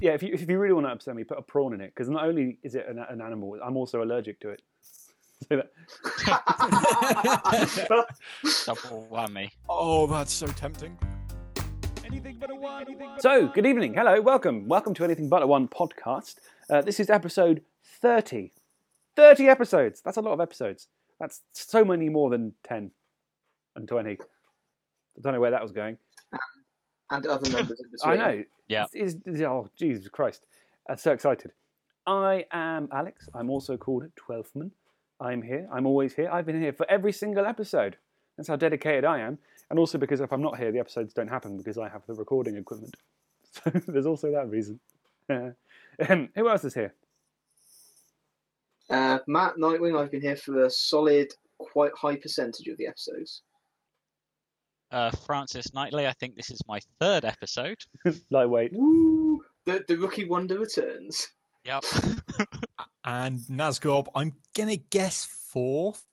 Yeah, if you, if you really want to upset me, put a prawn in it because not only is it an, an animal, I'm also allergic to it. So that- Double whammy. Oh, that's so tempting. So, good evening. Hello, welcome. Welcome to Anything But a One podcast. Uh, this is episode 30. 30 episodes. That's a lot of episodes. That's so many more than 10 and 20. I don't know where that was going. And other numbers in I know. Yeah. It's, it's- oh, Jesus Christ. I'm so excited. I am Alex. I'm also called Twelfthman. I'm here. I'm always here. I've been here for every single episode. That's how dedicated I am. And also because if I'm not here, the episodes don't happen because I have the recording equipment. So there's also that reason. um, who else is here? Uh, Matt Nightwing, I've been here for a solid, quite high percentage of the episodes. Uh, Francis Knightley, I think this is my third episode. Lightweight. Woo! The, the rookie wonder returns. Yep. And Nazgob, I'm gonna guess fourth.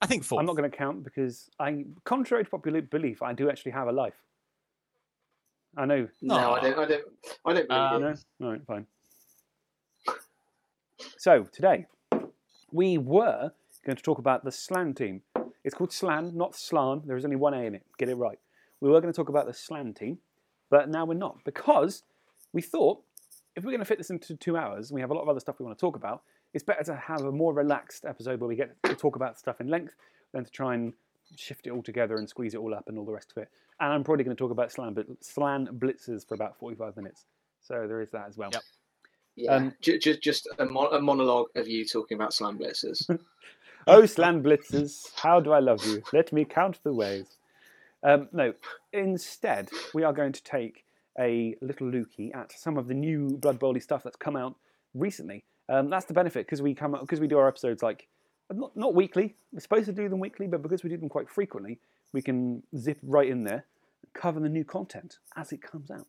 I think fourth. I'm not going to count because I, contrary to popular belief, I do actually have a life. I know. No, I don't. I don't. I don't believe Um, it. No? All right, fine. So, today, we were going to talk about the Slan team. It's called Slan, not Slan. There is only one A in it. Get it right. We were going to talk about the Slan team, but now we're not because we thought if we're going to fit this into two hours and we have a lot of other stuff we want to talk about, it's better to have a more relaxed episode where we get to talk about stuff in length than to try and shift it all together and squeeze it all up and all the rest of it. And I'm probably going to talk about Slan, but Slan blitzes for about 45 minutes. So there is that as well. Yep. Yeah, um, ju- ju- just a, mon- a monologue of you talking about slam blitzers. Oh, Slan Blitzers, how do I love you? Let me count the ways. Um, no, instead, we are going to take a little looky at some of the new Blood Bowly stuff that's come out recently. Um, that's the benefit because we come because we do our episodes like not, not weekly. We're supposed to do them weekly, but because we do them quite frequently, we can zip right in there and cover the new content as it comes out.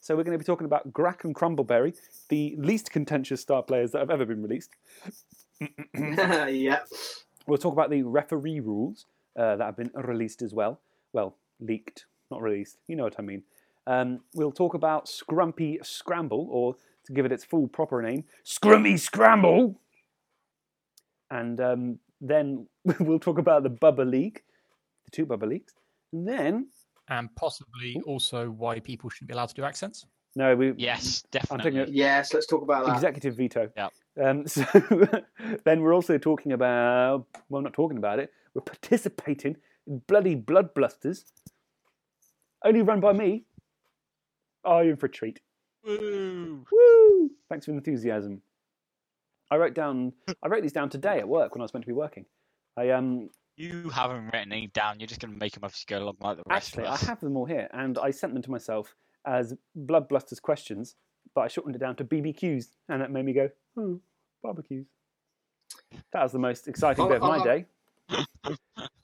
So we're going to be talking about Grak and Crumbleberry, the least contentious star players that have ever been released. yeah. We'll talk about the referee rules uh, that have been released as well. Well, leaked, not released. You know what I mean. Um, we'll talk about Scrumpy Scramble, or to give it its full proper name, Scrummy Scramble. And um, then we'll talk about the Bubba League, the two Bubba Leagues. And then, and possibly also why people shouldn't be allowed to do accents. no, we Yes, definitely. taking Yes. Let's talk about that. executive veto. Yep. Um, so then we're also talking about, well, not talking about it, we're participating in bloody blood blusters, only run by me. Oh, you're in for a treat. Woo! Woo! Thanks for the enthusiasm. I wrote down, I wrote these down today at work when I was meant to be working. I um You haven't written any down. You're just going to make them up as you go along like the rest actually I have them all here, and I sent them to myself as blood blusters questions, but I shortened it down to BBQs, and that made me go, oh, barbecues. That was the most exciting bit of my day.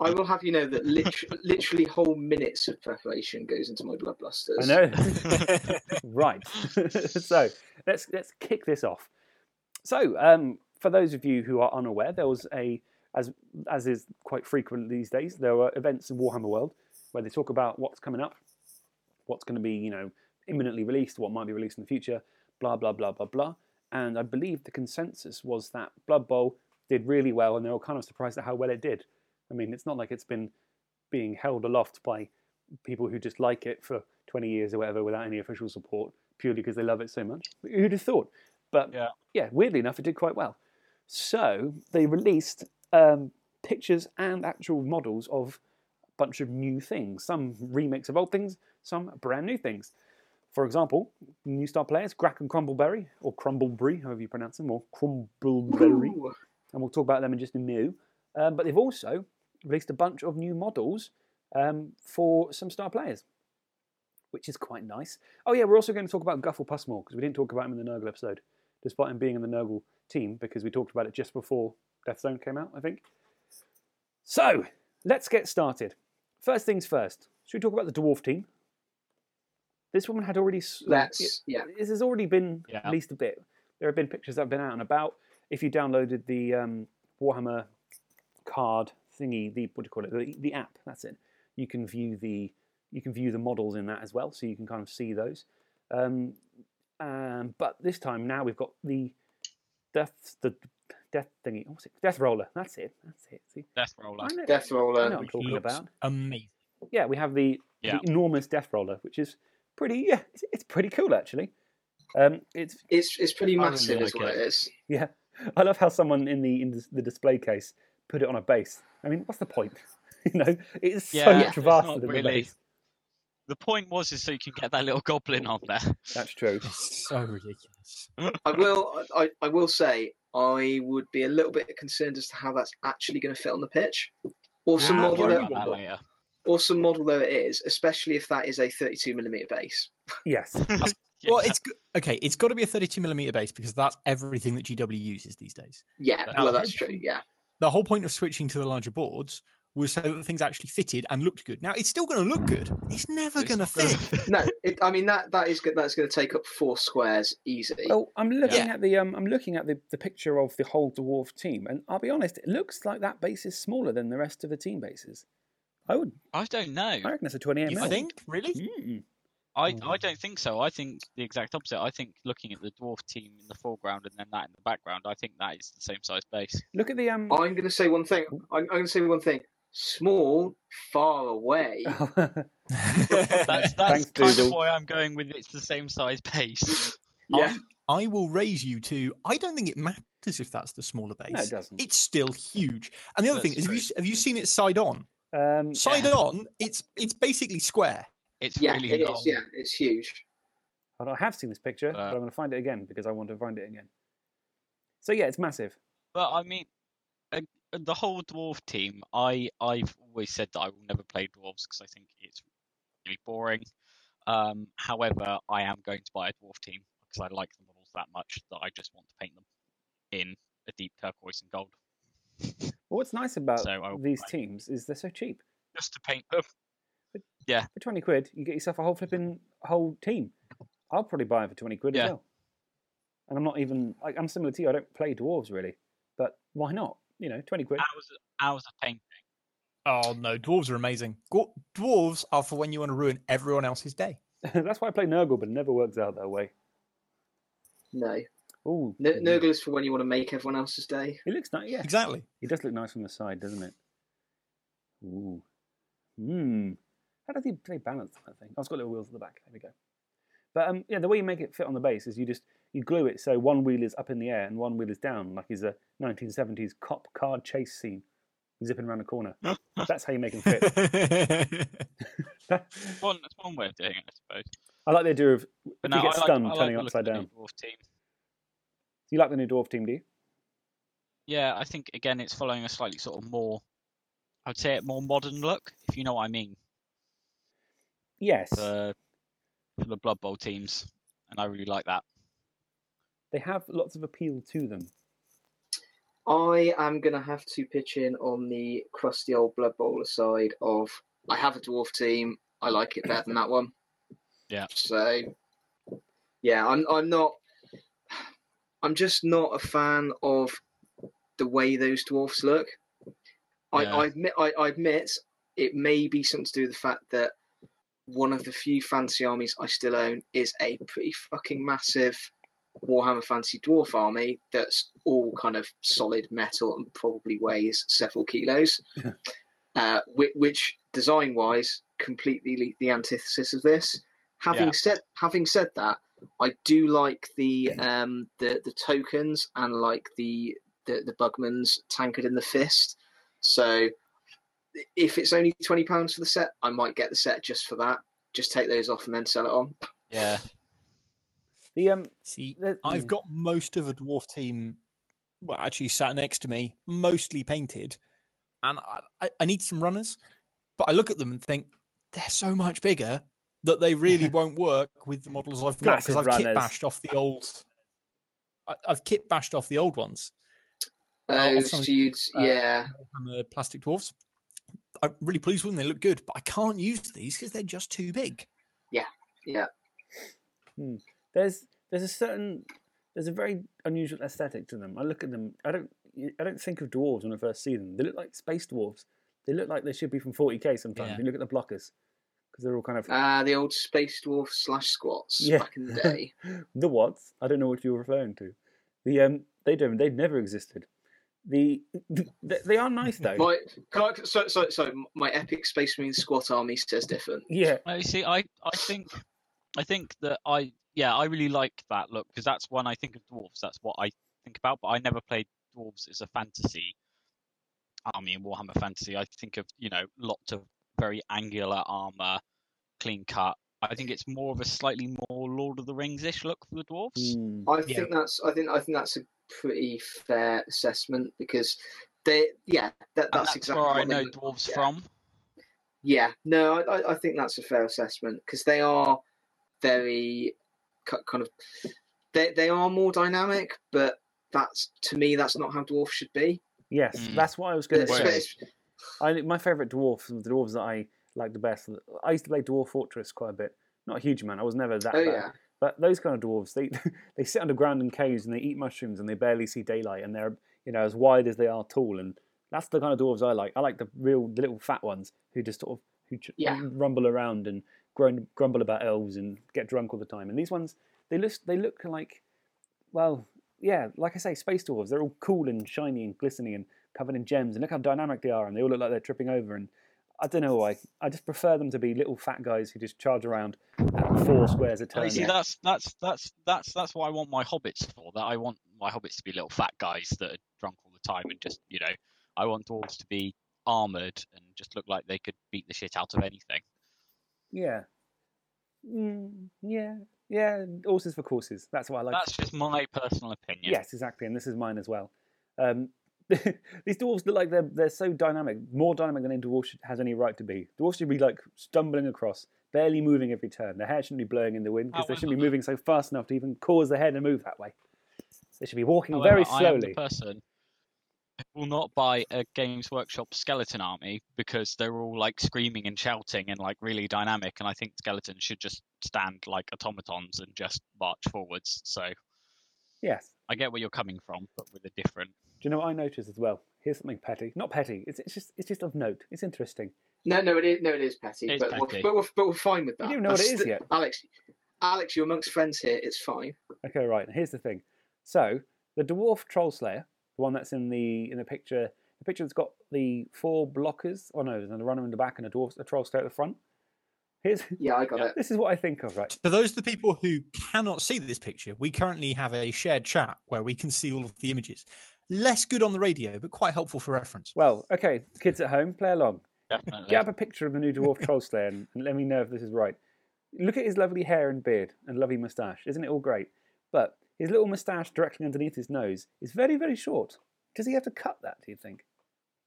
I will have you know that lit- literally whole minutes of preparation goes into my blood blusters. I know. right. so let's let's kick this off. So, um, for those of you who are unaware, there was a as as is quite frequent these days, there were events in Warhammer World where they talk about what's coming up, what's going to be you know imminently released, what might be released in the future, blah blah blah blah blah. And I believe the consensus was that Blood Bowl did really well, and they were kind of surprised at how well it did. I mean, it's not like it's been being held aloft by people who just like it for 20 years or whatever without any official support purely because they love it so much. Who'd have thought? But Yeah. yeah, weirdly enough, it did quite well. So they released um, pictures and actual models of a bunch of new things. Some remakes of old things, some brand new things. For example, new star players, Grak and Crumbleberry, or Crumbleberry, however you pronounce them, or Crumbleberry Ooh. and we'll talk about them in just a minute. Um, but they've also released a bunch of new models um, for some star players, which is quite nice. Oh yeah, we're also going to talk about Guffle Pussmore because we didn't talk about him in the Nurgle episode, despite him being in the Nurgle team because we talked about it just before Death Zone came out, I think. So let's get started. First things first. Should we talk about the dwarf team? This woman had already. s- That's yeah. this has already been Yeah. least a bit. There have been pictures that have been out and about. If you downloaded the um, Warhammer card thingy, the what do you call it? The, the app. That's it. You can view the you can view the models in that as well, so you can kind of see those. Um, Um, but this time now we've got the death the death thingy. What's it? Death roller. That's it. That's it. See, Death Roller. I know, Death I know Roller. what I'm talking about. Amazing. Yeah, we have the, Yeah. the enormous death roller, which is pretty. Yeah, it's, it's pretty cool actually. Um, it's It's it's pretty I really massive, is like what it. it is. yeah. I love how someone in the in the, the display case put it on a base. I mean, what's the point? you know, it's Yeah, so much it's vaster not than the base. The point was is so you can get that little goblin on there. That's true. It's so ridiculous. I will I, I will say I would be a little bit concerned as to how that's actually going to fit on the pitch. Awesome Yeah, We'll model, worry about that later. Awesome model though it is, especially if that is a 32 millimeter base. Yes. Yeah. Well, it's okay. It's got to be a 32 millimeter base because that's everything that GW uses these days. Yeah, That- well that's true. Yeah, The whole point of switching to the larger boards was so that things actually fitted and looked good. Now it's still going to look good. It's never going to fit. no, it, I mean that that is good. That's going to take up four squares easily. Well, I'm looking Yeah. at the um, I'm looking at the, the picture of the whole dwarf team, and I'll be honest, it looks like that base is smaller than the rest of the team bases. I would, I don't know. I reckon it's a 28 You mil. think? Really? Mm. I, Mm. I don't think so. I think the exact opposite. I think looking at the dwarf team in the foreground and then that in the background, I think that is the same size base. Look at the um. I'm going to say one thing. I'm, I'm going to say one thing. Small, far away. That's that's Thanks, kind Doodle. of why I'm going with it's the same size base. Yeah, I will raise you to. I don't think it matters if that's the smaller base. no, it doesn't. It's still huge. And the other thing is, have you, have you seen it side on? Um, Side Yeah. on, it's it's basically square. It's yeah, really it long. is. Yeah, it's huge. hold I have seen this picture, but Uh, I'm going to find it again because I want to find it again. So yeah, it's massive. But I mean, uh, the whole dwarf team, I I've always said that I will never play dwarves because I think it's really boring. Um, however, I am going to buy a dwarf team because I like the models that much that I just want to paint them in a deep turquoise and gold Well, what's nice about So these buy- teams is they're so cheap. just to paint them. Yeah. For 20 quid, you get yourself a whole flipping whole team. I'll probably buy it for 20 quid Yeah. as well. And I'm not even, like, I'm similar to you, I don't play dwarves really. But why not? You know, 20 quid. Hours hours of painting. Oh no, dwarves are amazing. Dwarves are for when you want to ruin everyone else's day. That's why I play Nurgle, but it never works out that way. No, Ooh. N- Nurgle is for when you want to make everyone else's day. He looks nice, yeah. Exactly. He does look nice from the side, doesn't it? Ooh. Hmm. How does he play balance on that thing? Oh, it's got little wheels at the back. There we go. But um, yeah, the way you make it fit on the base is you just you glue it so one wheel is up in the air and one wheel is down, like is a 1970s cop car chase scene, zipping around a corner. That's how you make him fit. One that's one way of doing it, I suppose. I like the idea of if But you get I like, stunned like turning the look upside down. new team. You like the new dwarf team, do you? Yeah, I think again it's following a slightly sort of more, I'd say a more modern look, if you know what I mean. Yes. For, for the Blood Bowl teams, and I really like that. They have lots of appeal to them. I am going to have to pitch in on the crusty old Blood Bowler side of I have a dwarf team. I like it better than that one. Yeah. So, yeah, I'm. I'm not. I'm just not a fan of the way those dwarfs look. I, Yeah. I admit. I, I admit it may be something to do with the fact that one of the few fancy armies I still own is a pretty fucking massive Warhammer Fantasy Dwarf army that's all kind of solid metal and probably weighs several kilos, uh, which, which design wise completely le- the antithesis of this. Having Yeah. said having said that, I do like the um, the the tokens and like the the, the Bugmans tankard in the fist. So if it's only twenty pounds for the set, I might get the set just for that. Just take those off and then sell it on. Yeah, The um, See, the- I've got most of a dwarf team, well, actually sat next to me, mostly painted, and I, I, I need some runners, but I look at them and think they're so much bigger that they really won't work with the models I've got because I've kit bashed off the old. I, I've kit bashed off the old ones, Oh, off some so uh, yeah. and the plastic dwarfs. I'm really pleased with them; they look good, but I can't use these because they're just too big. Yeah, yeah hmm. there's there's a certain there's a very unusual aesthetic to them. I look at them. I don't I don't think of dwarves when I first see them. They look like space dwarves. They look like they should be from 40k sometimes. Yeah. You look at the blockers because because they're all kind of Uh, the old space dwarf slash squats Yeah. back in the day. the what? I don't know what you're referring to. The um, they don't. They've never existed. The they, they are nice though. my, I, so, so, so my epic Space Marine squat army says different. yeah, I see. I I think I think that I yeah I really like that look because that's when I think of dwarves. That's what I think about. But I never played dwarves as a fantasy army in Warhammer Fantasy. I think of you know lots of very angular armor, clean cut. I think it's more of a slightly more Lord of the Rings ish look for the dwarves. Mm, I Yeah. think that's I think I think that's a pretty fair assessment because they yeah that, that's, that's exactly where I what they know look- dwarves yeah. from. Yeah, no, I, I- I think that's a fair assessment because they are very kind of they they are more dynamic, but that's to me that's not how dwarfs should be. yes, Mm. that's what I was going to say. I my favourite dwarfs, the dwarves that I like the best. I used to play Dwarf Fortress quite a bit. Not a huge amount. I was never that Oh bad. yeah, But those kind of dwarves, they they sit underground in caves and they eat mushrooms and they barely see daylight and they're you know as wide as they are tall and that's the kind of dwarves I like. I like the real the little fat ones who just sort of who ch- Yeah. rumble around and groan, grumble about elves and get drunk all the time. And these ones they look they look like well yeah like I say space dwarves. They're all cool and shiny and glistening and covered in gems and look how dynamic they are and they all look like they're tripping over and I don't know why. I just prefer them to be little fat guys who just charge around at four squares a I turn. see, that's that's that's that's that's what I want my hobbits for. That I want my hobbits to be little fat guys that are drunk all the time and just you know, I want dwarves to be armored and just look like they could beat the shit out of anything. Yeah. Mm, yeah. Yeah. Horses for courses. That's what I like. That's just my personal opinion. Yes, exactly. And this is mine as well. Um, these dwarves look like they're they're so dynamic, more dynamic than a dwarf should, has any right to be. Dwarves should be like stumbling across, barely moving every turn. Their hair shouldn't be blowing in the wind oh, because they shouldn't be moving so fast enough to even cause the head to move that way. They should be walking However, very I am the slowly. person will not buy a Games Workshop skeleton army because they're all like screaming and shouting and like really dynamic. And I think skeletons should just stand like automatons and just march forwards. So Yes. I get where you're coming from, but with a different. Do you know what I noticed as well? Here's something petty. Not petty. It's, it's just it's just of note. It's interesting. no, no, it is no, it is petty, It's but, petty. We're, but we're but we're fine with You that. don't know what it That's is the- yet. Alex. Alex, you're amongst friends here. It's fine. Okay, right. Here's the thing. So the dwarf troll slayer, the one that's in the in the picture, the picture that's got the four blockers. Oh no, there's a runner in the back and a dwarf, a troll slayer at the front. Here's Yeah, I got Yeah. it. this is what I think of. Right. For those of the people who cannot see this picture, we currently have a shared chat where we can see all of the images. Less good on the radio, but quite helpful for reference. Well, okay, kids at home, play along. Definitely. Get up a picture of the new dwarf troll slayer and, and let me know if this is right. Look at his lovely hair and beard and lovely moustache. Isn't it all great? But his little moustache directly underneath his nose is very, very short. Does he have to cut that, do you think?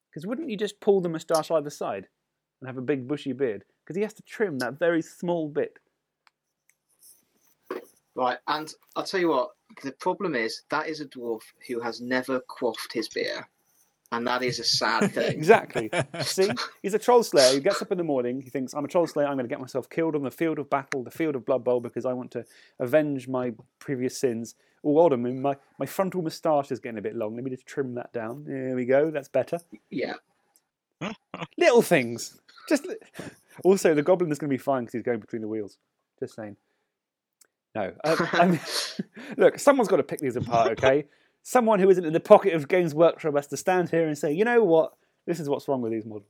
Because wouldn't you just pull the moustache either side and have a big bushy beard? Because he has to trim that very small bit. Right, and I'll tell you what. The problem is that is a dwarf who has never quaffed his beer, and that is a sad thing. Exactly. See? He's a troll slayer. He gets up in the morning. He thinks, I'm a troll slayer. I'm going to get myself killed on the field of battle, the field of Blood Bowl, because I want to avenge my previous sins. Oh, hold on. My, my frontal moustache is getting a bit long. Let me just trim that down. There we go. That's better. Yeah, Little things. Just Also, the goblin is going to be fine because he's going between the wheels. Just saying. No. Um, I mean, look, someone's got to pick these apart, okay? Someone who isn't in the pocket of Games Workshop has to stand here and say, you know what? This is what's wrong with these models.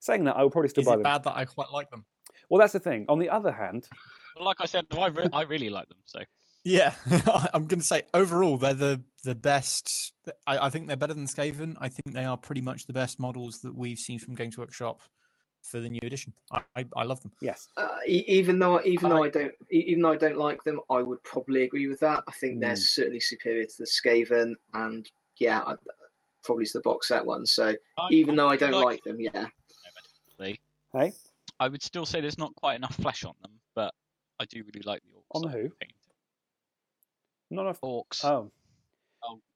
Saying that, I will probably still Is buy it them. bad that I quite like them? Well, that's the thing. On the other hand, But like I said, I, re- I really like them. So Yeah, I'm going to say overall they're the the best. I, I think they're better than Skaven. I think they are pretty much the best models that we've seen from Games Workshop for the new edition. I, I, I love them. yes. uh, e- even though even though I- I don't even though I don't like them, I would probably agree with that. I think they're Mm. certainly superior to the Skaven, and yeah, I, probably to the box set one. So I, even though I don't like like them, yeah, Hey, I would still say there's not quite enough flesh on them, but I do really like the orcs. On the who? painted. not enough. Orcs. Oh.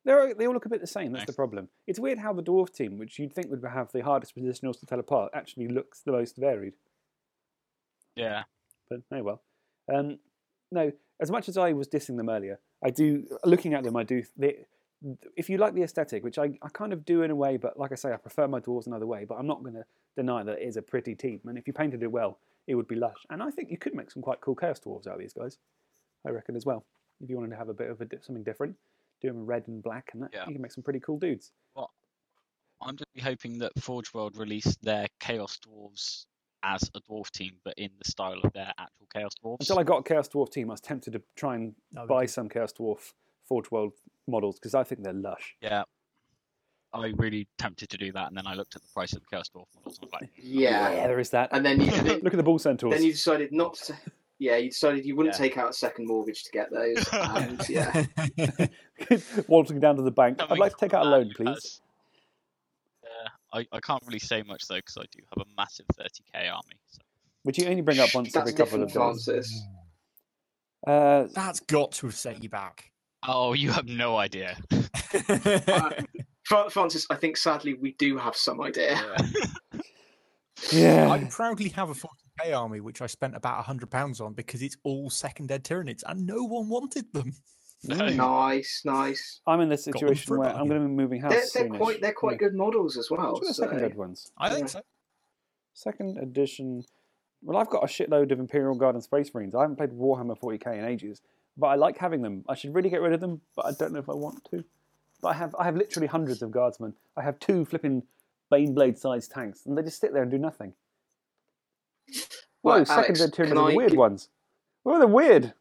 They're, they all look a bit the same. That's the problem. It's weird how the dwarf team, which you'd think would have the hardest positionals to tell apart, actually looks the most varied. Yeah. But oh well. Um, no, as much as I was dissing them earlier, I do looking at them. I do they if you like the aesthetic, which I, I kind of do in a way, but like I say, I prefer my dwarves another way. But I'm not going to deny that it is a pretty team, and if you painted it well, it would be lush. And I think you could make some quite cool chaos dwarves out of these guys. I reckon as well. If you wanted to have a bit of a, something different, do them in red and black, and that, Yeah. you can make some pretty cool dudes. Well, I'm just hoping that Forge World release their Chaos Dwarves as a dwarf team, but in the style of their actual Chaos Dwarves. Until I got a chaos dwarf team, I was tempted to try and That would buy be- some chaos dwarf Forge World models because I think they're lush. Yeah. I really tempted to do that, and then I looked at the price of the Chaos Dwarf models and I was like, Yeah. there is that. And then you Look at the ball centaurs. then you decided not to. Yeah, you decided you wouldn't Yeah. take out a second mortgage to get those. And yeah, Waltzing down to the bank. I'd like to take out a loan, please. as- Yeah, I, I can't really say much though because I do have a massive 30k army. So. Which you only bring up once that's every couple of different, days. Uh, That's got to have set you back. Oh, you have no idea. Uh, Francis, I think sadly we do have some idea. yeah. I proudly have a 40k army, which I spent about £100 on because it's all second ed Tyranids and no one wanted them. Nice, nice. I'm in this situation where I'm going to be moving house They're, they're quite they're quite Yeah. good models as well. Which are the so- second ed ones? I Yeah. think so. Second edition. Well, I've got a shitload of Imperial Guard and Space Marines. I haven't played Warhammer 40k in ages, but I like having them. I should really get rid of them, but I don't know if I want to. But I have I have literally hundreds of guardsmen. I have two flipping Baneblade sized tanks, and they just sit there and do nothing. Whoa, Right, second Alex, ed Tyranids can are the I weird give- ones. Oh, they're weird.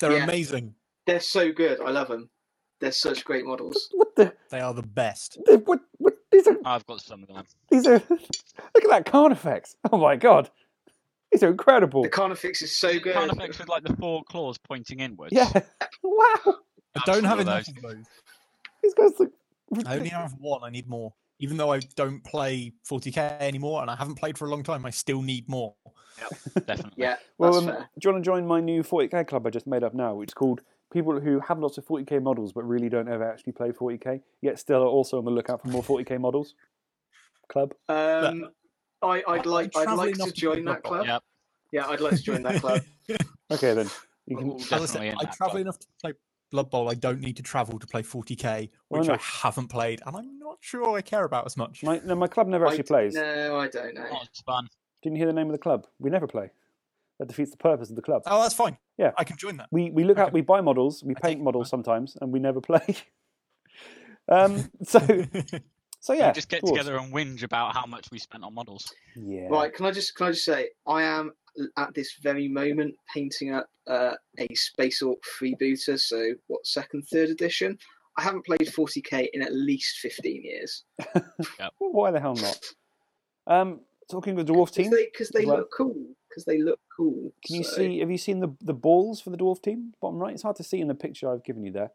They're Yeah. amazing. They're so good. I love them. They're such great models. What the? They are the best. the- What? What? These are I've got some of them. these are. Look at that Carnifex. Oh my god, these are incredible. The Carnifex is so good. Carnifex with like the four claws pointing inwards. Yeah. Wow. I don't have Some of enough those. of those. These guys look. I only have one. I need more. Even though I don't play 40k anymore and I haven't played for a long time, I still need more. Definitely. Yeah, Well, um, do you want to join my new 40k club I just made up now? It's called People Who Have Lots of 40k Models but really don't ever actually play 40k, yet still are also on the lookout for more 40k models. Club. Um, I, I'd like I I'd like to to join that club. Yep. Yeah, I'd like to join that club. Okay then. You We're can, all As I, definitely said, in I that travel club. enough to play Blood Bowl. I don't need to travel to play 40k, which I haven't played, and I'm not sure I care about as much. my, no, my club never I- actually plays. No, I don't know. Not as fun. Didn't hear the name of the club? We never play. That defeats the purpose of the club. Oh, that's fine. Yeah. I can join that. We we look Okay. out, we buy models, we I paint models that. sometimes, and we never play. um. So so yeah. we just get together and whinge about how much we spent on models. Yeah. Right, can I just can I just say I am at this very moment painting up uh, a Space Orc freebooter. So what second, third edition? I haven't played 40k in at least 15 years Well, why the hell not? Um. Talking of the dwarf team. because they, 'cause they Well- look cool. Because they look cool. Can you so- see? Have you seen the the balls for the dwarf team? Bottom right. It's hard to see in the picture I've given you there.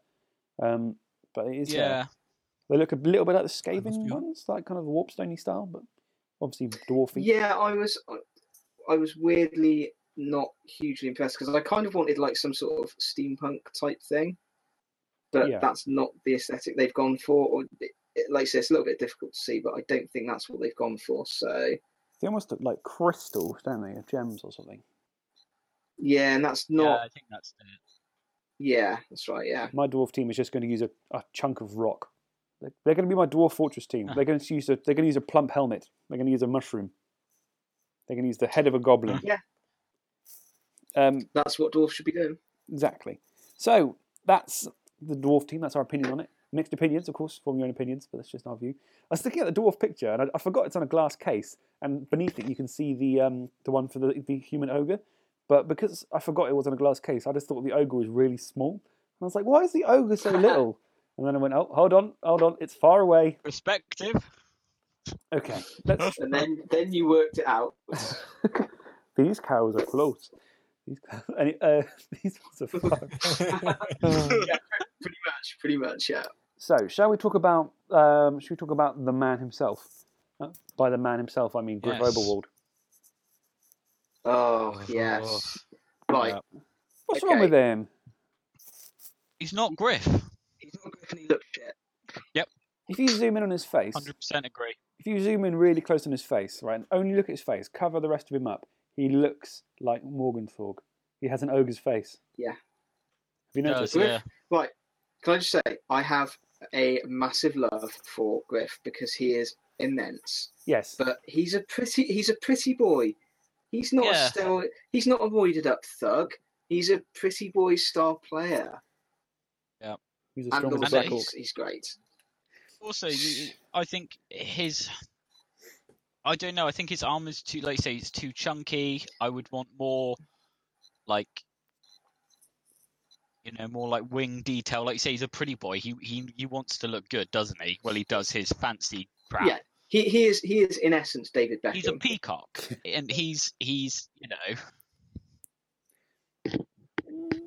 Um, but it is. there. Yeah. They look a little bit like the must Skaven ones, like kind of the warpstony style, but obviously dwarfy. Yeah, I was I was weirdly not hugely impressed because I kind of wanted like some sort of steampunk type thing, but Yeah. that's not the aesthetic they've gone for. Or it, it- like I say, it's a little bit difficult to see, but I don't think that's what they've gone for. So They almost look like crystals, don't they? Or gems or something. yeah, and that's Yeah, not I think that's it. yeah, that's right. Yeah, My dwarf team is just going to use a, a chunk of rock. They're, they're going to be my dwarf fortress team. They're going to use a they're going to use a plump helmet. They're going to use a mushroom. They're going to use the head of a goblin. Yeah. Um, that's what dwarves should be doing. Exactly. So that's the dwarf team. That's our opinion on it. Mixed opinions, of course, form your own opinions, but that's just our view. I was looking at the dwarf picture, and I, I forgot it's on a glass case, and beneath it you can see the um, the one for the, the human ogre. But because I forgot it was on a glass case, I just thought the ogre was really small. And I was like, why is the ogre so little? And then I went, oh, hold on, hold on, it's far away. Perspective. Okay, let's. And then then you worked it out. These cows are close. These, cows, any, uh, these ones are far. yeah, pretty much, pretty much. Yeah. So, shall we talk about? Um, should we talk about the man himself? Uh, by the man himself, I mean Griff Yes. Oberwald. Oh yes. Right. Yeah. What's wrong with him? He's not Griff. He's not going to look shit. Yep. If you zoom in on his face, 100% agree. If you zoom in really close on his face, right, and only look at his face, cover the rest of him up, he looks like Morgenthorg. He has an ogre's face. Yeah. Have you noticed? Griff- yeah. Right. Can I just say I have a massive love for Griff because he is immense, Yes. but he's a pretty he's a pretty boy. He's not Yeah. a still he's not a roided up thug. He's a pretty boy star player, Yeah. He's as and strong as a also black orc. he's, he's great. Also, you, I think his. I don't know. I think his armor's too, like you say, it's too chunky. I would want more, like, you know, more like wing detail. Like you say, he's a pretty boy. He he he wants to look good, doesn't he? Well, he does his fancy crap. Yeah, he he is he is in essence David Beckham. He's a peacock, and he's he's you know.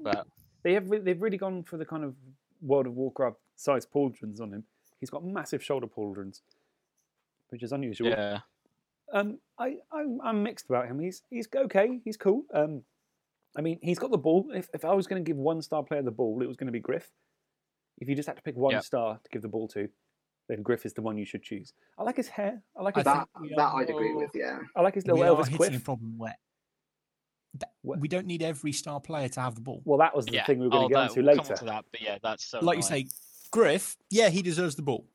But They have they've really gone for the kind of World of Warcraft size pauldrons on him. He's got massive shoulder pauldrons, which is unusual. yeah, Um, I I'm, I'm mixed about him. He's he's okay. He's cool. Um, I mean, he's got the ball. If if I was going to give one star player the ball, it was going to be Griff. If you just had to pick one Yep. star to give the ball to, then Griff is the one you should choose. I like his hair. I like his. that we that are I'd agree with. Yeah, I like his little we are Elvis hitting a quiff. problem where we don't need every star player to have the ball. Well, that was the yeah. thing we were going oh, to get that, onto later. on to that, but yeah, that's so like you say, Griff, yeah, he deserves the ball.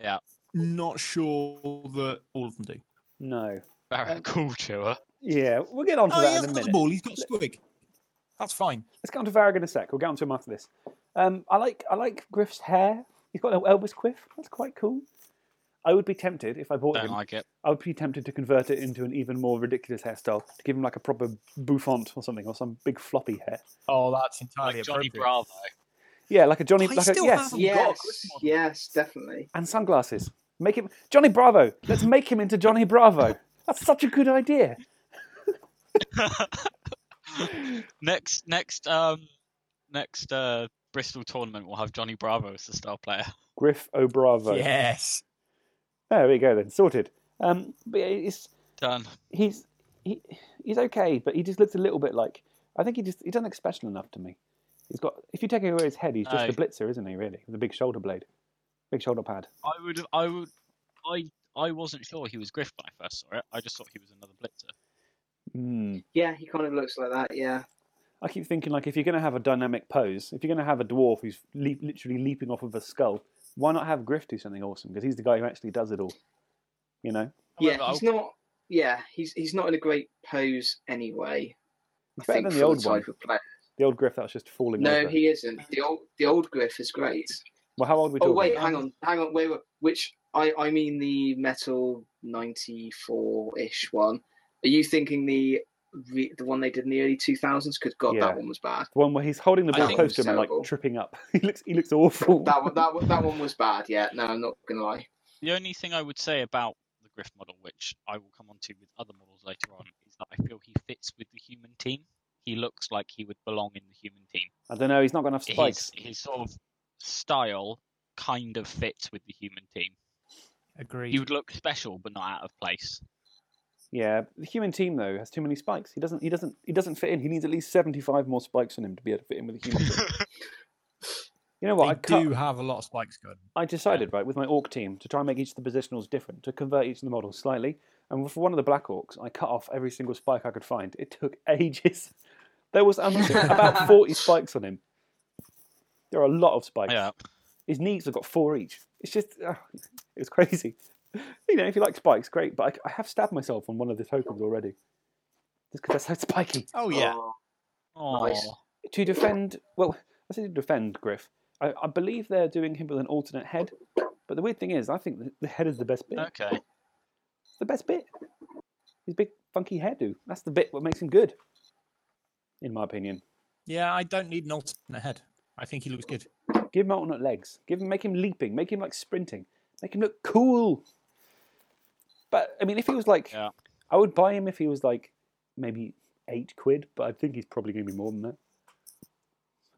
Yeah. Not sure that all of them do. No. Varag Ghoul Chewer. Yeah, we'll get onto Oh, that he in has a got minute. the ball. He's got Squig. That's fine. Let's get on to Varag in a sec. We'll get on to him after this. Um, I like I like Griff's hair. He's got an Elvis quiff. That's quite cool. I would be tempted if I bought Don't him. like it. I would be tempted to convert it into an even more ridiculous hairstyle to give him like a proper bouffant or something, or some big floppy hair. Oh, that's entirely Like Johnny appropriate. Bravo. Yeah, like a Johnny. I like a, yes, have- yes, Griff model. yes, definitely. and sunglasses. Make him Johnny Bravo. Let's make him into Johnny Bravo. That's such a good idea. next, next, um, next uh, Bristol tournament, we'll have Johnny Bravo as the star player. Griff O'Bravo. Yes. There we go then. Sorted. Um, but yeah, it's Done. he's he, he's okay, but he just looks a little bit like I think he just he doesn't look special enough to me. He's got if you take away his head, he's just a blitzer, isn't he? Really, the big shoulder blade, big shoulder pad. I would, I would, I, I wasn't sure he was Griff when I first saw it. I just thought he was another blitzer. Hmm. Yeah, he kind of looks like that. Yeah, I keep thinking like if you're going to have a dynamic pose, if you're going to have a dwarf who's leap, literally leaping off of a skull, why not have Griff do something awesome? Because he's the guy who actually does it all. You know, yeah, However, he's not. Yeah, he's he's not in a great pose anyway. he's I better think than for the old the one. Type of player. The old Griff that was just falling No, over. he isn't. The old the old Griff is great. Well, how old are we Oh talking? wait, hang on, hang on, wait, wait. Which I I mean the metal ninety four ish one. Are you thinking the the one they did in the early two thousands? Because God, Yeah. that one was bad. The one where he's holding the I ball think close it and like tripping up. he looks he looks awful. That one that one, that one was bad. Yeah, no, I'm not gonna lie. The only thing I would say about the Griff model, which I will come on to with other models later on, is that I feel he fits with the human team. He looks like he would belong in the human team. I don't know. He's not got enough spikes. His, his sort of style kind of fits with the human team. Agreed. He would look special, but not out of place. Yeah, the human team though has too many spikes. He doesn't. He doesn't. He doesn't fit in. He needs at least seventy-five more spikes on him to be able to fit in with the human team. You know what? I cut, do have a lot of spikes going. I decided right with my orc team to try and make each of the positionals different to convert each of the models slightly. And for one of the black orcs, I cut off every single spike I could find. It took ages. There was um, about forty spikes on him. There are a lot of spikes. Yeah. His knees have got four each. It's just, uh, it was crazy. You know, if you like spikes, great. But I, I have stabbed myself on one of the tokens already, just because they're so spiky. Oh yeah. Oh, Nice. To defend, well, I say to defend Griff. I, I believe they're doing him with an alternate head. But the weird thing is, I think the, the head is the best bit. Okay. It's the best bit. His big funky hairdo. That's the bit what makes him good, in my opinion. Yeah, I don't need an alternate head. I think he looks good. Give him alternate legs. Give him, make him leaping. Make him like sprinting. Make him look cool. But I mean, if he was like, Yeah. I would buy him if he was like maybe eight quid. But I think he's probably going to be more than that.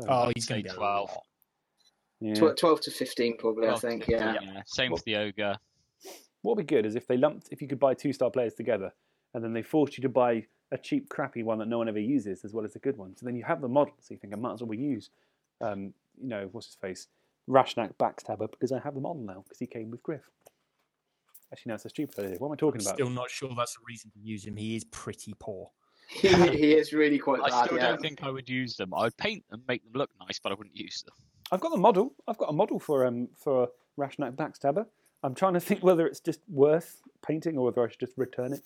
So, Oh, he's going to be 12. 12. yeah. Tw- Twelve to fifteen, probably. I 12 to think. 15, Yeah. Same Well- with the ogre. What would be good is if they lumped, if you could buy two star players together, and then they forced you to buy a cheap, crappy one that no one ever uses, as well as a good one. So then you have the model. So you think I might as well use, um, you know, what's his face, Rashnak Backstabber, because I have the model now because he came with Griff. Actually, no, it's a stupid idea. What am I talking I'm about? still not sure that's a reason to use him. He is pretty poor. He, he is really quite I bad. still Yeah. don't think I would use them. I would paint them, make them look nice, but I wouldn't use them. I've got the model. I've got a model for um for Rashnak Backstabber. I'm trying to think whether it's just worth painting or whether I should just return it.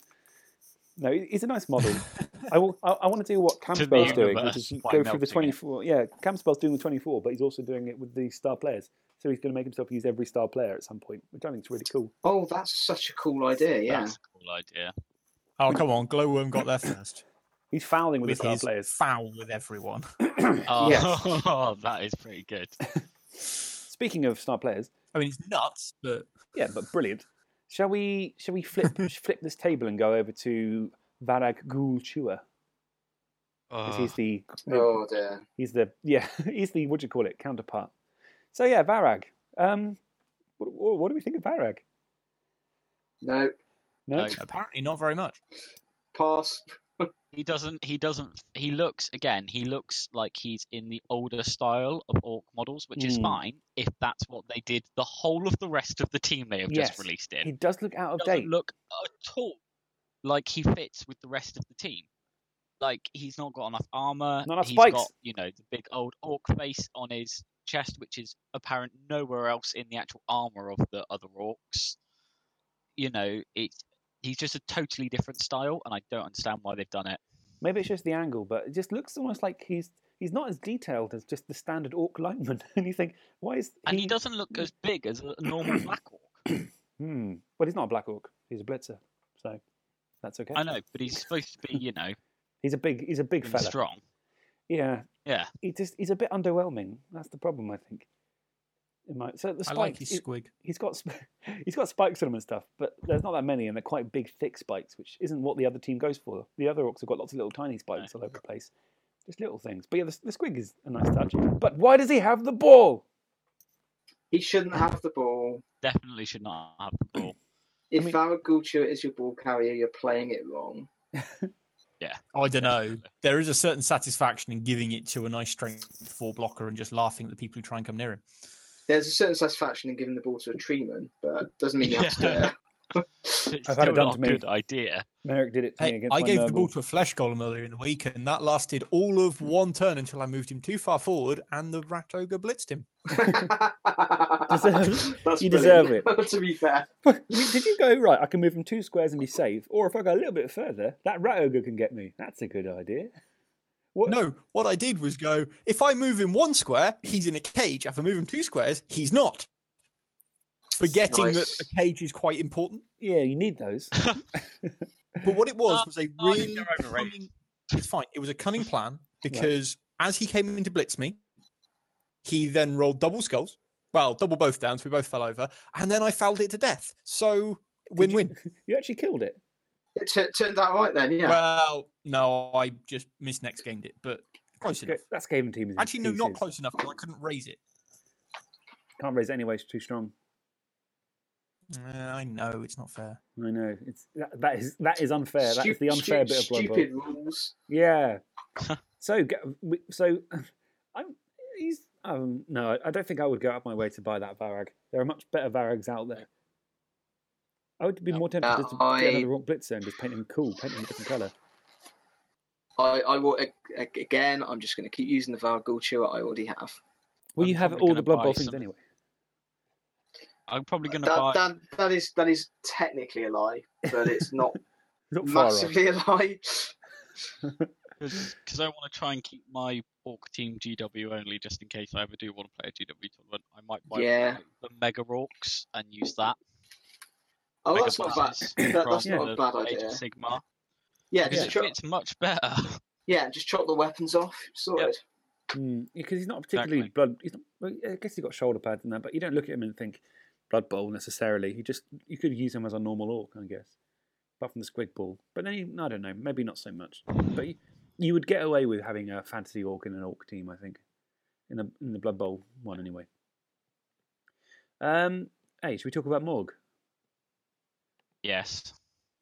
No, he's a nice model. I will. I, I want to do what Campbell's doing, which is go through the melting it. 24. Yeah, Campbell's doing the 24, but he's also doing it with the star players. So he's going to make himself use every star player at some point, which I think is really cool. Oh, that's such a cool idea. Yeah. That's a cool idea. Oh come on, Glowworm got there first He's fouling with, with the star his players. foul with everyone. Oh, Yes. that is pretty good. Speaking of star players, I mean, it's nuts, but yeah, but brilliant. Shall we? Shall we flip flip this table and go over to Varag Ghoul Chewer? 'Cause Oh, he's the Oh dear. He's the yeah, he's the what do you call it counterpart. So yeah, Varag. Um, what, what, what do we think of Varag? No. No, No. apparently not very much. Pass. He doesn't. He doesn't. He looks again. He looks like he's in the older style of orc models, which is Mm. fine if that's what they did. The whole of the rest of the team they have Yes, just released in he does look out of doesn't date. look at all like he fits with the rest of the team. Like he's not got enough armor. Not enough He's spikes. got you know the big old orc face on his chest, which is apparent nowhere else in the actual armor of the other orcs. You know, it's he's just a totally different style, and I don't understand why they've done it. Maybe it's just the angle, but it just looks almost like he's he's not as detailed as just the standard orc lineman. and you think, why is And he? he doesn't look as big as a normal black orc. Hmm. Well, he's not a black orc. He's a blitzer, so that's okay. I know, but he's supposed to be, you know, He's a big he's a big fella. strong. Yeah, Yeah. he just he's a bit underwhelming. That's the problem, I think. It might, so the I spikes, like his squig. he's got he's got spikes on him and stuff, but there's not that many, and they're quite big, thick spikes, which isn't what the other team goes for. The other orcs have got lots of little tiny spikes all over the place, just little things. But yeah, the, the squig is a nice touch. But why does he have the ball? He shouldn't have the ball. Definitely should not have the ball. If mean- Varag is your ball carrier, you're playing it wrong. Yeah, I don't know. There is a certain satisfaction in giving it to a nice strength four blocker and just laughing at the people who try and come near him. There's a certain satisfaction in giving the ball to a treeman, but doesn't mean you have to do it. Uh, it's I've had it done not to me. good idea. Merrick did it to me Hey, against I my gave the ball to a flesh golem earlier in the week, and that lasted all of one turn until I moved him too far forward, and the rat ogre blitzed him. Deserve- That's you deserve it. to be fair. Did you go right? I can move him two squares and be safe, or if I go a little bit further, that rat ogre can get me. That's a good idea. What? No, what I did was go, if I move him one square, he's in a cage. If I move him two squares, he's not. Forgetting that a cage is quite important. Yeah, you need those. But what it was Uh, was a really they're overrated. cunning. It's fine. It was a cunning plan because as he came in to blitz me, he then rolled double skulls. Well, double both downs. We both fell over, and then I fouled it to death. So Did you- win-win. You actually killed it. It t- turned out right then, yeah. Well, no, I just missed next gamed it, but close enough. That's Gaven team. is Actually, no, not close enough because I couldn't raise it. Can't raise it anyway. It's too strong. Uh, I know it's not fair. I know. It's that, that is that is unfair. That is the unfair stu- bit of Blood Bowl. Stupid rules. Yeah. so so I'm he's um no I don't think I would go out of my way to buy that Varag. There are much better Varags out there. I would be Yeah. more tempted Uh, just to I- get another Orc Blitzer and just paint him cool, paint him a different colour. I, I will ag- ag- again. I'm just going to keep using the Varag Ghoul Chewer I already have. Well, I'm you have all the Blood buy Bowl things anyway. I'm probably going to buy that, that is that is technically a lie, but it's not Not far off. massively a lie. because I want to try and keep my orc team GW only, just in case I ever do want to play a GW tournament. I might buy Yeah. the Mega Orcs and use that. Oh, that's not bad. That, that's from not a bad Age of idea. Sigmar. Yeah, Because just it chop, much better. yeah, just chop the weapons off. Sorted. Mm, because he's not particularly Exactly. blood. He's not, well, I guess he's got shoulder pads and that, but you don't look at him and think Blood Bowl necessarily. You just you could use him as a normal orc, I guess, apart from the Squig Ball. But then you, I don't know, maybe not so much. But you, you would get away with having a fantasy orc in an orc team, I think, in the in the Blood Bowl one anyway. Um, hey, should we talk about Morg? Yes.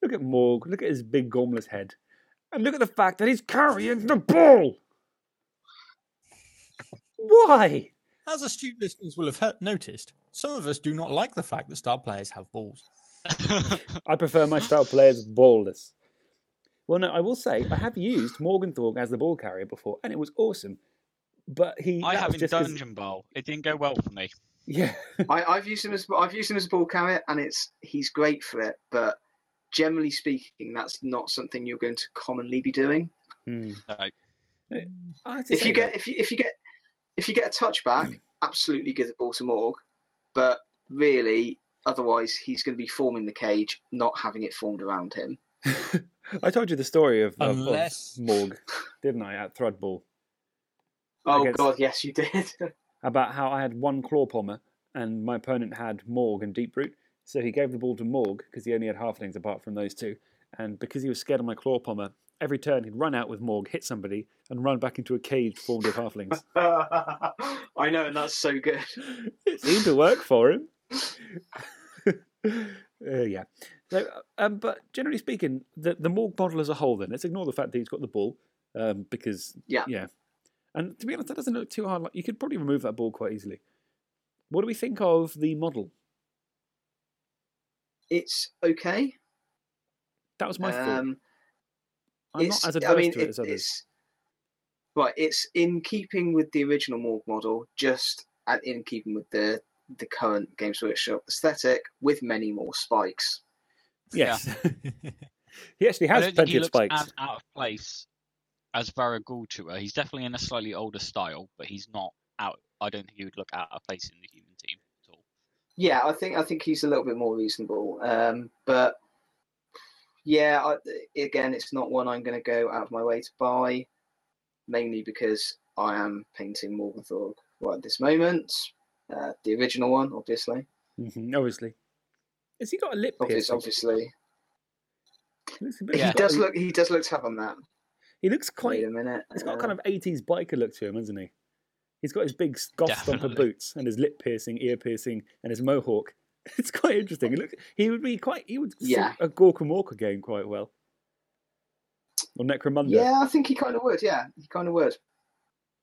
Look at Morg. Look at his big gormless head, and look at the fact that he's carrying the ball. Why? As astute listeners will have noticed, some of us do not like the fact that star players have balls. I prefer my star players ballless. Well, no, I will say I have used Morgenthorpe as the ball carrier before, and it was awesome. but he. I that have was in just 'cause- Dungeon Bowl. It didn't go well for me. Yeah, I, I've used him as I've used him as a ball carrier, and it's he's great for it. But generally speaking, that's not something you're going to commonly be doing. Hmm. No. I have to If say you that- get if you if you get if you get a touchback, absolutely give the ball to Morg. But really, otherwise, he's going to be forming the cage, not having it formed around him. I told you the story of, of, of Morg, didn't I, at Thrudball? Oh Against- God, yes, you did. About how I had one claw pommer and my opponent had Morg and Deeproot. So he gave the ball to Morg because he only had halflings apart from those two. And because he was scared of my claw pommer, every turn he'd run out with Morg, hit somebody, and run back into a cage formed of halflings. I know, and that's so good. it seemed to work for him. uh, yeah. So, um, but generally speaking, the the Morg model as a whole, then let's ignore the fact that he's got the ball, um, because Yeah. yeah. And to be honest, that doesn't look too hard. Like you could probably remove that ball quite easily. What do we think of the model? It's okay. That was my thought. Um, I'm it's, not as I adverse mean, to it it- as others. it's right. It's in keeping with the original Morg model, just at, in keeping with the the current Games Workshop aesthetic, with many more spikes. Yes, he actually has plenty he of looks spikes. out of place as Varag Ghoul Chewer. He's definitely in a slightly older style, but he's not out. I don't think he would look out of place in the human team at all. Yeah, I think I think he's a little bit more reasonable. Um, but yeah, I, again, it's not one I'm going to go out of my way to buy, mainly because I am painting Morg 'n' Thorg right at this moment. Uh, the original one, obviously. Mhm, obviously, has he got a lip Obvious, piercing? obviously. He looks, a bit- He does look. He does look tough on that. He looks quite. Wait a minute. He's got a uh, kind of 80s biker look to him, hasn't he? He's got his big goth stomper boots and his lip piercing, ear piercing, and his mohawk. It's quite interesting. He, looks, he would be quite. He would suit Yeah. a Gorkamorka game quite well. Or Necromunda. Yeah, I think he kind of would. Yeah, he kind of would.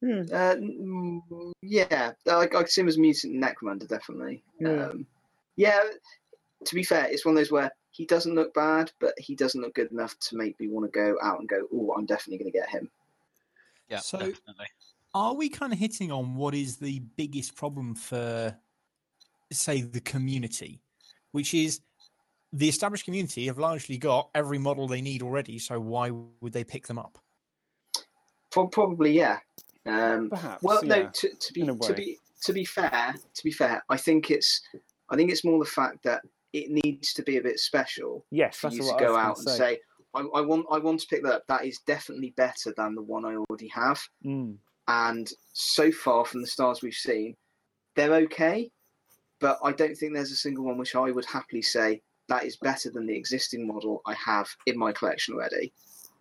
Yeah. Uh, mm, yeah, I, I could see him as mutant Necromunda, definitely. Yeah. Um, yeah, to be fair, it's one of those where he doesn't look bad, but he doesn't look good enough to make me want to go out and go, oh, I'm definitely going to get him. Yeah, So- definitely. Are we kind of hitting on what is the biggest problem for, say, the community, which is the established community have largely got every model they need already, so why would they pick them up? Pro- Probably, yeah. Um, Perhaps. well, no, to, to be to be to be fair, to be fair, I think it's I think it's more the fact that it needs to be a bit special Yes, for that's you what to I go was out and say, I, I want I want to pick that up. That is definitely better than the one I already have. Mm. And so far from the stars we've seen, they're okay, but I don't think there's a single one which I would happily say that is better than the existing model I have in my collection already.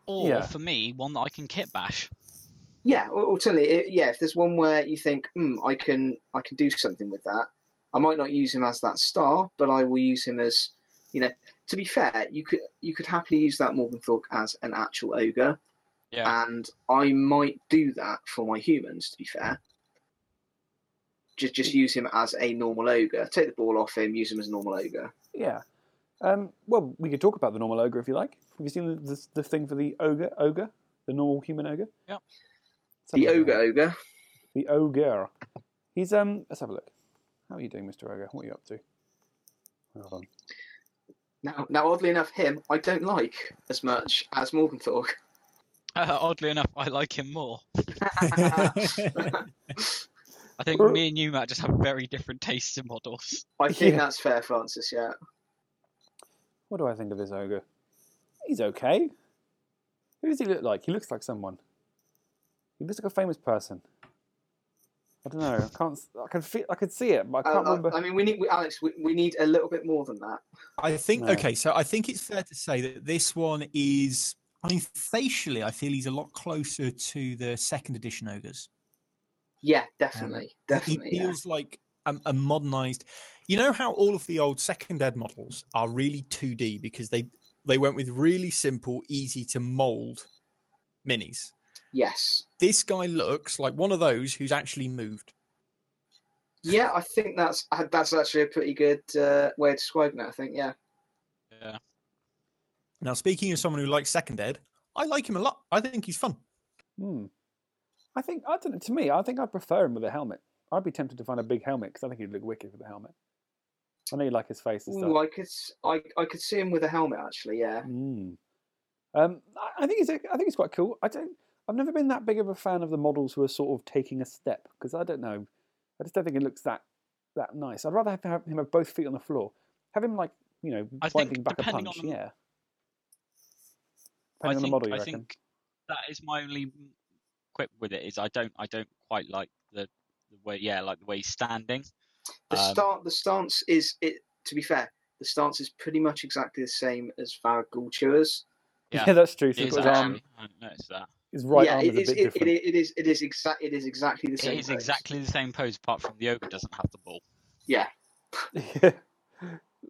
Or Yeah. for me, one that I can kit bash. Yeah, or, or certainly, it- yeah. If there's one where you think, hmm, I can, I can do something with that. I might not use him as that star, but I will use him as, you know. To be fair, you could, you could happily use that Morg 'n' Thorg as an actual ogre, Yeah. and I might do that for my humans. To be fair, just just use him as a normal ogre. Take the ball off him, use him as a normal ogre. Yeah. Um, well, we could talk about the normal ogre if you like. Have you seen the, the, the thing for the ogre? Ogre? The normal human ogre? Yeah. The a look. ogre ogre. The ogre. He's um. Let's have a look. How are you doing, Mr. Ogre? What are you up to? Hold on. Now, now, oddly enough, him I don't like as much as Morg 'n' Thorg. Uh, oddly enough, I like him more. I think me and you, Matt, just have very different tastes in models. I think Yeah. that's fair, Francis. Yeah. What do I think of this ogre? He's okay. Who does he look like? He looks like someone. He looks like a famous person. I don't know. I can't. I can feel. I can see it, but I Uh, can't uh, remember. I mean, we need, we, Alex. We, we need a little bit more than that. I think No. okay, so I think it's fair to say that this one is. I mean, facially, I feel he's a lot closer to the second edition ogres. Yeah, definitely, He definitely. Yeah. feels like a, a modernized. You know how all of the old second ed models are really 2D because they they went with really simple, easy to mold minis. Yes. This guy looks like one of those who's actually moved. Yeah, I think that's uh, that's actually a pretty good uh, way of describing it. I think. Yeah. Yeah. Now, speaking of someone who likes second ed, I like him a lot. I think he's fun. Hmm. I think I don't know. To me, I think I'd prefer him with a helmet. I'd be tempted to find a big helmet because I think he'd look wicked with a helmet. I know you like his face and stuff. Ooh, I could, s- I, I could see him with a helmet actually. Yeah. Mm. Um, I- I think he's I think he's quite cool. I don't. I've never been that big of a fan of the models who are sort of taking a step because I don't know. I just don't think it looks that that nice. I'd rather have, have him have both feet on the floor. Have him like you know I think winding back a punch. on the- yeah. I Depending on think, the model, you I reckon? think that is my only quip with it is I don't I don't quite like the, the way yeah like the way he's standing. The Um, start, the stance is it. To be fair, the stance is pretty much exactly the same as Varag Ghoul Chewer's. Yeah, Yeah, that's true. So It he's got his arm. I noticed that. His right yeah, arm it is is. a bit It, it, different. it is. It is exact. It is exactly the same. It is pose. exactly the same pose, apart from the ogre doesn't have the ball. Yeah. Yeah.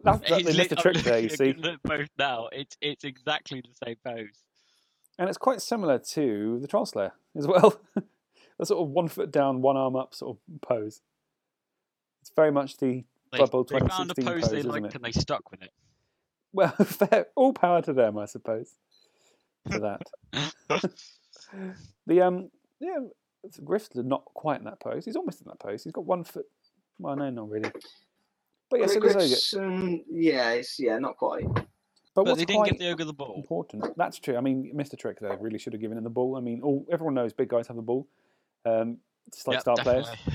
That's, that, they missed a trick there, you see. both now. It's it's exactly the same pose. And it's quite similar to the Troll Slayer as well. the sort of one foot down, one arm up sort of pose. It's very much the They, Blood Bowl they found a 2016 pose pose, they isn't liked it? and they stuck with it. well, all power to them, I suppose, for that. The um, yeah, Griff's not quite in that pose. He's almost in that pose. He's got one foot. Well, no, not really. But yeah, I so mean, does Ogre. Griff's, um, yeah, it's, yeah, not quite. But, But they didn't quite give the ogre the ball. important? That's true. I mean, Mr. Trick there really should have given him the ball. I mean, all everyone knows big guys have the ball, um, just like Yep, star players. definitely.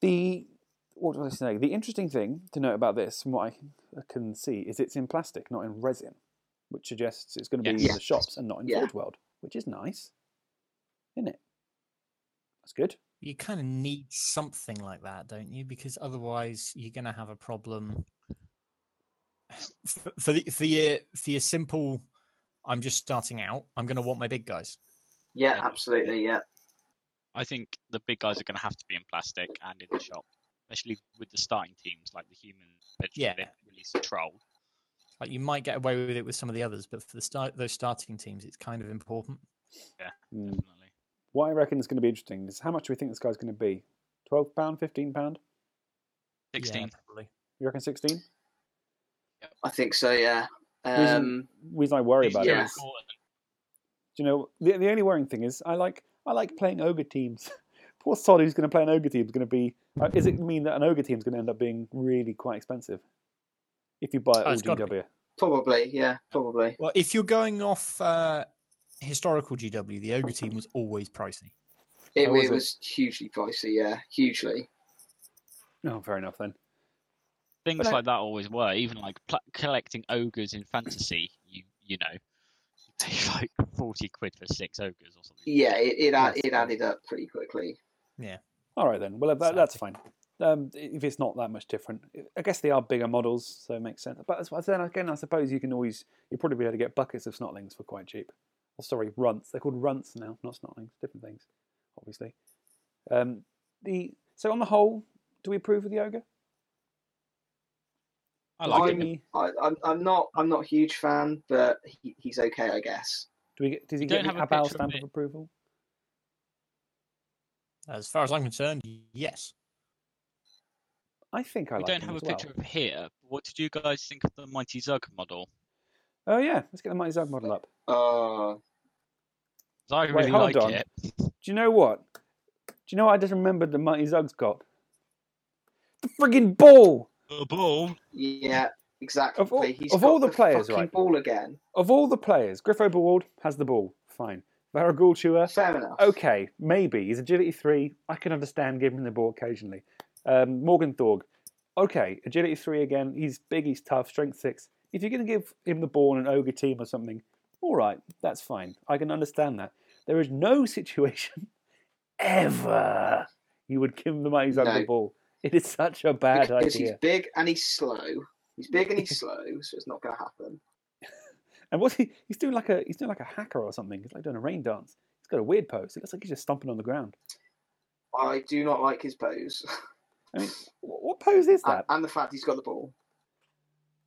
The what was I saying? The interesting thing to note about this, from what I can see, is it's in plastic, not in resin, which suggests it's going to be Yes. in the shops and not in Yeah. Forge World, which is nice, isn't it? That's good. You kind of need something like that, don't you? Because otherwise, you're going to have a problem. For, for the for your for your simple, I'm just starting out. I'm going to want my big guys. Yeah, Yeah. absolutely. Yeah. I think the big guys are going to have to be in plastic and in the shop, especially with the starting teams like the human. Eventually, Yeah. they release a troll. Like you might get away with it with some of the others, but for the start those starting teams, it's kind of important. Mm. Definitely. What I reckon is going to be interesting is how much do we think this guy's going to be? Twelve pound, fifteen pound? Yeah, Sixteen. probably. You reckon sixteen? I think so. Yeah. Reason- Um, reason I worry about yeah. it is, do you know, the, the only worrying thing is I like I like playing ogre teams. Poor sod who's going to play an ogre team is going to be. Uh, is it mean that an ogre team is going to end up being really quite expensive if you buy it Oh, all it's gotta be. GW? probably. Yeah. Probably. Well, if you're going off uh, historical GW, the ogre team was always pricey. It, was it it? was hugely pricey. Yeah, hugely. Oh, fair enough then. Things But I- like that always were. Even like pl- collecting ogres in fantasy, you you know, you pay like forty quid for six ogres or something. Yeah, it it, add, it added up pretty quickly. Yeah. All right then. Well, that, that's fine. Um, if it's not that much different, I guess they are bigger models, so it makes sense. But as- then again, I suppose you can always you'll probably be able to get buckets of snotlings for quite cheap. Oh, sorry, runts. They're called runts now, not snotlings. Different things, obviously. Um, the so on the whole, do we approve of the ogre? I like I'm- it. I, I'm I'm not I'm not a huge fan, but he, he's okay, I guess. Do we? Does he You get don't the have a Abal picture of stamp of approval? As far as I'm concerned, yes. I think I We like don't him have a well. picture of here. What did you guys think of the Mighty Zug model? Oh yeah, let's get the Mighty Zug model up. Uh, 'Cause I Wait, really hold like on. it. Do you know what? Do you know what I just remembered the Mighty Zug's got? The friggin' ball! The ball. yeah, exactly. Of all- he's of got all the players, fucking right? ball again. Of all the players, Griff Oberwald has the ball. Fine. Varag Ghoul Chewer, Fair enough. okay, maybe. He's agility three. I can understand giving him the ball occasionally. Um, Morg 'n' Thorg, okay, agility three again. He's big, he's tough, strength six. If you're going to give him the ball in an ogre team or something, all right, that's fine. I can understand that. There is no situation ever you would give the Mighty the No. ball. It is such a bad idea. because he's big and he's slow. He's big and he's slow, so it's not going to happen. And what's he? He's doing like a he's doing like a hacker or something. He's like doing a rain dance. He's got a weird pose. It looks like he's just stomping on the ground. I do not like his pose, I mean, what pose is and, that? and the fact he's got the ball.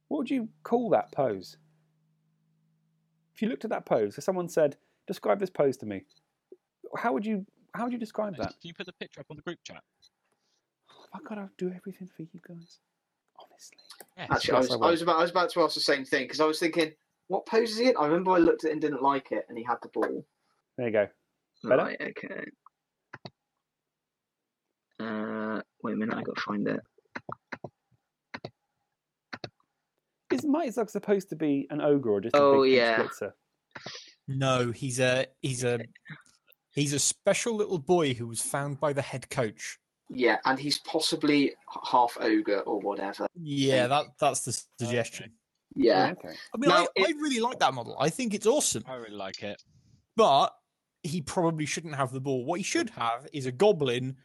What would you call that pose? If you looked at that pose, if someone said, "Describe this pose to me," how would you how would you describe that? Can you put the picture up on the group chat? Oh my god, I'll do everything for you guys. Honestly. Actually, I, was, I, I, was about, I was about to ask the same thing because I was thinking, what pose is it?" I remember I looked at it and didn't like it, and he had the ball. There you go. Better? Right, okay. Uh, wait a minute, I got to find it. Is Mighty Zug supposed to be an ogre or just a Oh, big yeah. splitzer? No, he's a he's a he's a special little boy who was found by the head coach. Yeah, and he's possibly half ogre or whatever. Yeah, that that's the suggestion. Yeah. Oh, okay. I mean, Now, I, I really like that model. I think it's awesome, I really like it. but he probably shouldn't have the ball. What he should have is a goblin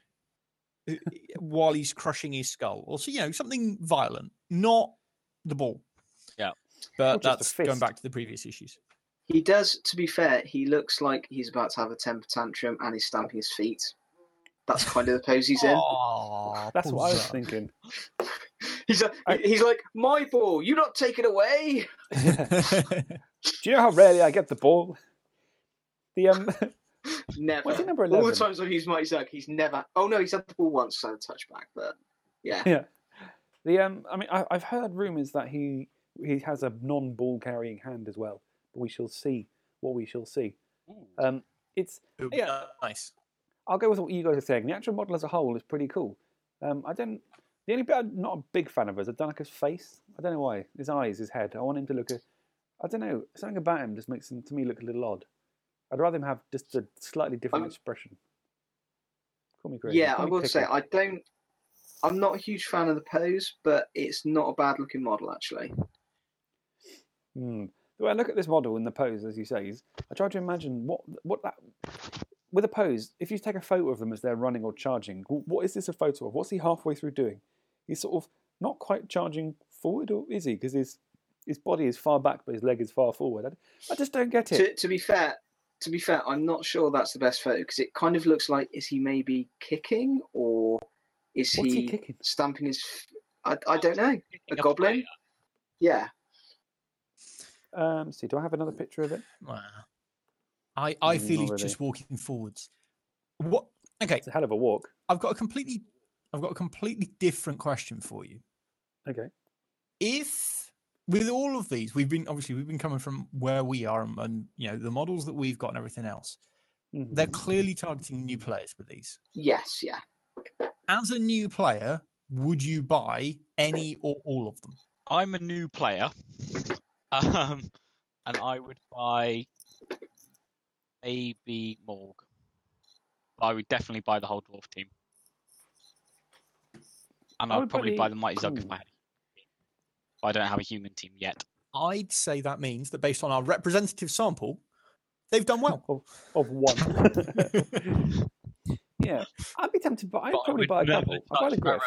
uh, while he's crushing his skull, or so you know something violent, not the ball. Yeah. but Or just a that's going back to the previous issues. He does, to be fair, he looks like he's about to have a temper tantrum and he's stamping his feet. That's kind of the pose he's in. Aw, That's what I was thinking. He's like, I- he's like, my ball, you not take it away. Do you know how rarely I get the ball? The um, Never. What's he number All the times I've used Mighty Zug, he's never. Oh no, he's had the ball once, so touchback. But yeah, yeah, the um. I mean, I, I've heard rumours that he he has a non-ball carrying hand as well. But we shall see what we shall see. Um, it's It would be Yeah. nice. I'll go with what you guys are saying. The actual model as a whole is pretty cool. Um, I don't. The only bit I'm not a big fan of is I don't like his face. I don't know why. His eyes, his head. I want him to look. A, I don't know. Something about him just makes him to me look a little odd. I'd rather him have just a slightly different I'm- expression. Call me crazy. yeah. call I me will say picky. I don't. I'm not a huge fan of the pose, but it's not a bad looking model actually. Hmm. The way I look at this model in the pose, as you say, is I try to imagine what what that with a pose. If you take a photo of them as they're running or charging, what is this a photo of? What's he halfway through doing? He's sort of not quite charging forward, or is he? Because his his body is far back, but his leg is far forward. I, I just don't get it. To, to be fair, to be fair, I'm not sure that's the best photo because it kind of looks like is he maybe kicking or is What's he he, kicking? stamping his? I, I don't know. A goblin? Yeah, Um, see, do I have another picture of it? Wow. I, I feel not he's really. just walking forwards. What? Okay, It's a hell of a walk. I've got a completely, I've got a completely different question for you. Okay. If with all of these, we've been obviously we've been coming from where we are and, and you know the models that we've got and everything else. Mhm. They're clearly targeting new players with these. yes, yeah. As a new player, would you buy any or all of them? I'm a new player, um, and I would buy maybe Morg. I would definitely buy the whole dwarf team, and I I would would probably buy the mighty Zug if. I had. a human team. But I don't have a human team yet. I'd say that means that based on our representative sample, they've done well. of, of one. yeah, I'd be tempted, but I'd But probably would buy a couple. I'd buy the Griff.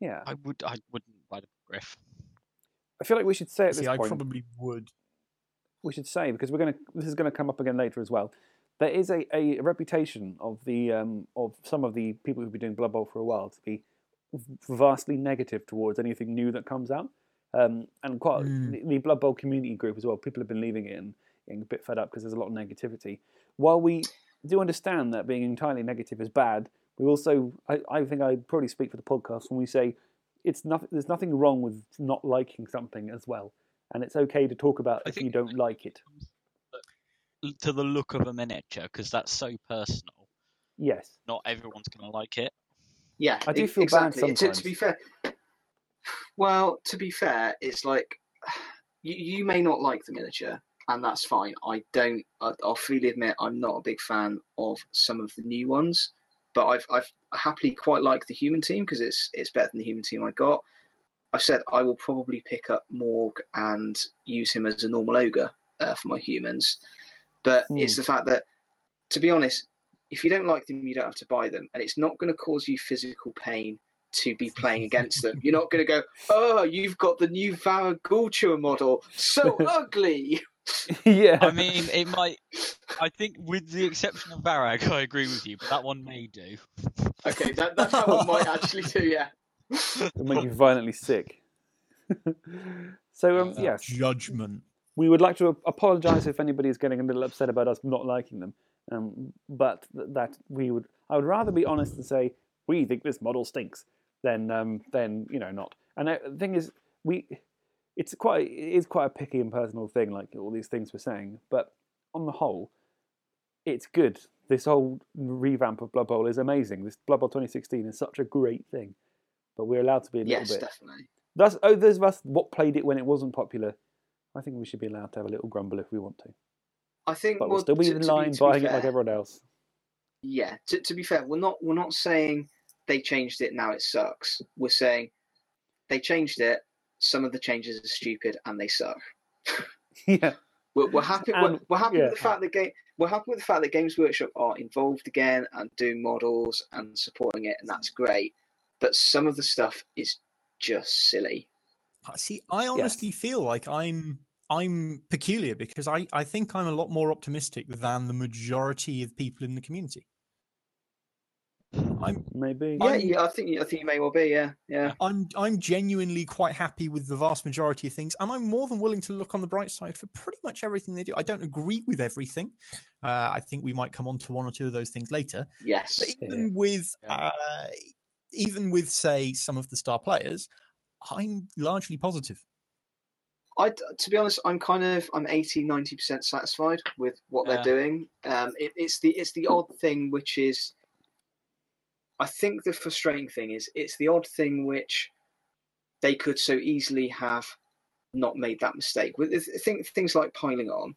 Yeah, I would. I wouldn't buy the Griff. I feel like we should say at this See, I point. probably would. we should say because we're going to this is going to come up again later as well there is a, a reputation of the um, of some of the people who've been doing blood bowl for a while to be vastly negative towards anything new that comes out um, and quite Mm. the, the blood bowl community group as well people have been leaving it and getting a bit fed up because there's a lot of negativity while we do understand that being entirely negative is bad we also I, I think i'd probably speak for the podcast when we say it's nothing there's nothing wrong with not liking something as well and it's okay to talk about I if you don't like it To the look of a miniature, because that's so personal. Yes. Not everyone's gonna like it. Yeah, I do feel bad exactly. To, sometimes. to be fair, well, to be fair, it's like you, you may not like the miniature, and that's fine. I don't. I, I'll freely admit I'm not a big fan of some of the new ones, but I've I've happily quite like the human team because it's it's better than the human team I got. I've said I will probably pick up Morg and use him as a normal ogre uh, for my humans, but it's the fact that, to be honest, if you don't like them, you don't have to buy them, and it's not going to cause you physical pain to be playing against them. You're not going to go, "Oh, you've got the new Varag Ghoul Chewer model, so ugly." yeah. I mean, it might. I think, with the exception of Varag, I agree with you, but that one may do. Okay, that that, that one might actually do, yeah. It'll make you violently sick. so, um, Uh, yes, Judgment. we would like to apologise if anybody is getting a little upset about us not liking them. Um, but th- that we would, I would rather be honest and say we think this model stinks than um, than you know not. And uh, the thing is, we it's quite it is quite a picky and personal thing, like all these things we're saying. But on the whole, it's good. This whole revamp of Blood Bowl is amazing. This Blood Bowl 2016 is such a great thing, but we're allowed to be a little yes, bit. definitely. That's oh, those of us what played it when it wasn't popular. I think we should be allowed to have a little grumble if we want to, I think but well, we'll still be to- in line be buying it like everyone else. Yeah, to, to be fair, we're not we're not saying they changed it now it sucks. We're saying they changed it. Some of the changes are stupid and they suck. yeah, We're, we're happy. we're, And- we're happy yeah. with the fact that game. We're happy with the fact that Games Workshop are involved again and doing models and supporting it, and that's great. But some of the stuff is just silly. Uh, See, I honestly feel like I'm I'm peculiar because I, I think I'm a lot more optimistic than the majority of people in the community. I'm maybe. Yeah, I'm- yeah, I think I think you may well be. Yeah, yeah. I'm I'm genuinely quite happy with the vast majority of things, and I'm more than willing to look on the bright side for pretty much everything they do. I don't agree with everything. Uh, I think we might come on to one or two of those things later. Yes. But Yeah. even with Yeah. uh, even with say some of the star players, I'm largely positive. I, to be honest, I'm kind of I'm 80, 90 percent satisfied with what Yeah. they're doing. Um, it, it's the it's the odd thing which is, I think the frustrating thing is it's the odd thing which they could so easily have not made that mistake. With I think things like piling on,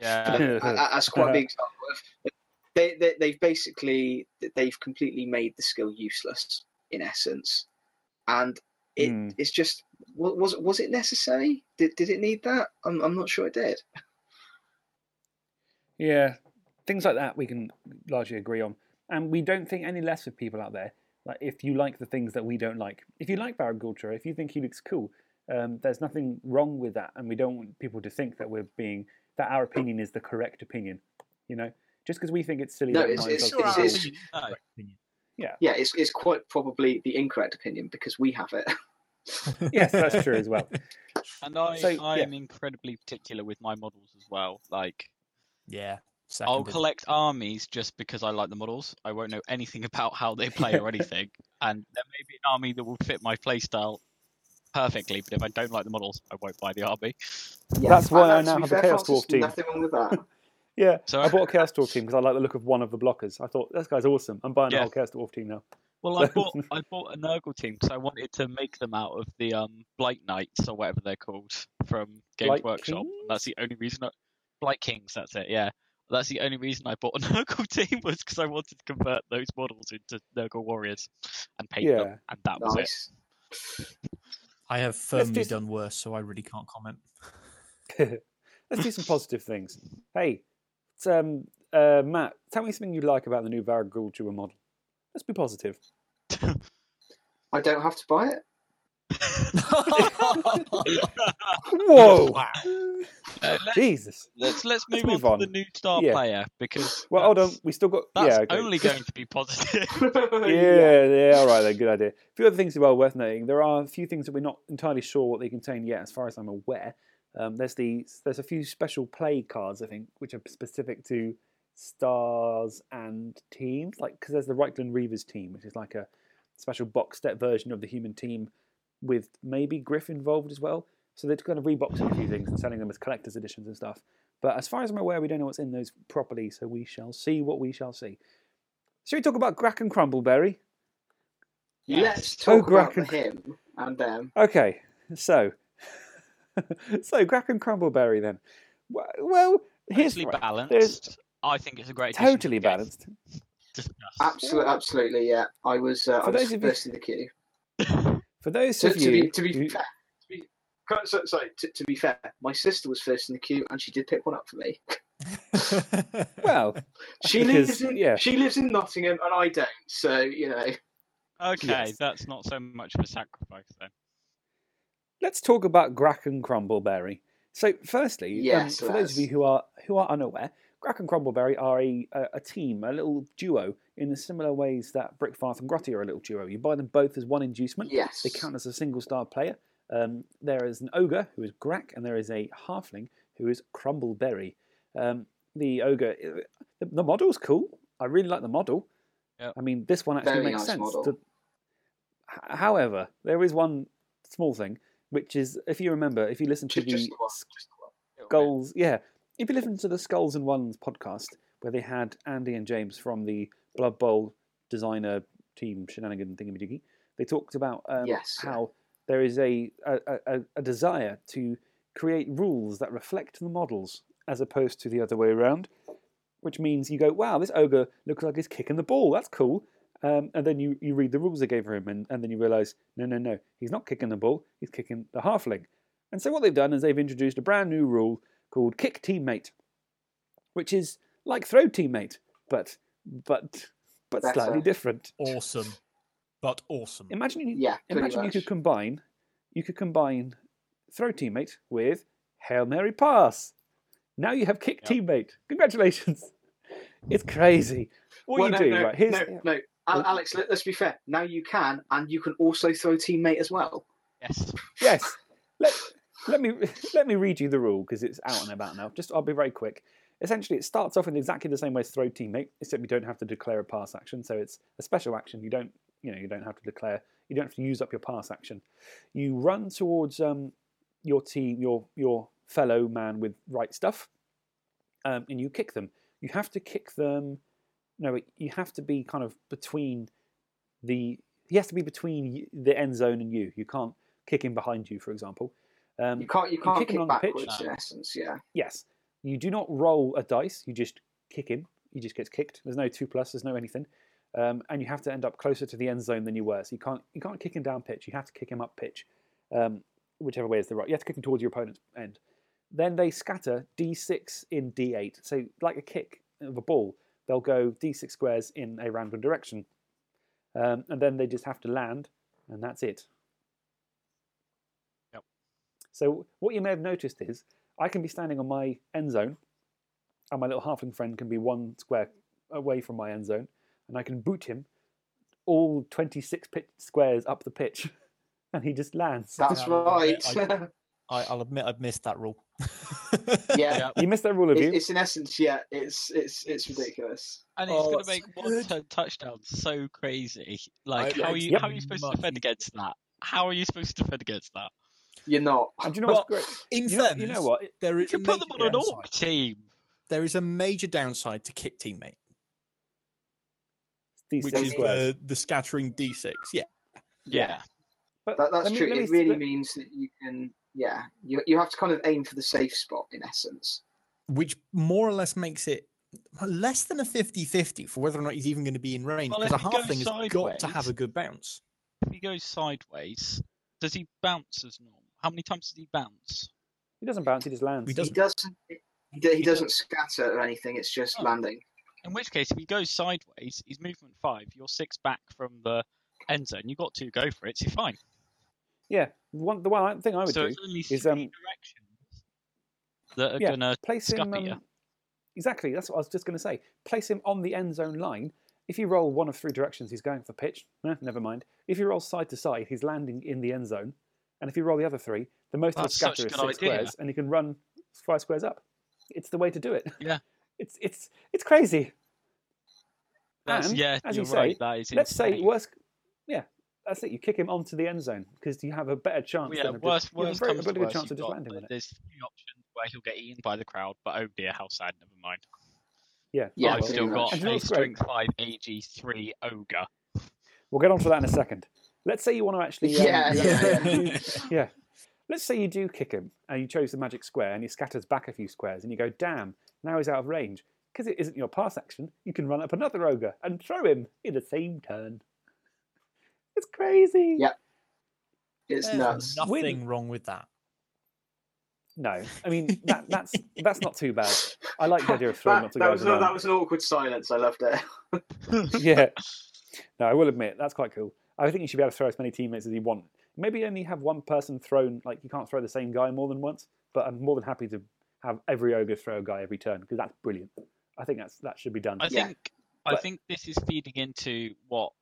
Yeah. a- a- quite a big example of they, they they've basically they've completely made the skill useless in essence, and it, Hmm. it's just wa- was was it necessary? Did did it need that? I'm I'm not sure it did. Yeah, things like that we can largely agree on, and we don't think any less of people out there. Like if you like the things that we don't like, if you like Varag Ghoul Chewer, if you think he looks cool, um, there's nothing wrong with that, and we don't want people to think that we're being that our opinion is the correct opinion. You know, just because we think it's silly. No, that it's- might as it's- well Sure, be our it's- cool. opinion, No. correct. Yeah, it's it's quite probably the incorrect opinion because we have it. yes, that's true as well. And I, So, yeah. I'm incredibly particular with my models as well. Like, Yeah. I'll seconded. collect armies just because I like the models. I won't know anything about how they play or anything. And there may be an army that will fit my playstyle perfectly, but if I don't like the models, I won't buy the army. Yeah, That's why and- I now be have a Chaos Dwarf team. Nothing wrong with that. Yeah, So- I bought a Chaos Dwarf team because I like the look of one of the blockers. I thought this guy's awesome. I'm buying a Yeah. whole Chaos Dwarf team now. Well, I bought I bought a Nurgle team because I wanted to make them out of the um Blight Knights or whatever they're called from Games Blight Workshop. Kings? That's the only reason. I, Blight Kings, that's it. Yeah, that's the only reason I bought a Nurgle team was because I wanted to convert those models into Nurgle warriors and paint Yeah. them, and that was it. I have firmly just- done worse, so I really can't comment. Let's do some positive things. Hey, it's, um, uh, Matt, tell me something you like about the new Varag Ghoul Chewer model. Let's be positive. I don't have to buy it. Whoa! Wow. Uh, let's, Jesus. let's let's Let's move, move on, on. to the new star Yeah. player because Well, hold on. We still got. That's yeah, okay. only going to be positive. Yeah, yeah, all right, then, good idea. A few other things are well worth noting. There are a few things that we're not entirely sure what they contain yet, as far as I'm aware. Um, there's the there's a few special play cards, I think, which are specific to stars and teams. Like because there's the Reikland Reavers team, which is like a special box set version of the human team, with maybe Griff involved as well. So they're kind of reboxing a few things and selling them as collector's editions and stuff. But as far as I'm aware, we don't know what's in those properly, so we shall see what we shall see. Shall we talk about Grak and Crumbleberry? Let's Oh, talk about Gracken. the him and them. Okay, so so Grak and Crumbleberry then. Well, well here's Nicely right, balanced. there's I think it's a great. addition to totally balanced. Absolutely, absolutely, yeah. I was, uh, For I was those of you- first in the queue. For those To, of to you, be to be who- fair, to be, so- sorry. To, to be fair, my sister was first in the queue, and she did pick one up for me. well, She Because, lives in yeah. she lives in Nottingham, and I don't. So you know, Okay, Yes. that's not so much of a sacrifice then. let's talk about Grak and Crumbleberry. So, firstly, um, Yes, for those of you who are who are unaware, Grak and Crumbleberry are a, a, a team, a little duo, in the similar ways that Brickfarth and Grotty are a little duo. You buy them both as one inducement. yes, They count as a single star player. Um, there is an ogre who is Grak, and there is a halfling who is Crumbleberry. Um, the ogre, the, the model's cool. I really like the model. Yep. I mean, this one actually Very makes nice sense. model. to- H- however, there is one small thing, which is if you remember, if you listen to just, just the the one, just the one. Skulls, yeah, if you listen to the Skulls and Ones podcast, where they had Andy and James from the Blood Bowl designer team shenanigan thingamajiggy. They talked about um, Yes, how there is a, a, a, a desire to create rules that reflect the models as opposed to the other way around, which means you go, wow, this ogre looks like he's kicking the ball. That's cool. Um, and then you, you read the rules they gave for him, and, and then you realize, no, no, no, he's not kicking the ball, he's kicking the halfling. And so what they've done is they've introduced a brand new rule called kick teammate, which is like throw teammate, but but but Better. slightly different. Awesome, but awesome. Imagine you, Yeah, pretty imagine you could combine you could combine throw teammate with Hail Mary pass. Now you have kick Yep. teammate. Congratulations. It's crazy. What Well, you no, do, no, right? Here's no, no. Oh. Alex, let, us be fair. Now you can, and you can also throw teammate as well. Yes. yes. Let, let me let me read you the rule because it's out and about now. Just I'll be very quick. Essentially, it starts off in exactly the same way as throw teammate, except you don't have to declare a pass action. So it's a special action. You don't you know you don't have to declare. You don't have to use up your pass action. You run towards um, your team, your your fellow man with right stuff, um, and you kick them. You have to kick them. No, you have to be kind of between the. He has to be between the end zone and you. You can't kick him behind you, for example. Um, You can't. You can't kick him on the pitch? In essence, yeah. Yes. You do not roll a dice. You just kick him. He just gets kicked. There's no two plus. There's no anything. Um, and you have to end up closer to the end zone than you were. So you can't you can't kick him down pitch. You have to kick him up pitch, um, whichever way is the right. You have to kick him towards your opponent's end. Then they scatter d6 in d8. So like a kick of a ball, they'll go d6 squares in a random direction, um, and then they just have to land, and that's it. Yep. So what you may have noticed is I can be standing on my end zone, and my little halfling friend can be one square away from my end zone, and I can boot him all 26 pitch squares up the pitch, and he just lands. That's Yeah, right. I- I, I'll admit I've missed that rule. yeah. Yeah. you missed that rule, have It's, you? it's in essence, yeah. It's it's it's ridiculous. And it's Oh, going to make one good. turn touchdowns so crazy. Like, I how are you Yep. how are you supposed to defend against that? How are you supposed to defend against that? You're not. And do you know Well, what's great? In You know, you know what? there You can put them major on an orc team. There is a major downside to kick teammate, These which is squares. the, the scattering d6. Yeah, Yeah. But That, that's me- true. me It really let- means that you can. Yeah, you you have to kind of aim for the safe spot in essence. which more or less makes it less than a 50-50 for whether or not he's even going to be in range Well, because a if thing goes has got to have a good bounce. If he goes sideways, does he bounce as normal? How many times does he bounce? He doesn't bounce, he just lands. He He doesn't. doesn't. He, he He doesn't scatter or anything. It's just Oh. landing. In which case, if he goes sideways, he's movement five. You're six back from the end zone. You've got to go for it. So you're fine. Yeah, one, the one thing I would so do it's only is, three um, directions that are yeah, gonna place him. Um, exactly, that's what I was just going to say. Place him on the end zone line. If you roll one of three directions, he's going for pitch. Eh, never mind. If you roll side to side, he's landing in the end zone. And if you roll the other three, the most That's he'll scatter is six idea. squares, and you can run five squares up. It's the way to do it. Yeah. It's it's it's crazy. That's, And, yeah, as you're you right. say, that is Let's say worst. Yeah, that's it. You kick him onto the end zone because you have a better chance. Well, yeah, than of worst, just, you have a worst comes a very to good chance of just got- landing on it. There's three options where he'll get eaten by the crowd, but oh dear, how sad. Never mind. Yeah, Yeah, I've still got much. And you know a what's great? strength five AG three ogre. We'll get on to that in a second. Let's say you want to actually. Um, Yeah, yeah, yeah. Let's say you do kick him and you chose the magic square and he scatters back a few squares and you go, damn, now he's out of range. Because it isn't your pass action, you can run up another ogre and throw him in the same turn. It's crazy. Yeah. It's There's nuts. nothing wrong with that. No, I mean that, that's that's not too bad. I like the idea of throwing that, lots of that guys was around. that was an awkward silence. I loved it. yeah. No, I will admit that's quite cool. I think you should be able to throw as many teammates as you want. Maybe only have one person thrown. Like you can't throw the same guy more than once. But I'm more than happy to have every ogre throw a guy every turn because that's brilliant. I think that's that should be done. I Yeah. think I think this is feeding into what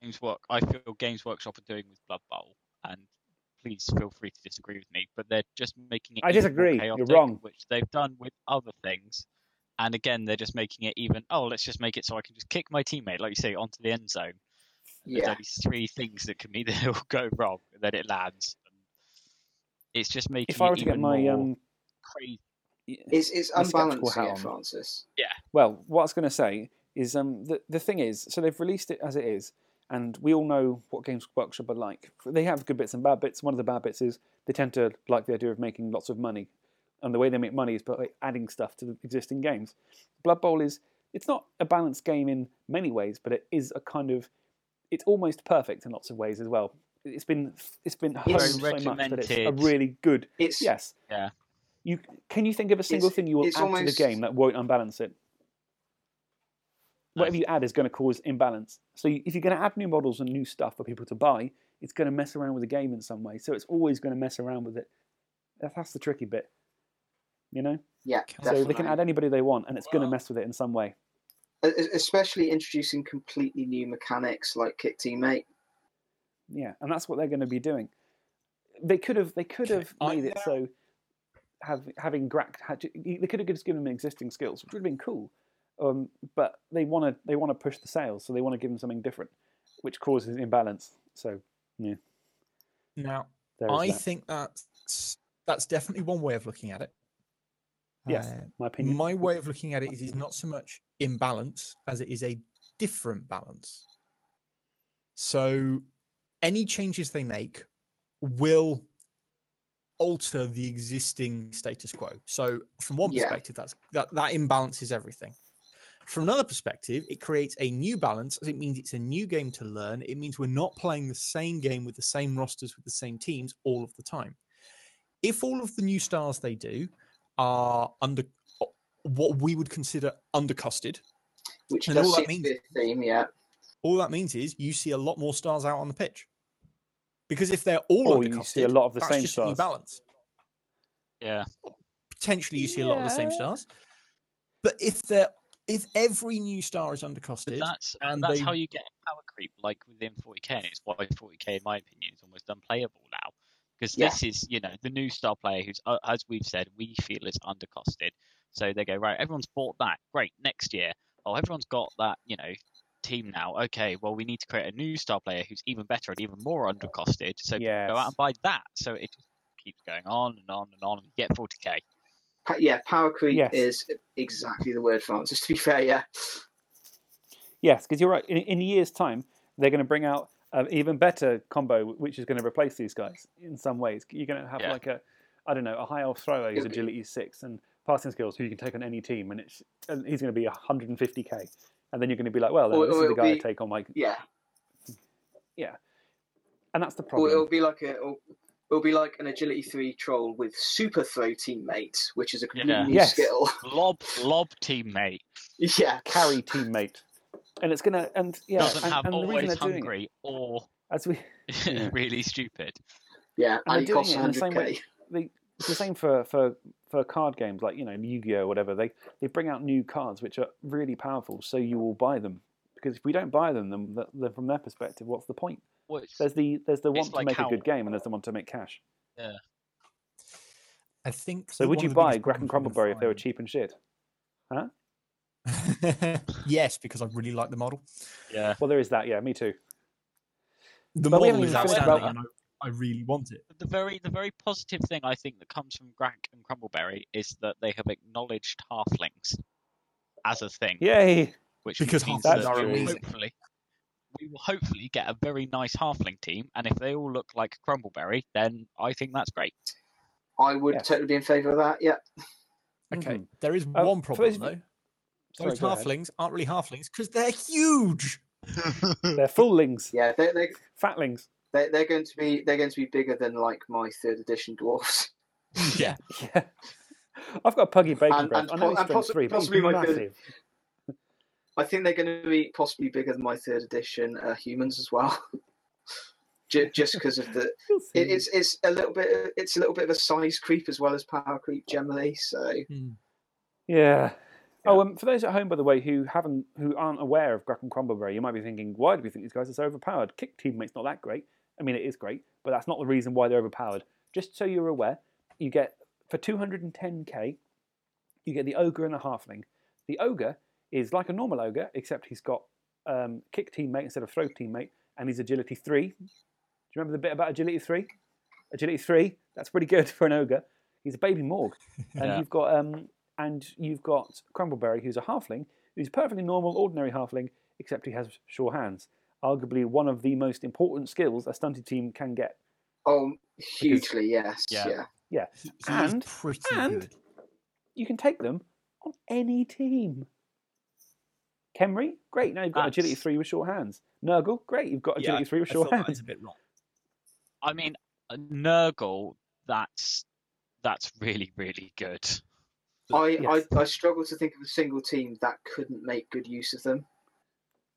Games Work I feel Games Workshop are doing with Blood Bowl, and please feel free to disagree with me, but they're just making it. I even more disagree. You're wrong. Which they've done with other things, and again they're just making it even. Oh, let's just make it so I can just kick my teammate, like you say, onto the end zone. There's only three things that can either go wrong, and then it lands. It's just making if I were to get my um, crazy. It's it's unbalanced here, on. Francis. Well, what I was going to say is um, the, the thing is, so they've released it as it is, and we all know what Games Workshop are like. They have good bits and bad bits. One of the bad bits is they tend to like the idea of making lots of money, and the way they make money is by adding stuff to the existing games. Blood Bowl is it's not a balanced game in many ways, but it is a kind of it's almost perfect in lots of ways as well. It's been it's been It's so much that it's a really good. It's Yes. Yeah. You can you think of a single It's- thing you will add to the game that won't unbalance it? Whatever you add is going to cause imbalance. So if you're going to add new models and new stuff for people to buy, it's going to mess around with the game in some way. So it's always going to mess around with it. That's the tricky bit. You know? yeah, So they can add anybody they want and it's going to mess with it in some way. Especially introducing completely new mechanics like kick teammate. Yeah, and that's what they're going to be doing. They could have they could Okay, have I made it now- so have having Grak had to, they could have just given him existing skills, which would have been cool. Um, but they want to they want to push the sales, so they want to give him something different, which causes imbalance. So yeah. Now, I that. think that's that's definitely one way of looking at it. yes, Uh, my opinion. my way of looking at it is, is not so much imbalance as it is a different balance. So, any changes they make will alter the existing status quo. So, from one Yeah. perspective, that's that that imbalances everything. From another perspective, it creates a new balance. as It means it's a new game to learn. It means we're not playing the same game with the same rosters with the same teams all of the time. If all of the new stars they do are under what we would consider undercosted, which And does all that means- to be a theme. Yeah, all that means is you see a lot more stars out on the pitch. Because if they're all Or you undercosted, see a lot of the same just stars. balance. Yeah. Potentially, you see a lot of the same stars. But if they're if every new star is But undercosted, that's and that's they- how you get power creep, like within 40k, and it's why 40k, in my opinion, is almost unplayable now. Because Yeah. this is, you know, the new star player who's, uh, as we've said, we feel is undercosted. So they go right. Everyone's bought that. Great. Next year, oh, everyone's got that, you know, team now. Okay, well, we need to create a new star player who's even better and even more undercosted. So people go out and buy that. So it just keeps going on and on and on. And you get 40k. Yeah, power creep Yes. is exactly the word, Francis. To be fair, yeah, Yes, because you're right. In, in a year's time, they're going to bring out an even better combo, which is going to replace these guys in some ways. You're going to have Yeah. like a, I don't know, a high elf thrower who's agility six and passing skills who you can take on any team, and it's and he's going to be 150k, and then you're going to be like, well, then Or- this or is the it'll guy I take on my, yeah. Yeah, and that's the Or problem. it'll be like a, it'll, it'll be like an agility three troll with super throw teammate, which is a completely Yeah. new Yes. skill. Lob, lob teammate yeah, Carry teammate, and it's going to and yeah, doesn't and, have and the reason always they're doing it, hungry or as we Yeah. really stupid. yeah, And and, they're it costs doing it in the same way- they, it's the same for, for, for card games like you know Yu-Gi-Oh or whatever. They they bring out new cards which are really powerful, so you will buy them because if we don't buy them, then, then from their perspective, what's the point? Well, There's the there's the It's want to make how- a good game, and there's the want to make cash. Yeah. I think. So would you buy biggest Grak and problems Crumbleberry if they were cheap and shit? find- yes, because I really like the model. yeah. Well, there is that. Yeah, me too. The But we model haven't is outstanding, about- and I, I really want it. the very the very positive thing I think that comes from Grak and Crumbleberry is that they have acknowledged halflings as a thing, Yay! which Because means halflings that we hopefully we will hopefully get a very nice halfling team, and if they all look like Crumbleberry, then I think that's great. I would Yes. totally be in favour of that. Yeah, Okay, Mhm. there is Uh, one problem those of though. You- Sorry, Those go ahead. halflings aren't really halflings because they're huge. They're fullings, yeah, they they fatlings. they they're going to be they're going to be bigger than like my third edition dwarfs. yeah, Yeah. I've got puggy bacon And- breath. and I know po- he's and strength possi- three, but possibly my third- massive. I think they're going to be possibly bigger than my third edition uh, humans as well. Just because of the, it, it's it's a little bit it's a little bit of a size creep as well as power creep generally. So Hmm. Yeah. Oh, um, for those at home, by the way, who haven't, who aren't aware of Grak and Crumbleberry, you might be thinking, why do we think these guys are so overpowered? Kick teammate's not that great. I mean, it is great, but that's not the reason why they're overpowered. Just so you're aware, you get for 210k, you get the ogre and a halfling. The ogre is like a normal ogre, except he's got um, kick teammate instead of throw teammate, and he's agility three. Do you remember the bit about agility three? Agility three. That's pretty good for an ogre. He's a baby Morg, and Yeah. you've got um, and you've got Crumbleberry, who's a halfling, who's perfectly normal, ordinary halfling, except he has sure hands. Arguably one of the most important skills a stunted team can get. Oh, hugely, yes. Yeah. Yeah. Yeah, He, he And- pretty and- good. you can take them on any team. Khemri, great. Now you've got That's- agility three with sure hands. Nurgle, great. You've got Yeah, agility three with I short that hands. is a bit wrong. I mean, a Nurgle, that's that's really really good. I, Yes. I, I struggle to think of a single team that couldn't make good use of them.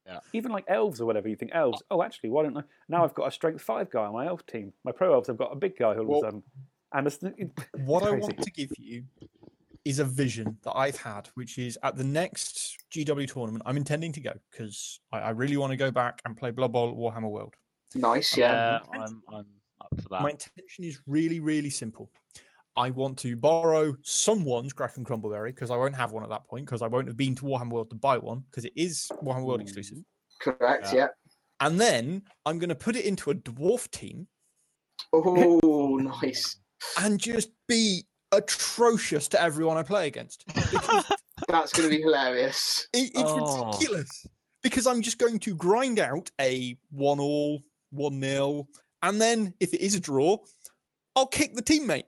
Yeah. Even like elves or whatever, you think elves. Oh, actually, why don't I? Now I've got a strength five guy on my elf team. My pro elves, I've got a big guy who all Well, of a sudden. And it's, it's What I want to give you is a vision that I've had, which is at the next GW tournament. I'm intending to go because I, I really want to go back and play Blood Bowl Warhammer World. Nice, yeah. Yeah, I'm I'm up for that. My intention is really, really simple. I want to borrow someone's Grak and Crumbleberry because I won't have one at that point because I won't have been to Warhammer World to buy one because it is Warhammer World hmm. exclusive. Correct, Yeah. yeah. And then I'm going to put it into a dwarf team Oh, nice. and just be atrocious to everyone I play against. Because That's going to be hilarious. It, it's Oh. ridiculous because I'm just going to grind out a one all, one nil, and then if it is a draw, I'll kick the teammate.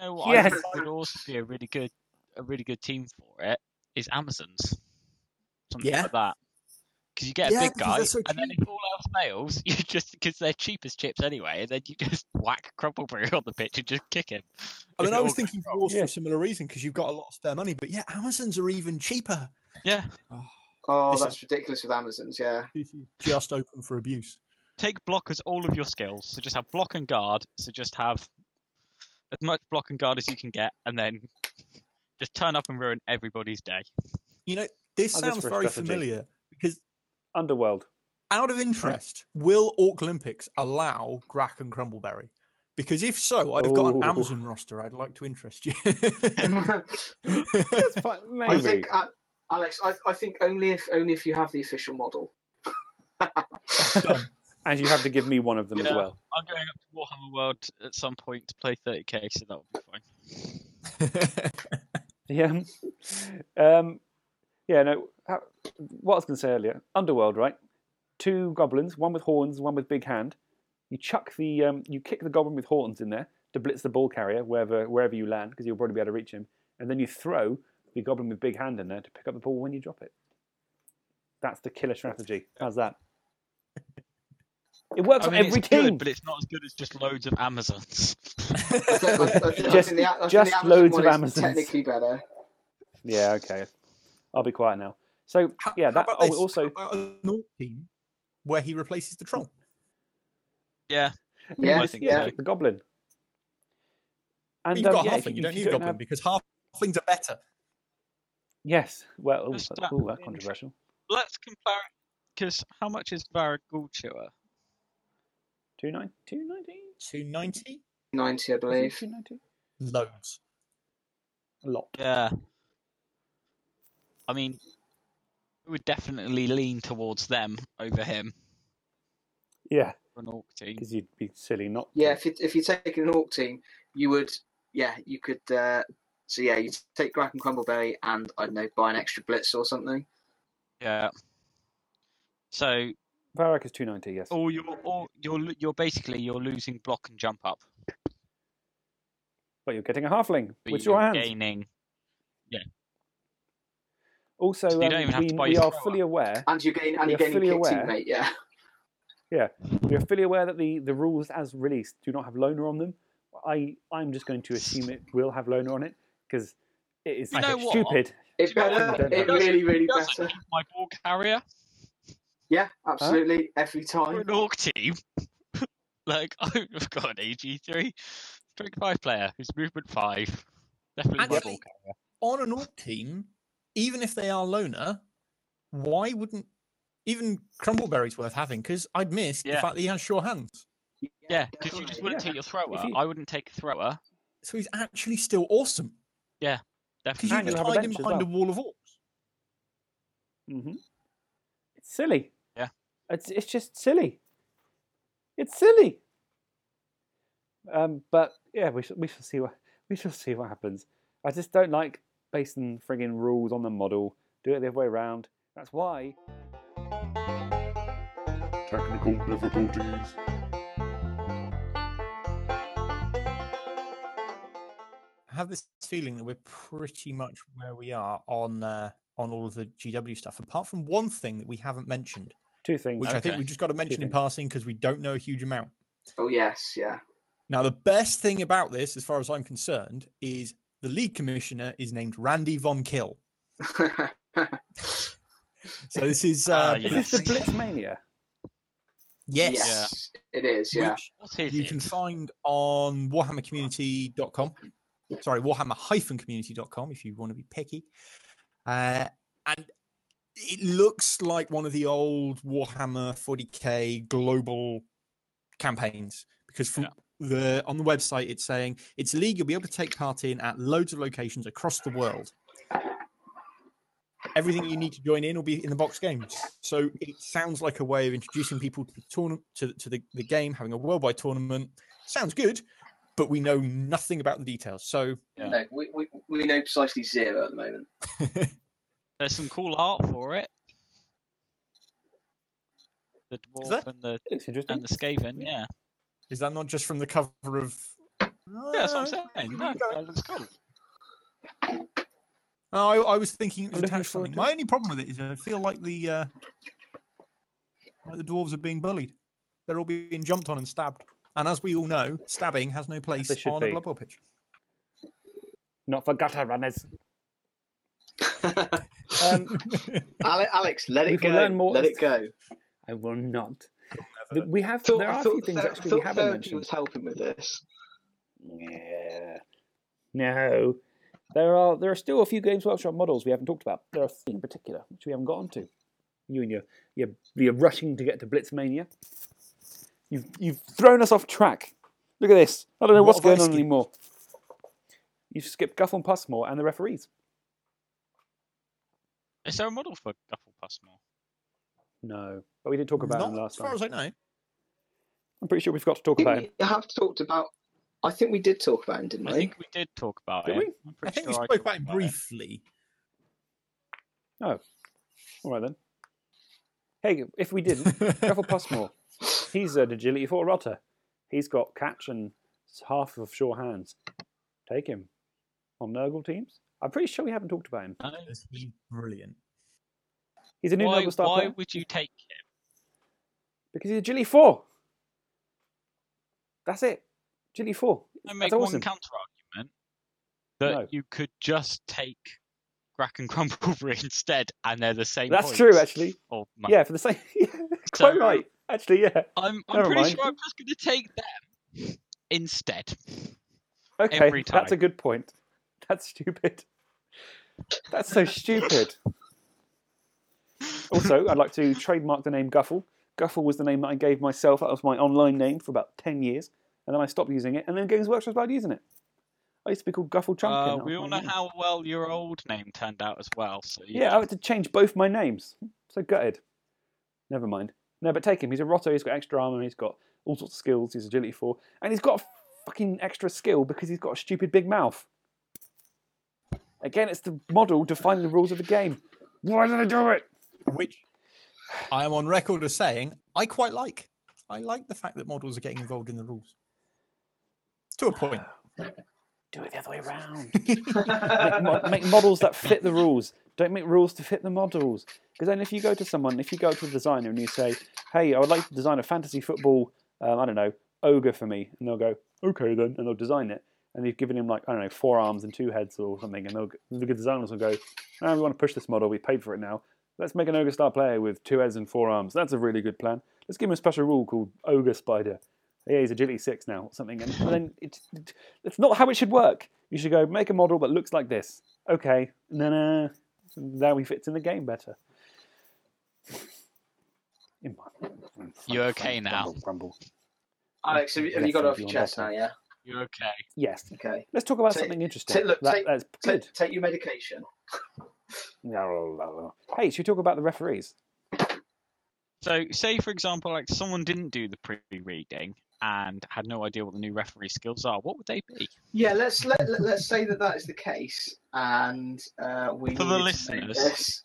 You know what I Yes. think would also be a really good a really good team for it is Amazons. Something Yeah. like that. Because you get a Yeah, big guy, so and then if all else fails, you just because they're cheap as chips anyway, and then you just whack Crumbleberry on the pitch and just kick him. I mean, I was thinking goes wrong. for Yeah. a similar reason because you've got a lot of spare money. But yeah, Amazons are even cheaper. Yeah, Oh, This that's ridiculous with Amazons, yeah. Just open for abuse. take block as all of your skills. So just have block and guard. So just have as much block and guard as you can get, and then just turn up and ruin everybody's day. You know, this Oh, sounds for very strategy. familiar because Underworld. out of interest, will Orc Olympics allow Grak and Crumbleberry? Because if so, I've got an. Amazon roster I'd like to interest you. That's fine. Maybe. I think, uh, Alex, I, I think only if only if you have the official model. and you have to give me one of them as well. I'm going up to Warhammer World at some point to play 30k, so that'll be fine. Yeah. Um, yeah, no. How, what I was going to say earlier Underworld, right? Two goblins, one with horns, one with big hand. You chuck the, um, you kick the goblin with horns in there to blitz the ball carrier wherever wherever you land because you'll probably be able to reach him. And then you throw the goblin with big hand in there to pick up the ball when you drop it. That's the killer strategy. How's that? It works I mean, on every team, good, but it's not as good as just loads of Amazons. just the, just loads of Amazons. Technically better. Yeah. Okay. I'll be quiet now. So how, yeah, that oh, also team where he replaces the troll. Yeah. Yeah. yeah. So. The goblin. And you've um, got yeah, halfling. You, you don't need goblin have... because halflings are better. Yes. Well, ooh, that's, ooh, that's controversial. Let's compare. Because how much is Varag Ghoul Chewer? 290? 290? 90, I believe. 290? Loads. A lot. Yeah. I mean, we would definitely lean towards them over him. Yeah. An Orc team. Because you'd be silly not to. Yeah, if you, if you take an Orc team, you would, yeah, you could, uh, so yeah, you take Grak and Crumbleberry and, I don't know, buy an extra Blitz or something. Yeah. So Varag is two ninety. Yes. Or you're all you're you're basically you're losing block and jump up. But you're getting a halfling But with you're your hands. gaining. Yeah. Also, So you um, don't even have we, to buy we are fully aware. And you gain, and you're gain fully your aware. teammate. Yeah. We are fully aware that the, the rules as released do not have loner on them. I I'm just going to assume it will have loner on it because it is You know stupid. It Do you know better. It really, really better. my ball carrier Yeah, absolutely. Every for time. an Orc team. like I've got an AG3 strength five player who's movement five. Definitely my Actually- ball. On an Orc team, even if they are loner, why wouldn't even Crumbleberry's worth having? Because I'd miss the fact that he has sure hands. Yeah, because you just wouldn't Yeah. take your thrower. you- I wouldn't take a thrower. So he's actually still awesome. Yeah, Definitely. you And just you'll have a hide him behind well. a wall of orcs. Mm-hmm. It's silly. Yeah. It's it's just silly. It's silly. Um, but yeah, we shall we shall see what We shall see what happens. I just don't like basing frigging rules on the model. Do it the other way around. That's why. Technical difficulties. I have this feeling that we're pretty much where we are on uh, on all of the GW stuff, apart from one thing that we haven't mentioned, Two things. which I think Okay. we just got to mention in things. passing because we don't know a huge amount. Oh yes, yeah. Now, the best thing about this, as far as I'm concerned, is the league commissioner is named Randy Von Kill. So this is Ah, uh, Is this the Yes. Blitzmania? yes, yes, it is. Yeah. which you it? can find on warhammercommunity.com. Sorry, warhammer-community.com if you want to be picky. Uh, and it looks like one of the old Warhammer 40k global campaigns because from the on the website it's saying it's a league you'll be able to take part in at loads of locations across the world. Everything you need to join in will be in the box games. So it sounds like a way of introducing people to the tournament to, to the, the game, having a worldwide tournament. Sounds good, but we know nothing about the details. So Yeah. No, we, we, we know precisely zero at the moment. There's some cool art for it. The dwarf there? and the Looks and the Skaven, yeah. is that not just from the cover of Yeah, that's what I'm saying. No, that looks cool. Oh, I, I was thinking it was looking attached something. My only problem with it is I feel like the uh, like the dwarves are being bullied. They're all being jumped on and stabbed. And as we all know, stabbing has no place they should on be. a Blood Bowl pitch. Not for gutter runners. Um, Alex, let it go. learn more Let it go. I will not. Th- We have. Thought, there are I a thought, few things Ther- actually thought we haven't Therapy mentioned. was helping with this. Yeah. No. There are there are still a few Games Workshop models we haven't talked about. There are three in particular which we haven't got onto. You and your you're, you're rushing to get to Blitzmania. You've you've thrown us off track. Look at this. I don't know What what's going on anymore. You've skipped Guffle Pusmaw and the referees. Is there a model for Guffle Pusmaw? No, but we did talk about Not them last as far time. as I know. I'm pretty sure we've got to talk about think him. we have talked about. I think we did talk about him, didn't we? I think we did talk about Did it. we? I'm I pretty think we sure I spoke talked about it it. briefly. Oh. All right then. Hey, if we didn't, Guffle Pusmaw. He's an agility four rotter. He's got catch and half of sure hands. Take him on Nurgle teams. I'm pretty sure we haven't talked about him. No. He's brilliant. He's a new Why, Nurgle star why player would you take him? because he's a agility four. That's it. Agility four. I That's make awesome. one counter argument that No. you could just take Grak and Crumbleberry instead, and they're the same. That's true, actually. Or Yeah, for the same. Yeah, So- quite right. Actually, yeah. I'm, I'm pretty mind. sure I'm just going to take them instead. Okay, Every that's a good point. That's stupid. That's so stupid. Also, I'd like to trademark the name Guffle. Guffle was the name that I gave myself. That was my online name for about 10 years. And then I stopped using it. And then Games Workshop started using it. I used to be called Guffle Chumpkin. Uh, we all know name. how well your old name turned out as well. So Yeah, I had to change both my names. So gutted. Never mind. No, but take him. He's a Rotter. He's got extra armor. He's got all sorts of skills. He's agility four, and he's got a fucking extra skill because he's got a stupid big mouth. Again, it's the model defining the rules of the game. Why did I do it? Which I am on record as saying I quite like. I like the fact that models are getting involved in the rules. To a point. Do it the other way around. make, mo- make models that fit the rules. Don't make rules to fit the models. Because then, if you go to someone, if you go to a designer and you say, "Hey, I would like to design a fantasy football, um, I don't know, ogre for me," and they'll go, "Okay, then," and they'll design it. And you've given him like I don't know, four arms and two heads or something, and they'll the good designers will go, "Oh, we want to push this model. We paid for it now. Let's make an ogre star player with two heads and four arms. That's a really good plan. Let's give him a special rule called ogre spider. Yeah, he's agility six now or something. And then it's it's not how it should work. You should go make a model that looks like this. Okay, no, no. Now he fits in the game better. In my- You okay now? Grumble, grumble. Alex, have you, have you got it off your chest now? Yeah. You're okay. Yes. Okay. Let's talk about Take- something interesting. take- look, That- take- that's Take, good. take your medication. Hey, should we talk about the referees? So, say for example, like someone didn't do the pre-reading, and had no idea what the new referee skills are, what would they be? Yeah, let's let, let us say that that is the case, and uh, we For the needed to make listeners.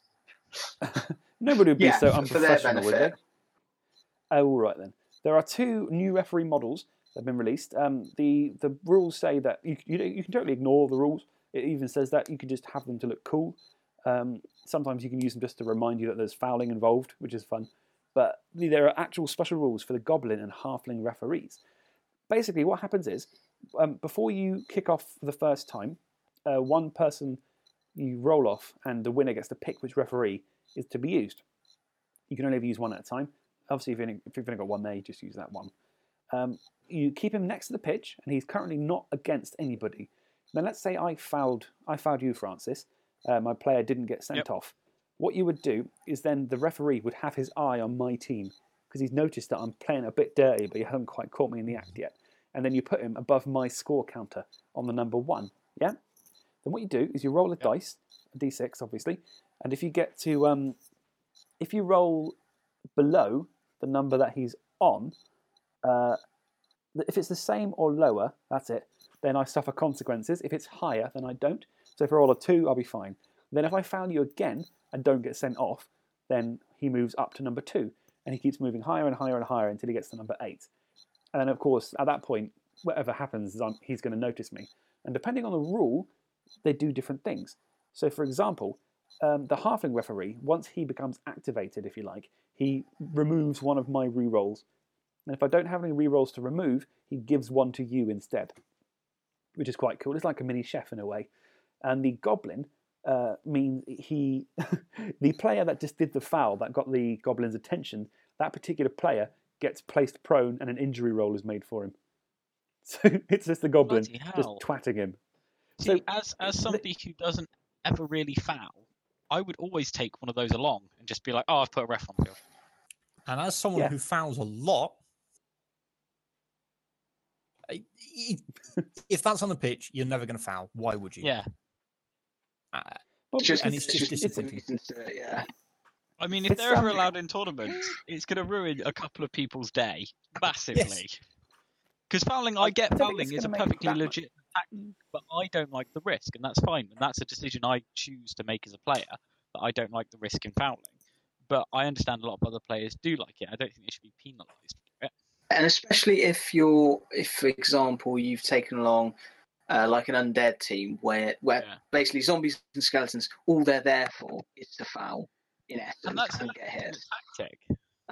Nobody would be Yeah, so for- for their unprofessional, would they? Oh, all right then. There are two new referee models that have been released. Um, the the rules say that you, you you can totally ignore the rules. It even says that you can just have them to look cool. Um, sometimes you can use them just to remind you that there's fouling involved, which is fun. But there are actual special rules for the goblin and halfling referees. Basically, what happens is um, before you kick off for the first time, uh, one person you roll off, and the winner gets to pick which referee is to be used. You can only ever use one at a time. Obviously, if, you've only, if you've only got one there, you just use that one. Um, you keep him next to the pitch, and he's currently not against anybody. Then let's say I fouled, I fouled you, Francis. Uh, my player didn't get sent Yep. off. What you would do is then the referee would have his eye on my team because he's noticed that I'm playing a bit dirty, but you haven't quite caught me in the act yet. And then you put him above my score counter on the number one. Yeah. Then what you do is you roll a dice, a d6, obviously, and if you get to, um, if you roll below the number that he's on, uh, if it's the same or lower, that's it. Then I suffer consequences. If it's higher, then I don't. So if I roll a two, I'll be fine. Then if I foul you again and don't get sent off, then he moves up to number two, and he keeps moving higher and higher and higher until he gets to number eight. And then, of course, at that point, whatever happens, he's going to notice me. And depending on the rule, they do different things. So, for example, um, the halfling referee, once he becomes activated, if you like, he removes one of my rerolls. And if I don't have any rerolls to remove, he gives one to you instead, which is quite cool. It's like a mini chef in a way. And the goblin uh, means he, the player that just did the foul that got the goblin's attention, that particular player gets placed prone and an injury roll is made for him. So it's just the goblin just twatting him. See, So, as as li- somebody who doesn't ever really foul, I would always take one of those along and just be like, "Oh, I've put a ref on the field." And as someone Yeah. who fouls a lot, I- i- if that's on the pitch, you're never going to foul. Why would you? Yeah, Uh, Well, Just, And it's it's- just it's- disappointing. reasons yeah. I mean, if It's, they're ever allowed in tournaments, it's going to ruin a couple of people's day massively. Because fouling, I get don't fouling is a perfectly that legit tactic, but I don't like the risk, and that's fine. And that's a decision I choose to make as a player that I don't like the risk in fouling. But I understand a lot of other players do like it. I don't think they should be penalised for it. And especially if you're if for example you've taken along uh, like an undead team where where Yeah. basically zombies and skeletons all they're there for is to foul in essence And that's and get hit. tactic.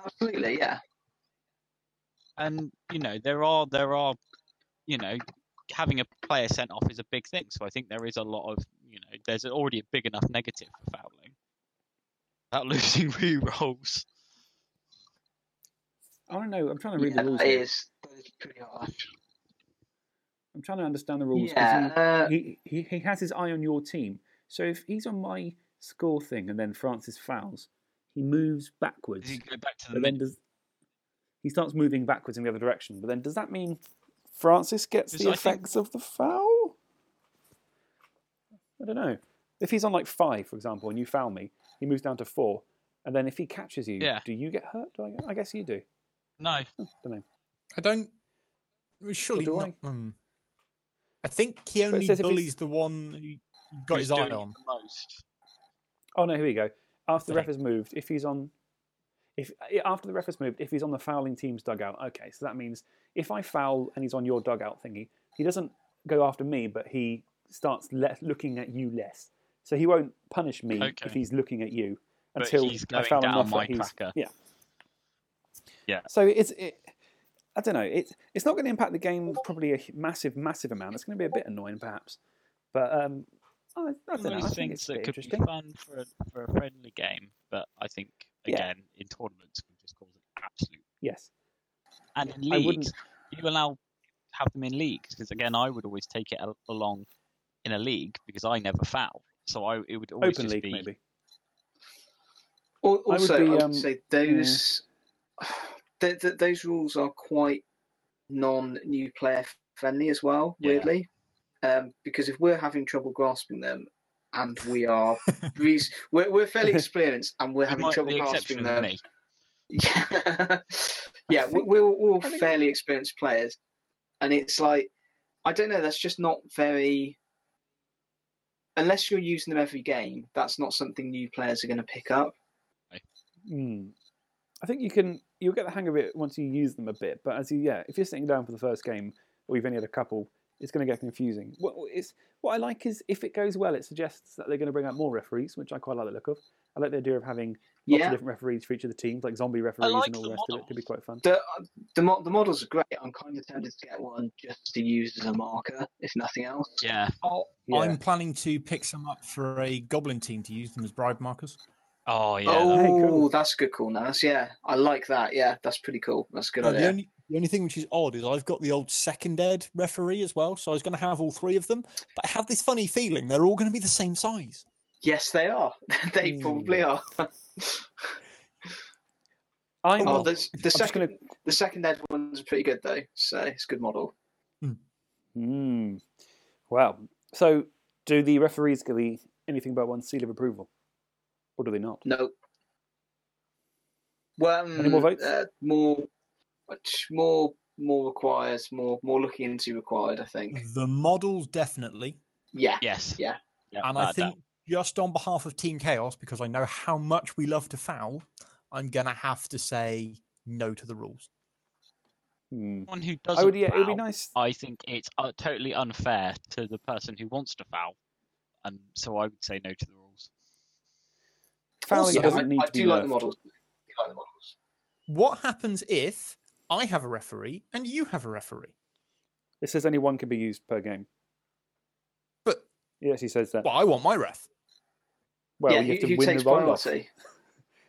absolutely yeah. And you know there are there are you know having a player sent off is a big thing. So i think there is a lot of you know there's already a big enough negative for fouling. Without losing re-rolls I don't know. I'm trying to read yeah the rules. that here. is that is pretty harsh I'm trying to understand the rules. yeah uh, he, he, he has his eye on your team. So if he's on my score thing and then Francis fouls, he moves backwards. does he go back to the But then mid does he starts moving backwards in the other direction? But then does that mean Francis gets the I think- effects of the foul? I don't know. If he's on like five, for example, and you foul me, he moves down to four, and then if he catches you, Yeah. do you get hurt? Do I, I guess you do. No I don't know. I don't. Surely do not. I? hmm. I think he only says bullies the one who got his eye on. the most Oh no, here we go. After the ref has moved, if he's on, if after the ref has moved, if he's on the fouling team's dugout, okay, so that means if I foul and he's on your dugout thingy, he doesn't go after me, but he starts le- looking at you less. So he won't punish me Okay. if he's looking at you until he's I foul down enough my that he's yeah. Yeah. So it's it. I don't know. It's it's not going to impact the game probably a massive massive amount. It's going to be a bit annoying perhaps, but um, I, I don't know. I those think it's things a bit that could be fun for a, for a friendly game but i think Yeah. again in tournaments we just cause an absolute Yes. and in leagues you allow have them in leagues because again i would always take it along in a league because i never foul so i it would always Open just league be maybe. Al- would Also, I would, um, say those th- th- those rules are quite non-new player friendly as well. Yeah. Weirdly, um, because if we're having trouble grasping them, and we are reas- we're, we're fairly experienced, and we're having trouble the grasping them, me yeah, Yeah, we- think- we're all- we're all fairly experienced players, and it's like I don't know. That's just not very. Unless you're using them every game, that's not something new players are going to pick up. Hmm. I think you can you'll get the hang of it once you use them a bit. But as you yeah, if you're sitting down for the first game or you've only had a couple, it's going to get confusing. What it's what I like is if it goes well, it suggests that they're going to bring out more referees, which I quite like the look of. I like the idea of having lots Yeah, of different referees for each of the teams, like zombie referees like and all the the rest of it. Could be quite fun. the the, mo- the models are great. I'm kind of tempted to get one just to use as a marker, if nothing else. Yeah. Oh, Yeah. I'm planning to pick some up for a goblin team to use them as bribe markers. Oh yeah. oh, cool. that's a good call, Nas. Yeah, I like that. Yeah, that's pretty cool. That's a good Now, the idea. only the only thing which is odd is I've got the old second ed referee as well, so I was going to have all three of them. But I have this funny feeling they're all going to be the same size. Yes, they are. they Hmm. probably are. I'm, oh, the, the second gonna- the second ed ones are pretty good though, so it's a good model. Hmm. Wow. So, do the referees get the anything but one seal of approval, or do they not? No. Well, Any more votes? Uh, more, much more, more requires more, more looking into required. I think. The models definitely, Yeah. Yes. Yeah. Yeah. and I that- that- think just on behalf of Team Chaos, because I know how much we love to foul, I'm going to have to say no to the rules. Hmm. one who I doesn't would. Yeah, it would be nice. I think it's uh, totally unfair to the person who wants to foul, and so I would say no to the rules. Fouling Also, doesn't I, need I to be do like the models. I like the models. What happens if I have a referee and you have a referee? It says only one can be used per game. But Yes, he says that. well, I want my ref. Well, yeah, you have to who win the roll off. priority?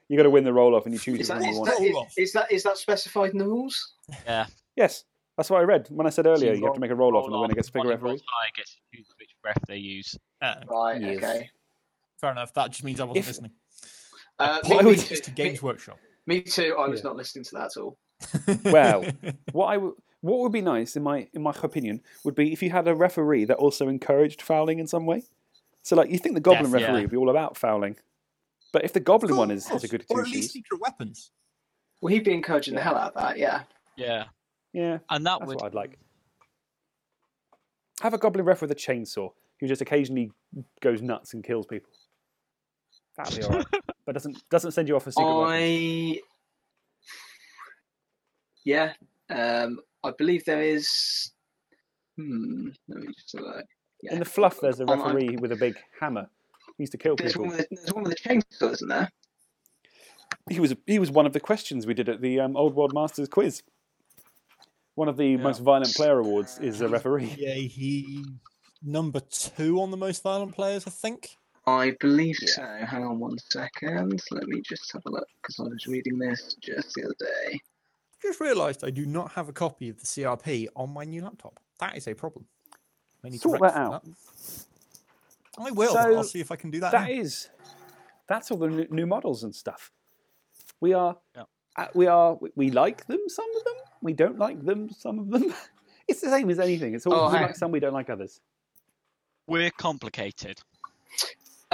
You got to win the roll off, and you choose Is the that, one you is, want. that, is, that is that specified in the rules? Yeah. Yes, that's what I read when I said earlier. you You have to make a roll off, and the winner gets to pick a one referee. rolls high gets to choose which ref they use. Uh, Right. Yes. Okay. fair enough. That just means I wasn't If- listening. Uh, I me, me, would- too, It's to me, Games Workshop. me too. I was Yeah. not listening to that at all. Well, What I w- what would be nice, in my in my opinion, would be if you had a referee that also encouraged fouling in some way. So, like, you think the goblin Def- referee yeah. would be all about fouling, but if the goblin one is, is a good or two at least secret weapons. Well, he'd be encouraging the hell out of that. Yeah. Yeah. yeah, And that that's would what I'd like. Have a goblin ref with a chainsaw who just occasionally goes nuts and kills people. That'd be alright, but doesn't doesn't send you off a secret weapon. I. Yeah. Um, I believe there is. Hmm. Let me just have a. Yeah. In the fluff, there's a On- on- referee with a big hammer. He used to kill There's people. one, with the, there's one with the chainsaw, isn't there? He was he was one of the questions we did at the um, Old World Masters quiz. One of the most violent player awards is a referee. Yeah, he number two on the most violent players, I think. I believe Yeah. so. Hang on one second. Let me just have a look because I was reading this just the other day. I just realised I do not have a copy of the CRP on my new laptop. That is a problem. I need Sort to that rectify out. I will. So, I'll see if I can do that. That now. is, that's all the new- new models and stuff. We are, Yeah. uh, we are, we- we like them. Some of them, we don't like them. Some of them. It's the same as anything. It's all Oh, we like some, we don't like others. we're complicated.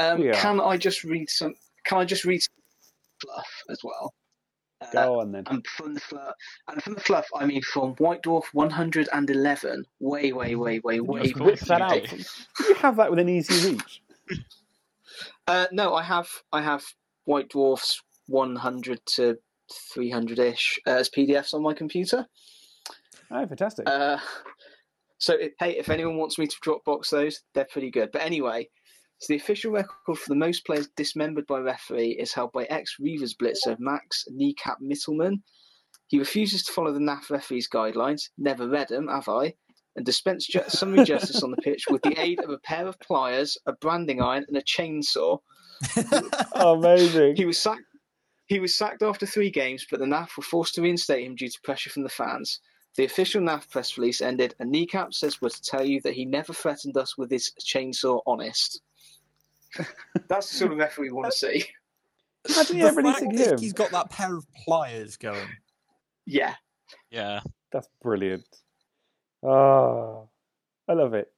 Um, Yeah. Can I just read some? Can I just read some fluff as well? Uh, Go on then. and from the fluff, and from the fluff, I mean from White Dwarf 111, way, way, way, way, way. Of Whip that you out. do. Do you have that within easy reach? Uh, no, I have, I have White Dwarfs 100 to 300 ish uh, as PDFs on my computer. Oh, fantastic. Uh, so, it, hey, if anyone wants me to Dropbox those, they're pretty good. But anyway, so the official record for the most players dismembered by referee is held by ex Reavers blitzer Max Kneecap Mittelman. He refuses to follow the NAF referee's guidelines, never read them, have I, and dispense ju- summary justice on the pitch with the aid of a pair of pliers, a branding iron, and a chainsaw. Amazing. He was sacked. He was sacked after three games, but the NAF were forced to reinstate him due to pressure from the fans. The official NAF press release ended, and Kneecap says we're to tell you that he never threatened us with his chainsaw honest. That's the sort of referee we want to see. Imagine you the ever fact releasing that him. he's got that pair of pliers going. Yeah. Yeah. That's brilliant. Ah, I love it.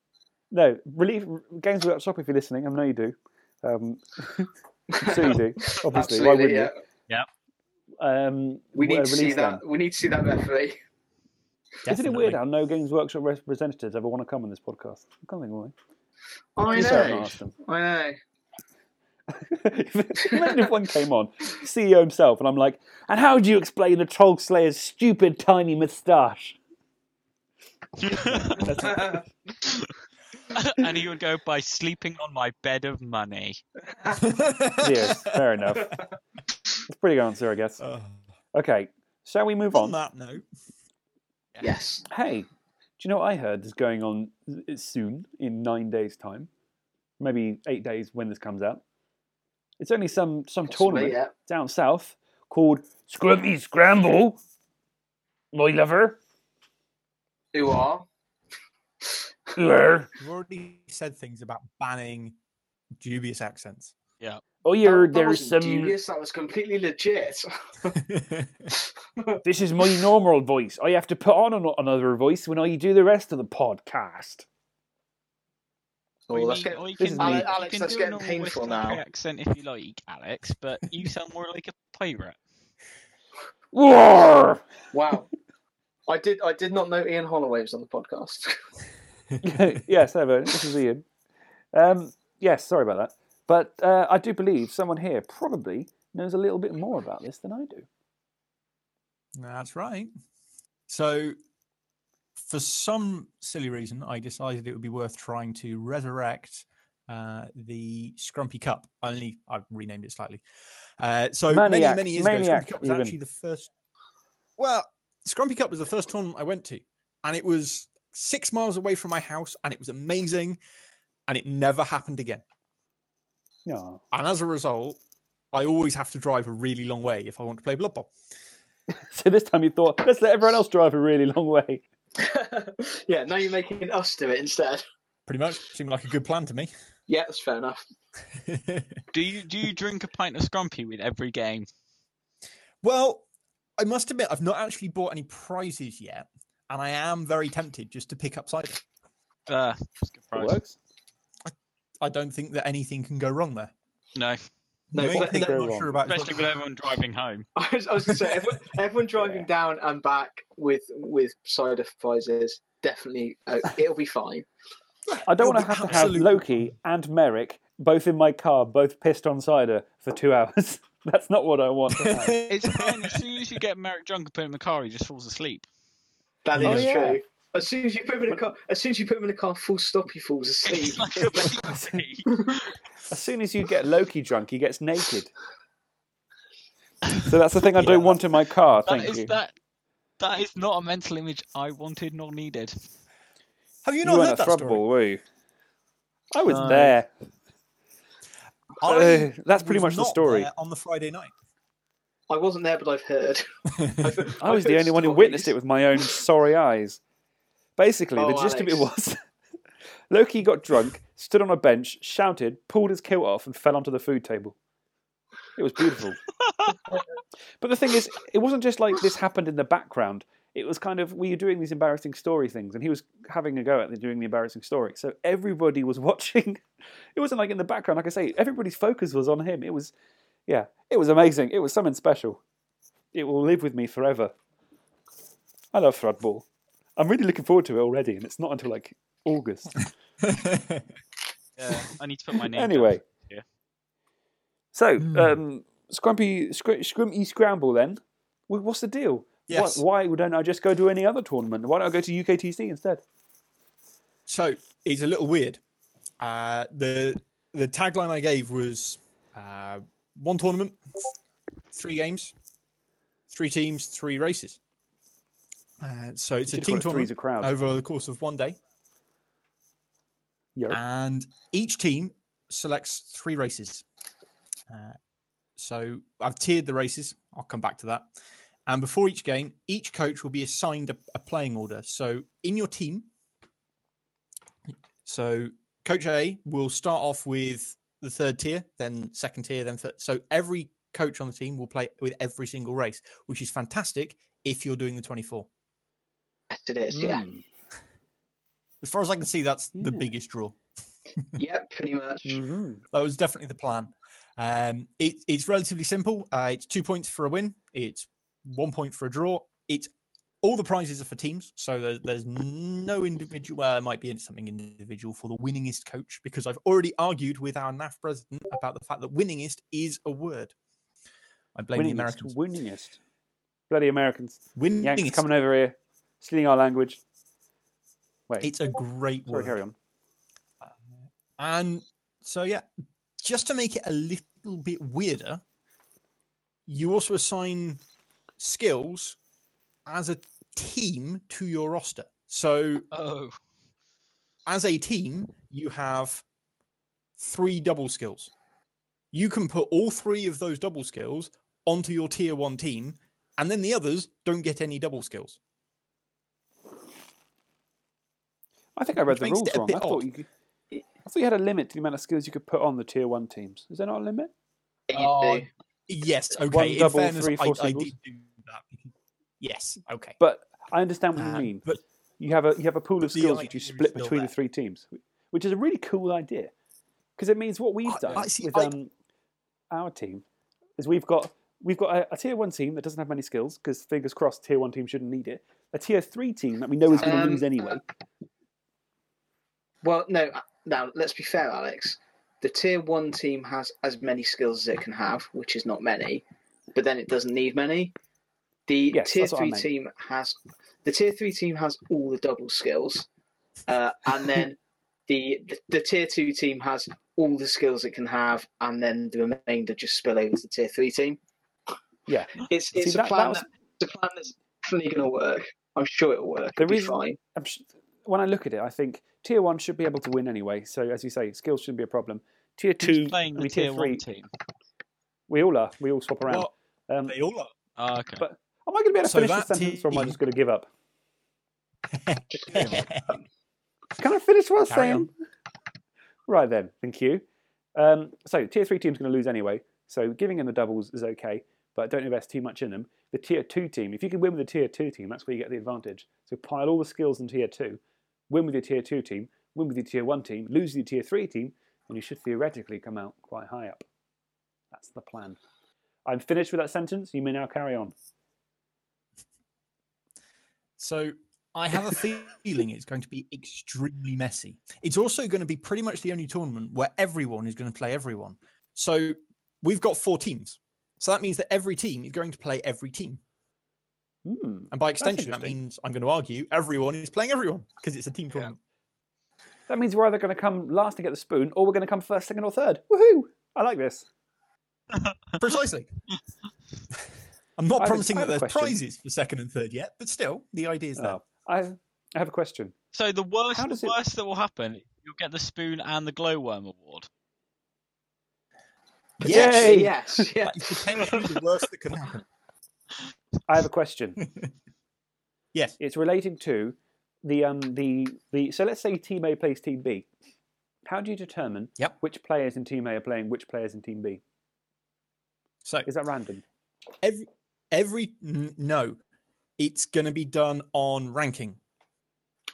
No, relief Games Workshop. If you're listening, I know you do. Um, so you do. Obviously, why wouldn't yeah. you? Um, We need to see that. then. We need to see that referee. Isn't it weird how no Games Workshop representatives ever want to come on this podcast? I can't think why. I Just know. asked. I know. Imagine if one came on, CEO himself, and I'm like, and how do you explain the Troll Slayer's stupid tiny moustache? and he would go by sleeping on my bed of money. Yes, fair enough. That's a pretty good answer, I guess. Uh, Okay, shall we move on on? that note, Yes. Hey, do you know what I heard is going on soon, in nine days' time? Maybe eight days when this comes out. It's only some, some Possibly, tournament yeah. down south called Scrumpy Scramble. My lover. Who are? Er. we've already said things about banning dubious accents. Oh, you're, that, that there's wasn't some. dubious. That was completely legit. This is my normal voice. I have to put on an- another voice when I do the rest of the podcast. Oh, Or you mean- get- this can is do- me. you Alex, that's getting painful now. Accent if you like, Alex, but you sound more like a pirate. Roar! wow. I did. I did not know Ian Holloway was on the podcast. yes, hello. This is Ian. Um, yes, sorry about that. But uh, I do believe someone here probably knows a little bit more about this than I do. That's right. So, for some silly reason, I decided it would be worth trying to resurrect uh, the Scrumpy Cup. Only I've renamed it slightly. Uh, so Maniac- many, many years Maniac, ago, Scrumpy Cup was even. actually the first. Well, Scrumpy Cup was the first tournament I went to, and it was six miles away from my house, and it was amazing, and it never happened again. No. And as a result, I always have to drive a really long way if I want to play Blood Bowl. So this time you thought, let's let everyone else drive a really long way. yeah. Now you're making us do it instead. Pretty much seemed like a good plan to me. Yeah, that's fair enough. Do you do you drink a pint of Scrumpy with every game? Well, I must admit, I've not actually bought any prizes yet, and I am very tempted just to pick up cider. Uh, it's a good It works. I don't think that anything can go wrong there. No, No, The but- thing no- I'm not sure about especially with everyone driving home. I was, I was going to say, everyone, everyone driving Yeah. down and back with with cider prizes, definitely, uh, it'll be fine. I don't want to have to have Loki and Merrick both in my car, both pissed on cider for two hours. That's not what I want. It's fine as soon as you get Merrick drunk and put him in the car, he just falls asleep. That is Oh, yeah. true. As soon as you put him in a car, as soon as you put him in a car, full stop, he falls asleep. It's like a baby. As soon as you get Loki drunk, he gets naked. So that's the thing I don't want in my car. That Thank is you. that. That is not a mental image I wanted nor needed. Have you You not weren't heard at that story? Thrudball, were you? I was No. there. I Uh, that's pretty was much the story. there on the Friday night. I wasn't there, but I've heard. I've- I was I've the heard only one who witnessed it with my own sorry eyes. Basically, the Oh, gist of it was Loki got drunk, stood on a bench, shouted, pulled his kilt off, and fell onto the food table. It was beautiful. but the thing is, it wasn't just like this happened in the background. It was kind of we were doing these embarrassing story things, and he was having a go at the, doing the embarrassing story. So everybody was watching. It wasn't like in the background, like I say, everybody's focus was on him. It was, yeah, it was amazing. It was something special. It will live with me forever. I love Thrudball. I'm really looking forward to it already, and it's not until like August. Yeah, I need to put my name. anyway, Yeah. so Hmm. um, Scrumpy, Scr- Scrumpy Scramble. Then, what's the deal? Yes. Why, why don't I just go to any other tournament? Why don't I go to UKTC instead? So it's a little weird. Uh, the the tagline I gave was uh, one tournament, three games, three teams, three races. Uh, so it's a team it tournament a crowd. over the course of one day, Yerp. and each team selects three races. Uh, so I've tiered the races. I'll come back to that. And before each game, each coach will be assigned a, a playing order. So in your team, so Coach A will start off with the third tier, then second tier, then third. So every coach on the team will play with every single race, which is fantastic if you're doing the 24. Yes, it is. Yeah. Mm. As far as I can see, that's the biggest draw. yeah, pretty much. Mhm. That was definitely the plan. Um, it, it's relatively simple. Uh, it's two points for a win. It's one point for a draw. It's all the prizes are for teams, so there's, there's no individual. Well, there might be something individual for the winningest coach because I've already argued with our NAF president about the fact that winningest is a word. I blame the Winningest, Americans. winningest. Bloody Americans. Yanks coming over here, stealing our language. Wait, It's a great sorry, word. carry on. Uh, and so, yeah, just to make it a little bit weirder, you also assign skills as a team to your roster. So, Oh, as a team, you have three double skills. You can put all three of those double skills onto your tier one team, and then the others don't get any double skills. I think I read the rules wrong. I thought you could. I thought you had a limit to the amount of skills you could put on the tier one teams. Is there not a limit? You Oh. Yes, okay. One double, fairness, three, four I singles? did do that. Yes, okay. But I understand what Uh, you mean. but You have a you have a pool of skills which you split still between the three teams, which is a really cool idea because it means what we've I- done I see, with I- um, our team is we've got we've got a, a tier one team that doesn't have many skills because fingers crossed tier one team shouldn't need it. A tier three team that we know is going to Um, lose anyway. Well, no. uh, Now, let's be fair, Alex. The tier one team has as many skills as it can have, which is not many, but then it doesn't need many. The Yes, tier what I three team has the tier three team has all the double skills, uh, and then the, the the tier two team has all the skills it can have, and then the remainder just spill over to the tier three team. Yeah. It's it's that- a that plan. was- that, it's a plan that's definitely going to work. I'm sure it'll work. The It'll be reason- fine. I'm when I look at it, I think tier one should be able to win anyway. So as you say, skills shouldn't be a problem. Tier who's two, playing I the mean, tier tier three, one team? we all are. We all swap around. Well, um, they all are. Oh, okay. But- am I going to be able to So finish this that sentence, or am I just going to give up? Can I finish what I was Carry saying? Right then, thank you. Um, so tier three team's going to lose anyway. So giving them the doubles is okay, but don't invest too much in them. The tier two team, if you can win with the tier two team, that's where you get the advantage. So pile all the skills in tier two, win with your tier two team, win with your tier one team, lose with your tier three team, and you should theoretically come out quite high up. That's the plan. I'm finished with that sentence. You may now carry on. So I have a feeling it's going to be extremely messy. It's also going to be pretty much the only tournament where everyone is going to play everyone. So we've got four teams. So that means that every team is going to play every team. Hmm. And by extension, that means I'm going to argue everyone is playing everyone because it's a team tournament. That means we're either going to come last to get the spoon, or we're going to come first, second, or third. Woohoo! I like this. Precisely. I'm not I promising I that there's question. prizes for second and third yet, but still, the idea is there. Oh, I, I have a question. So the worst, How does the it- worst that will happen, you'll get the spoon and the glowworm award. Yes, Yay! yes, yeah. that is potentially the worst that can happen. I have a question. Yes. It's relating to the um the the. So let's say Team A plays Team B. How do you determine Yep. which players in Team A are playing which players in Team B? So Is that random? every every n- no, it's going to be done on ranking.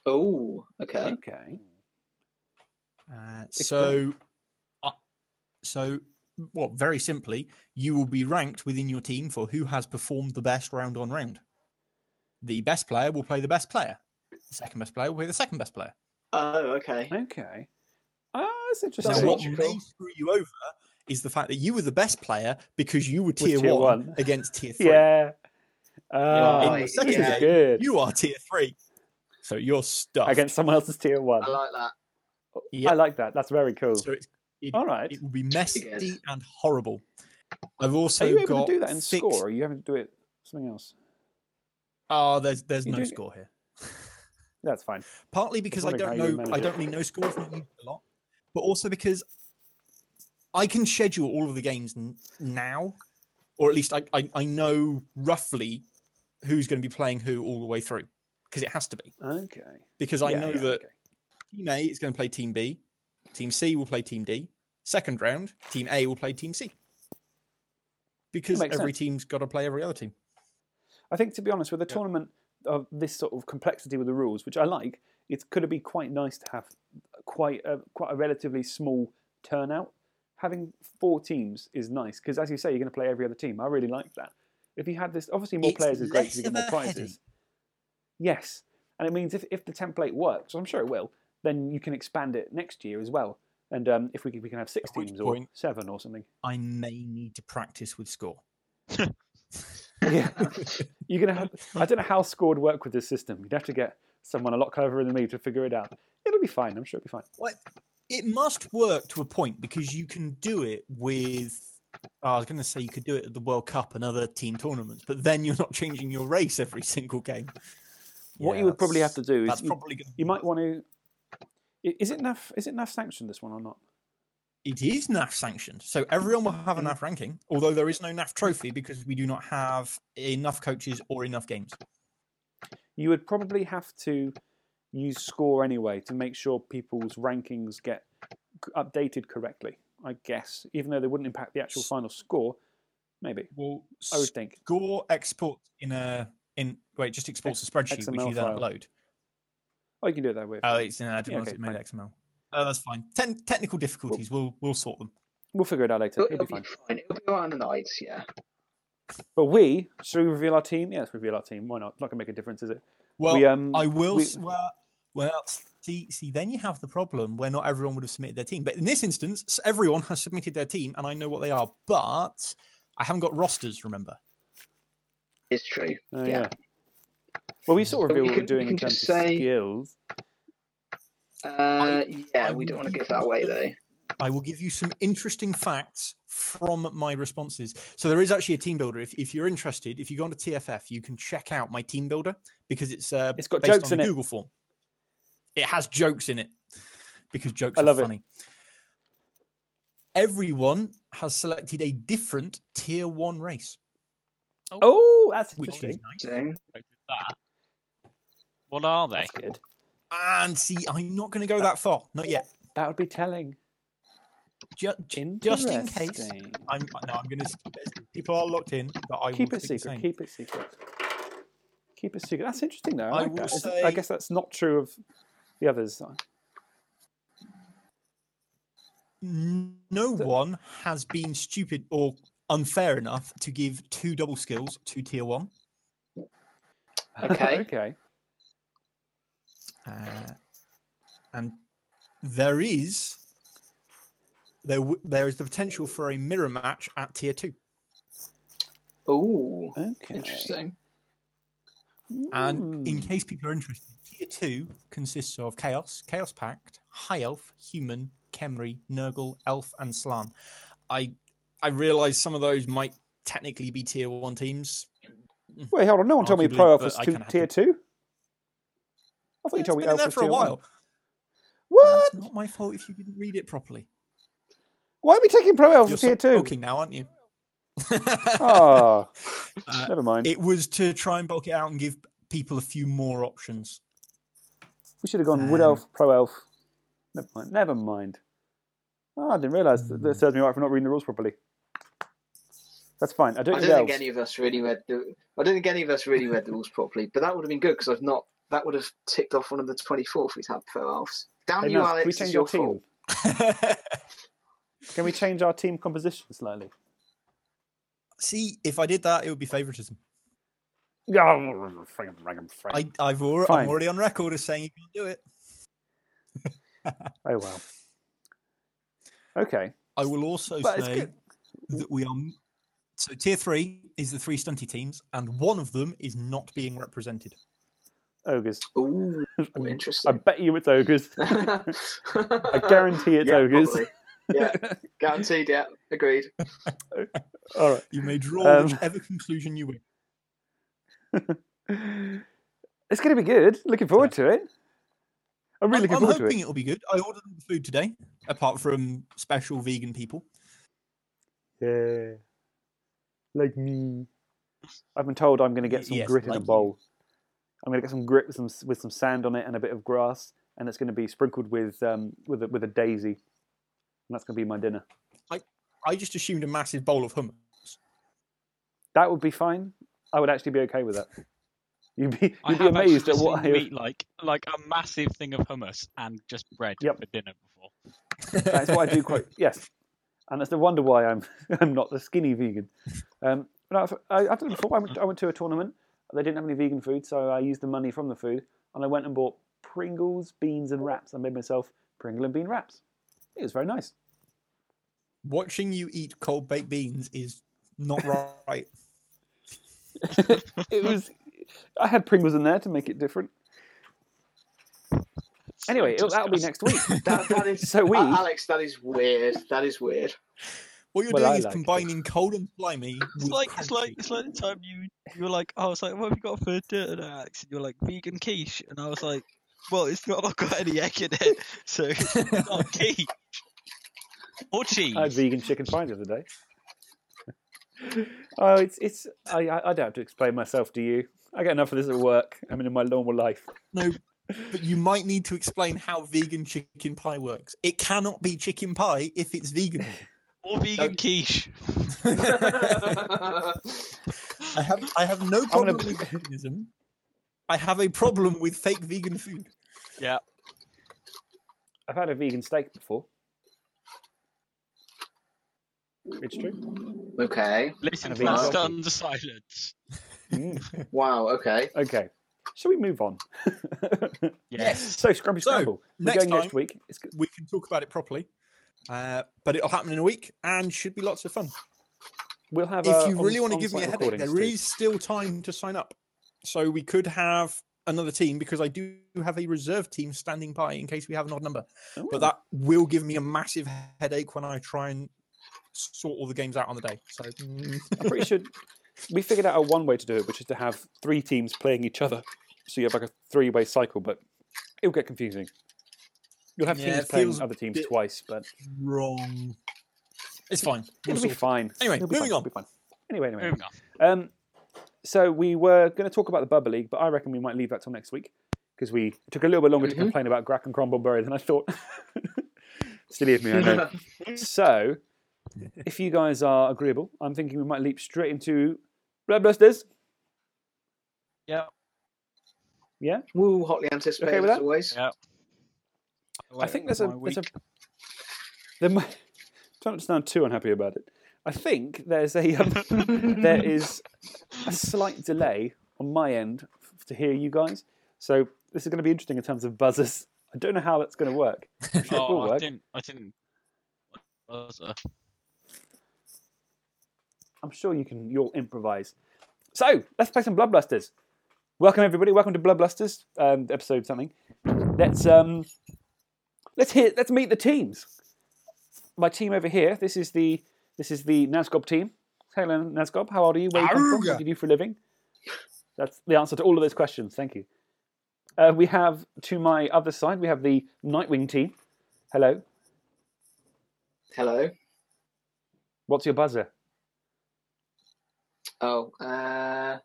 Oh, okay. Okay. Uh, so, uh, so well, very simply, you will be ranked within your team for who has performed the best round on round. The best player will play the best player. The second best player will play the second best player. Oh, okay. Okay. Ah, that's Now, interesting. what may screw you over is the fact that you were the best player because you were tier, tier one, one. against tier three. Yeah. Ah, In Right, the second yeah. game, you are tier three. So you're stuck. Against someone else's tier one. I like that. Yep. I like that. That's very cool. So it's, it, All right. it will be messy and horrible. I've also Are also you able got to do that in fixed- score, or are you having to do it something else? Oh, there's there's You no do- score here. That's fine. Partly because I don't know I don't really know scores not used a lot, but also because I can schedule all of the games n- now, or at least I, I I know roughly who's going to be playing who all the way through because it has to be Okay. because I Yeah, know yeah, that okay. Team A is going to play Team B, Team C will play Team D. Second round, Team A will play Team C. Because every sense. team's got to play every other team. I think, to be honest, with a Yeah. tournament of this sort of complexity with the rules, which I like, it could be quite nice to have quite a quite a relatively small turnout. having four teams is nice because, as you say, you're going to play every other team. I really like that. If you had this, obviously more It's players is great because you get more prizes. headache. Yes, and it means if, if the template works, I'm sure it will, then you can expand it next year as well. And um, if we can, we can have six teams or point- seven or something. I may need to practice with score. Yeah, you're gonna. Have, I don't know how score would work with this system. You'd have to get someone a lot cleverer than me to figure it out. It'll be fine. I'm sure it'll be fine. What? It must work to a point because you can do it with. I was going to say you could do it at the World Cup and other team tournaments, but then you're not changing your race every single game. What Yeah, you would probably have to do is you, you might want to. Is it NAF? Is it NAF sanctioned this one or not? It is NAF sanctioned, so everyone will have a NAF ranking. Although there is no NAF trophy because we do not have enough coaches or enough games. You would probably have to use score anyway to make sure people's rankings get updated correctly. I guess, even though they wouldn't impact the actual final score, maybe Well, I would think. score export in a in wait just exports a spreadsheet which you then file. upload. Oh, you can do it that way. Oh, it's in I didn't Yeah, realize okay, it made. XML. Oh, that's fine. Ten, technical difficulties, we'll we'll sort them. We'll figure it out later. It'll, It'll be it'll fine. fine. It'll be alright in the night, yeah. But we should we reveal our team? Yeah, let's reveal our team. Why not? It's not gonna make a difference, is it? Well, we, um, I will. we- well, well, see, see, then you have the problem where not everyone would have submitted their team. But in this instance, everyone has submitted their team, and I know what they are. But I haven't got rosters. Remember? It's true. Oh, Yeah. yeah. Well, we sort of So reveal what we're doing we in terms just of skills. Uh, yeah, I we don't want to give give that you away though. I will give you some interesting facts from my responses. So there is actually a team builder. If, if you're interested, if you go onto TFF, you can check out my team builder because it's uh, It's got based jokes on in a it. Google form. It has jokes in it because jokes I are love it. Everyone has selected a different tier one race, Oh, that's which interesting. is nice. So, Like that. What are they? Good. And see, I'm not going to go that far, not yet. That would be telling. Ju- ju- just in case, Interesting. I'm no, I'm going to. People are locked in, but I Keep will it speak the secret. same. Keep it secret. Keep it secret. That's interesting, though. I, I like will that. It's- say- I guess that's not true of the others. No So- one has been stupid or unfair enough to give two double skills to tier one. Okay. okay. Uh, and there is there there is the potential for a mirror match at tier two. ooh, Okay. interesting. And in Hmm. case people are interested, tier two consists of Chaos, Chaos Pact, High Elf, Human, Khemri, Nurgle, Elf, and Slann. I I realise some of those might technically be tier one teams. Wait, hold on. No one told me Pro Elf but was two, tier to- two. I thought you told me been in Elf there for a tier one. while. What? It's not my fault if you didn't read it properly. Why are we taking Pro Elf You're as tier two? talking now, aren't you? Oh, Uh, never mind. it was to try and bulk it out and give people a few more options. we should have gone Wood um, Elf, Pro Elf. Never mind. Never mind. Oh, I didn't realise that, Hmm. that serves me right for not reading the rules properly. That's fine. I don't I don't think elves. any of us really read the. I don't think any of us really read the rules properly, but that would have been good because I've not. That would have ticked off one of the twenty-four if we'd had pro elves. Damn Hey, you, Naz, Alex! can we it's change your our team? fault. Can we change our team composition slightly? See, if I did that, it would be favoritism. Yeah. I, I've already, Fine. I'm already on record as saying you can't do it. Oh well. Okay, I will also but say that we are. So tier three is the three stunty teams, and one of them is not being represented. Ogres. Ooh, I interesting. bet you it's ogres. I I guarantee it's ogres. Yeah, guaranteed. Yeah, agreed. All right. You may draw Um, whichever conclusion you wish. It's going to be good. Looking forward to it. I'm really I'm, looking I'm forward to hoping it. it will be good. I ordered the food today, apart from special vegan people. Yeah. Like me. I've been told I'm going to get some yes, grit in like a you. bowl. I'm going to get some grit with some with some sand on it and a bit of grass, and it's going to be sprinkled with um with a, with a daisy, and that's going to be my dinner. I I just assumed a massive bowl of hummus. That would be fine. I would actually be okay with that. You'd be you'd be have amazed at what I eat like like a massive thing of hummus and just bread Yep. for dinner before. That's what I do quite. Yes, and that's the wonder why I'm I'm not the skinny vegan. Um, I, I've done it before. I went, I went to a tournament. They didn't have any vegan food, so I used the money from the food and I went and bought Pringles, beans, and wraps. I made myself Pringle and bean wraps. It was very nice. Watching you eat cold baked beans is not right. it was. I had Pringles in there to make it different. Anyway, it'll, that'll be next week. That, that is uh, So weird. A- Alex. That is weird. That is weird. What you're Well, doing I is like it. combining cold and slimy. It's with like it's like it's like the time you you were like, oh, I was like, what have you got for dinner, Alex? And you're like vegan quiche, and I was like, well, it's not I've got any egg in it, so it's not quiche or cheese. I had vegan chicken pie the other day. Oh, it's it's. I I I don't have to explain myself to you. I get enough of this at work. I mean, in my normal life. No, but you might need to explain how vegan chicken pie works. It cannot be chicken pie if it's vegan. Or vegan quiche. I have I have no gonna problem with veganism. I have a problem with fake vegan food. Yeah. I've had a vegan steak before. It's true. okay. Listen, And a please stand under silence. Mm. Wow. Okay. Okay. Shall we move on? Yes. So, Scrumpy So, Scramble. We're next going next week. It's, We can talk about it properly, uh, but it'll happen in a week and should be lots of fun. we'll have. if uh, you really on- want to give me a headache, there is still time to sign up. So we could have another team because I do have a reserve team standing by in case we have an odd number. too. But that will give me a massive headache when I try and sort all the games out on the day. So I'm pretty sure we figured out a one way to do it, which is to have three teams playing each other. So you have like a three way cycle, but it'll get confusing. You'll have Yeah, teams playing other teams twice, but wrong. It's fine. We'll it'll be sort fine. Anyway, It'll be moving fine. on. It'll be fine. Anyway, anyway. Moving on. Um, so we were going to talk about the Bubba League, but I reckon we might leave that till next week because we took a little bit longer to Mhm. complain about Grak and Crumbleberry than I thought. Silly of me, I know. so, if you guys are agreeable, I'm thinking we might leap straight into Bloodbusters. Yeah. Yeah, Woo, hotly anticipated with as always. Yeah. I think there's a there's a there might, not sound too unhappy about it. I think there's a um, there is a slight delay on my end to hear you guys. So this is going to be interesting in terms of buzzers. I don't know how that's going to work. Sure it will Oh, I work. didn't. I didn't. buzzer. I'm sure you can. You'll improvise. So let's play some Bloodbusters. Welcome everybody. Welcome to Bloodbusters, um, episode something. Let's um, let's hear. Let's meet the teams. My team over here. This is the this is the Nazgob team. Hello, Nazgob. How old are you? Where you come from? What do you do for a living? That's the answer to all of those questions. Thank you. Uh, we have to my other side. We have the Nightwing team. Hello. Hello. What's your buzzer? Oh, uh,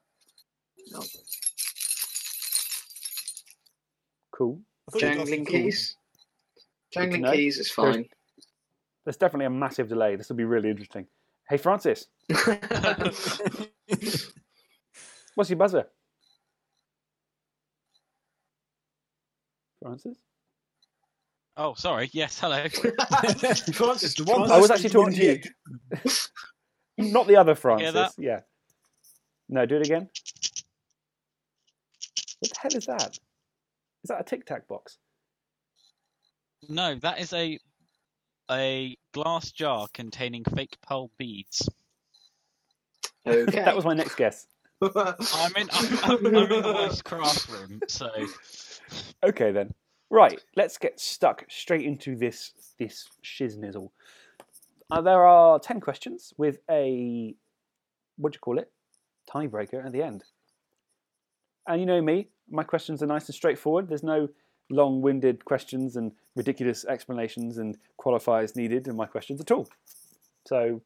Cool. I thought you were jangling asking keys. To Jangling keys is There's- fine. There's definitely a massive delay. This will be really interesting. Hey, Francis. What's your buzzer? Francis? Oh, sorry. Yes. Hello. Francis, The one I was actually talking to you. Not the other Francis. that? Yeah. No, do it again. What the hell is that? Is that a Tic Tac box? No, that is a a glass jar containing fake pearl beads. Okay. That was my next guess. I'm in. I'm, I'm, I'm in the wife's craft room, so Okay then. Right, let's get stuck straight into this this shiznizzle. Uh, there are ten questions with a what do you call it? Tiebreaker at the end. And you know me, my questions are nice and straightforward. There's no long-winded questions and ridiculous explanations and qualifiers needed in my questions at all. So,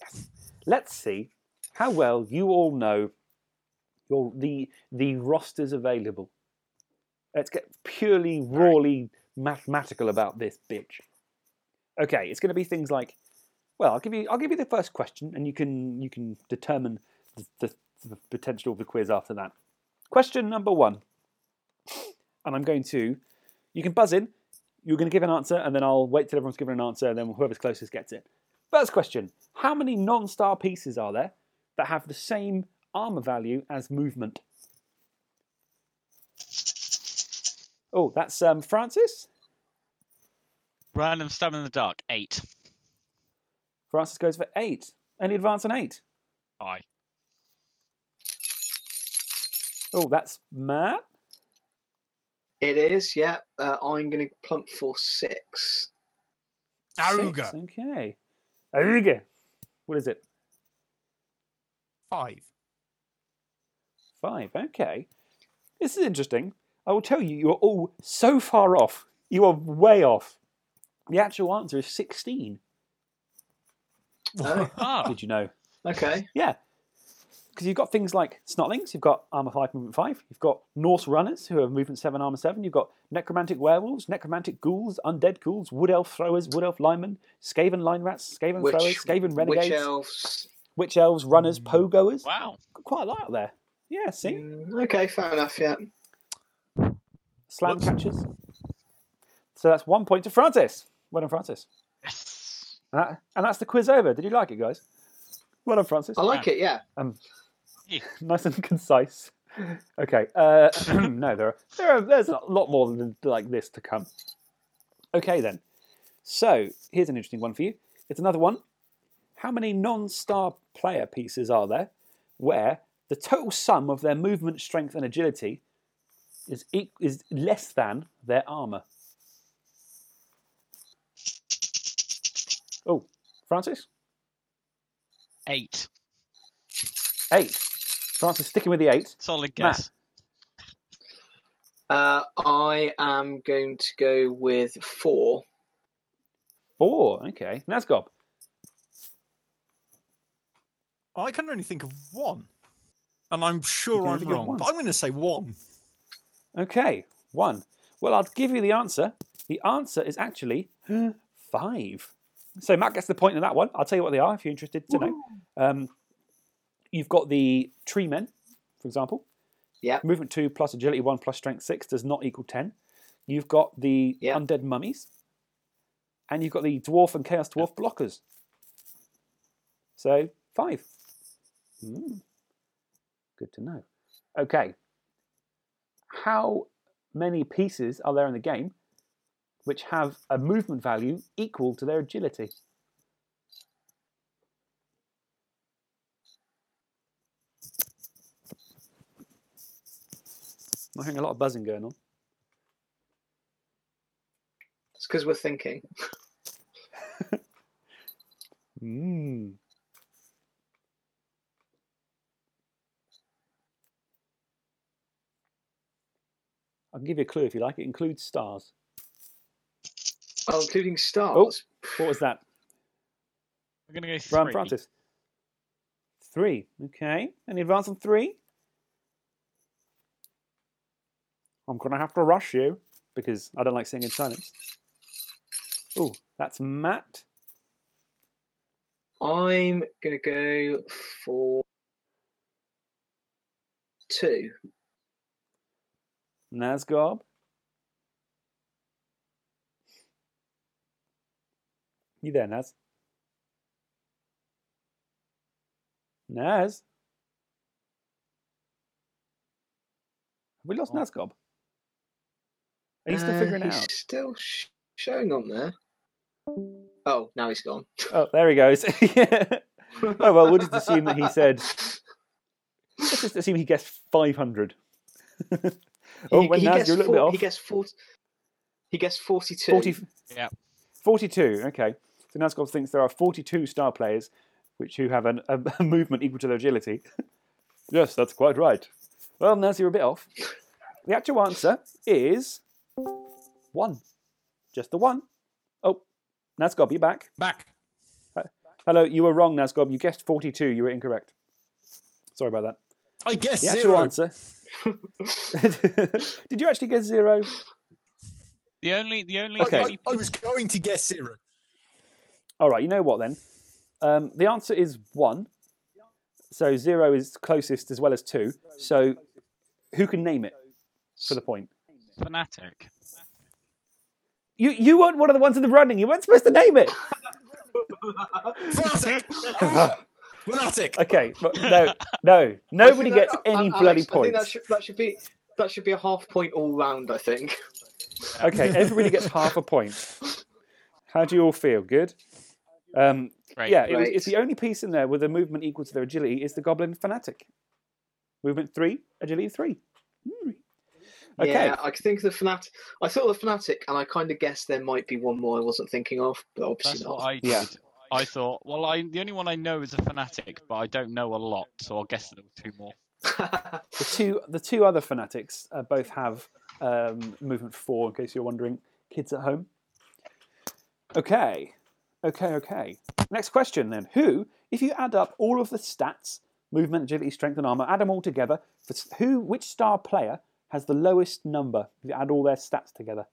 yes, let's see how well you all know your the the rosters available. Let's get purely rawly mathematical about this bitch. Okay, it's going to be things like, well, I'll give you I'll give you the first question, and you can you can determine the, the, the potential of the quiz after that. Question number one, and I'm going to you can buzz in. You're going to give an answer, and then I'll wait till everyone's given an answer, and then whoever's closest gets it. First question How many non star pieces are there that have the same armor value as movement? Oh, that's um, Francis. Random stab in the dark. Eight. Francis goes for eight. Any advance on eight? Aye. Oh, that's Matt. It is, yeah. Uh, I'm going to plump for six. Aruga. Six, Okay. Aruga. What is it? Five. Five. Okay. This is interesting. I will tell you, you are all so far off. You are way off. The actual answer is 16. Oh, Did you know? okay. Yeah. Because you've got things like Snotlings, you've got Armour 5, Movement 5, you've got Norse Runners, who have Movement 7, Armour 7, you've got Necromantic Werewolves, Necromantic Ghouls, Undead Ghouls, Wood Elf Throwers, Wood Elf Linemen, Skaven Line Rats, Skaven Which, Throwers, Skaven Renegades, Which elves? Witch Elves, Runners, Pogoers. wow. Quite a lot out there. Yeah, see? Mm, okay, fair enough, yeah. Slam Whoops. catchers. So that's one point to Francis. Well done, Francis. Yes. And, that, and that's the quiz over. Did you like it, guys? Well done, Francis. I like it, yeah. nice and concise. Okay. Uh, no, there are, there are there's a lot more than like this to come. Okay then. So here's an interesting one for you. It's another one. How many non-star player pieces are there where the total sum of their movement, strength, and agility is e- is less than their armor? Oh, Francis, Eight. eight. Francis sticking with the eight. Solid Matt. guess. Uh, I am going to go with four. Four. Okay. Nazgob. I can only think of one. And I'm sure I'm only think of wrong, but I'm going to say one. Okay, one. Well, I'll give you the answer. The answer is actually five. So Matt gets the point in that one. I'll tell you what they are if you're interested to know. Um, you've got the tree men, for example. Yeah. Movement two plus agility one plus strength six does not equal ten. You've got the Yeah. undead mummies, and you've got the dwarf and chaos dwarf blockers. So five. Hmm. Good to know. Okay. How many pieces are there in the game which have a movement value equal to their agility? I'm hearing a lot of buzzing going on. It's because we're thinking. Mm. I can give you a clue if you like. It includes stars. Oh, including stars. Oh, What was that? We're gonna go three. Brian Francis. Three. Okay. Any advance on three? I'm going to have to rush you because I don't like sitting in silence. Oh, that's Matt. I'm going to go for two. Nazgob. You there, Naz? Naz? Have we lost Oh. Nazgob? Are you still Uh, figuring it he's out? still sh- showing on there. Oh, now he's gone. Oh, there he goes. oh, well, we'll just assume that he said, let's just assume he guessed 500. oh, he, when he Naz, gets you're a little four- bit He off. gets 40, he gets 42. 40, Yeah. 42, okay. So Nazgob thinks there are 42 star players which who have an, a, a movement equal to their agility. yes, that's quite right. Well, Naz, you're a bit off. The actual answer is one. Just the one. Oh, Nazgob, you're back. Back. Hello, you were wrong, Nazgob. You guessed 42. You were incorrect. Sorry about that. I guess The actual zero. answer. Did you actually get zero? The only, the only, I- Okay. I, I was going to guess zero. All right, you know what then? Um, the answer is one. So zero is closest as well as two. So who can name it for the point? Fanatic. You you weren't one of the ones in the running. You weren't supposed to name it. Fanatic! Fanatic! okay, but no, no, nobody gets that- any Alex, bloody I think that points. should, that should be that should be a half point all round. I think. Okay, everybody gets half a point. How do you all feel? Good. Um, Great. yeah, it was, Great. it's the only piece in there with a movement equal to their agility is the Goblin Fanatic. Movement three, agility three. Hmm. Okay. Yeah, I think the fanatic. I thought the fanatic, and I kind of guessed there might be one more I wasn't thinking of, but obviously That's not. what I did. Yeah. I thought, well, I the only one I know is a fanatic, but I don't know a lot, so I'll guess there were two more. The two, the two other fanatics uh, both have um, movement four. In case you're wondering, kids at home. Okay, okay, okay. Next question then: Who, if you add up all of the stats, movement, agility, strength, and armor, add them all together, for who, which star player has the lowest number? If you add all their stats together.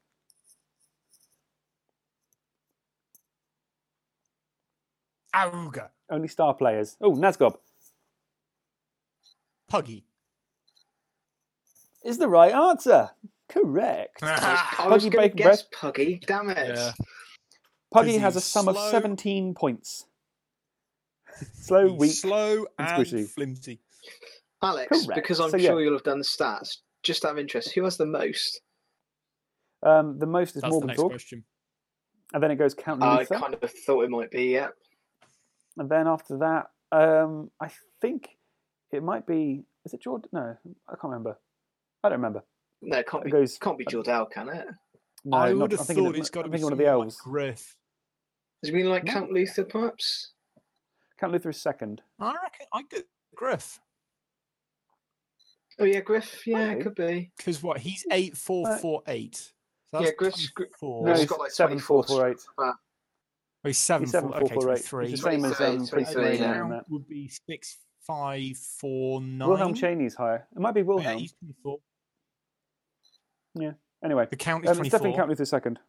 Auga. Only star players. Oh, Nazgob Puggy. is the right answer. Correct. I was Puggy going to Bacon guess Puggy. Damn it! Yeah. Puggy Because has a he's sum of 17 points. Slow, He's weak. slow and squishy. flimsy. Alex, Correct. because I'm So, yeah. sure you'll have done the stats. Just out of interest, who has the most? Um, the most is That's the Morgan next Thorpe, question. and then it goes Count Luthor. I kind of thought it might be. Yeah. and then after that, um, I think it might be. Is it Jordan? No, I can't remember. I don't remember. No, it can't It be. goes. Can't be Jordell, can it? No, I not- would have I'm thought of- it's got to be one of the someone like elves. Griff. Does it mean like Count Luthor, perhaps? Count Luthor is second. I reckon I get Griff. Oh yeah, Griff. Yeah, it could be. Because what? He's eight four four eight. So yeah, that's Griff's- Gr- 24. No, Griff's he's got like seven, 24 four, four, eight. Oh, he's seven, He's seven, four, four, okay, four, eight. 23. It's the same as 23, um, Prince 23, William yeah. and Count that. would be six five four nine. Wilhelm Chaney's higher. It might be Yeah, Wilhelm. he's 24. Anyway, The count is um, it's definitely 24. Count Luthor second.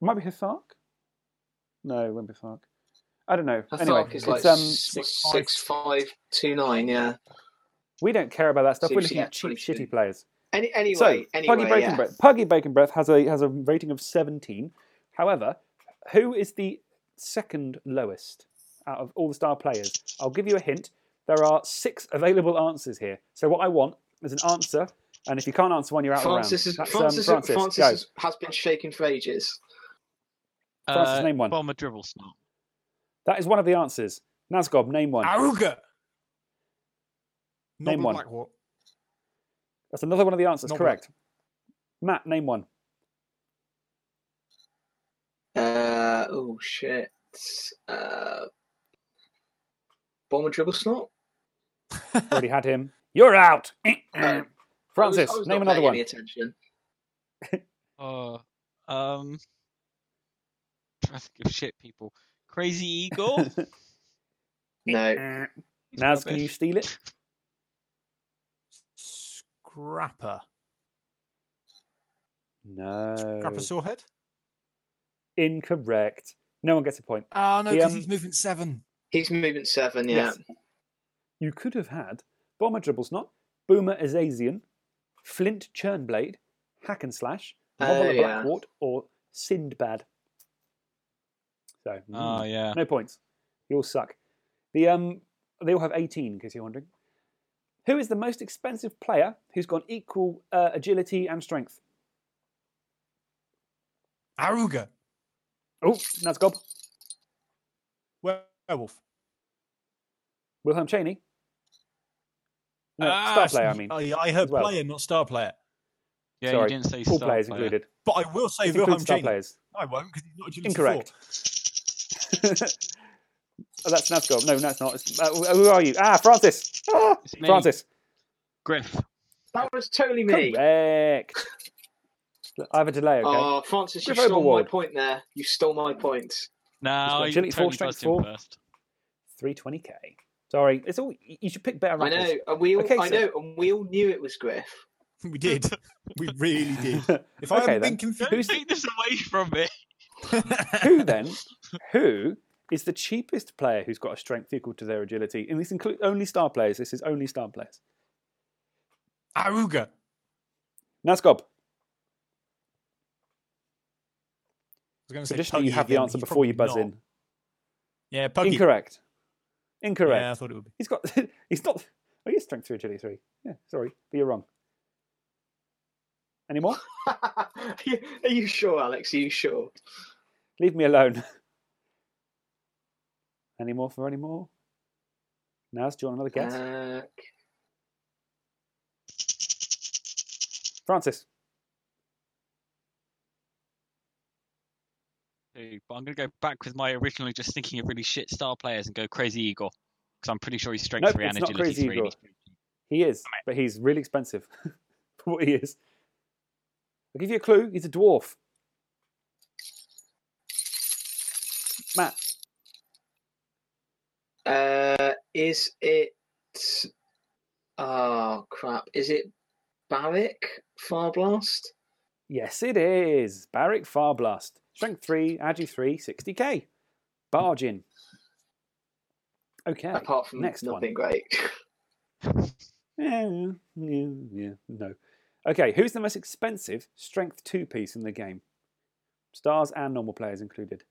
It might be Hthark. No, it won't be Hthark. I don't know. Anyway, Hthark is like it's, um, six, six, five, two, nine. Yeah. We don't care about that stuff. So We're looking see, at cheap, shitty players. Any, anyway, So, anyway, Puggy Bacon yeah. Breath. Puggy Bacon Breath has a has a rating of 17. However, who is the second lowest out of all the star players? I'll give you a hint. There are six available answers here. So what I want is an answer, and if you can't answer one, you're out Francis, of is, the round. That's, Francis, um, Francis, Francis go. is- has been shaking for ages. Francis, Uh, name one. Bomber Dribblesnot. That is one of the answers. Nazgob, name one. Auga. Name one. Blackwart. That's another one of the answers. Not Correct. Matt, name one. Uh, oh shit. Uh, Bomber Dribblesnot. Already had him. You're out. I Francis, was- I was name not another one. Any attention. Oh, um, trying to think of shit people. Crazy Igor. No. He's Naz, can you steal it? Scrapper. No. Scrappa Sorehead? Incorrect. No one gets a point. Oh, no, because um, he's moving seven. He's moving seven. Yeah. Yes. You could have had Bomber Dribblesnot, Boomer Eziasson, Flint Churnblade, Hack and Slash, Oh, Nobbla yeah. Blackwart, or Sinnedbad. So, Oh mm, yeah. no points. You all suck. The um, they all have 18, in case you're wondering. Who is the most expensive player who's got equal uh, agility and strength? Aruga. Oh, Nazgob. Werewolf. Wilhelm Chaney. No, Ah, star player, I mean. I, I heard well. player, not star player. Yeah, Sorry, you didn't say All star players player. included. But I will say This Wilhelm Chaney. players. I won't because he's not agility Incorrect. four. oh, that's Nazgob. No, that's not. It's- Uh, who are you? Ah, Francis. Ah, It's me. Francis. Griff. That was totally me. Correct. I have a delay, okay? Oh, Francis, you Griff stole my point there. You stole my point. No, got you agility four, strength four. first. 320k. Sorry, it's all. You should pick better I know, and we all, Okay, I so- know, and we all knew it was Griff. We did. We really did. If I okay, hadn't then. been confused. Don't Who's the- take this away from me. who then? Who is the cheapest player who's got a strength equal to their agility? And this includes only star players. This is only star players. Aruga. Nazgob. I was going to say Traditionally, you have the answer before you buzz not. in. Yeah, Puggy. Incorrect. Incorrect. Yeah, I thought it would be. He's got. He's not. Oh, he's strength three, agility three. Yeah, sorry, but you're wrong. Any more? Are you sure, Alex? Are you sure? Leave me alone. any more for any more? Naz, do you want another guess? Uh, Francis. Two, But I'm going to go back with my originally just thinking of really shit star players and go Crazy Eagle because I'm pretty sure he's strength Nope, three it's and not agility Crazy three. Eagle. He is, but he's really expensive for what he is. I'll give you a clue. He's a dwarf. Matt. Uh, is it? Oh crap! Is it Barrick Farblast? Yes, it is. Barrick Farblast. Strength 3, Agi 3, 60k. Bargain. Okay. Apart from next nothing one. great. Yeah, yeah, yeah, no. Okay, who's the most expensive Strength 2 piece in the game? Stars and normal players included.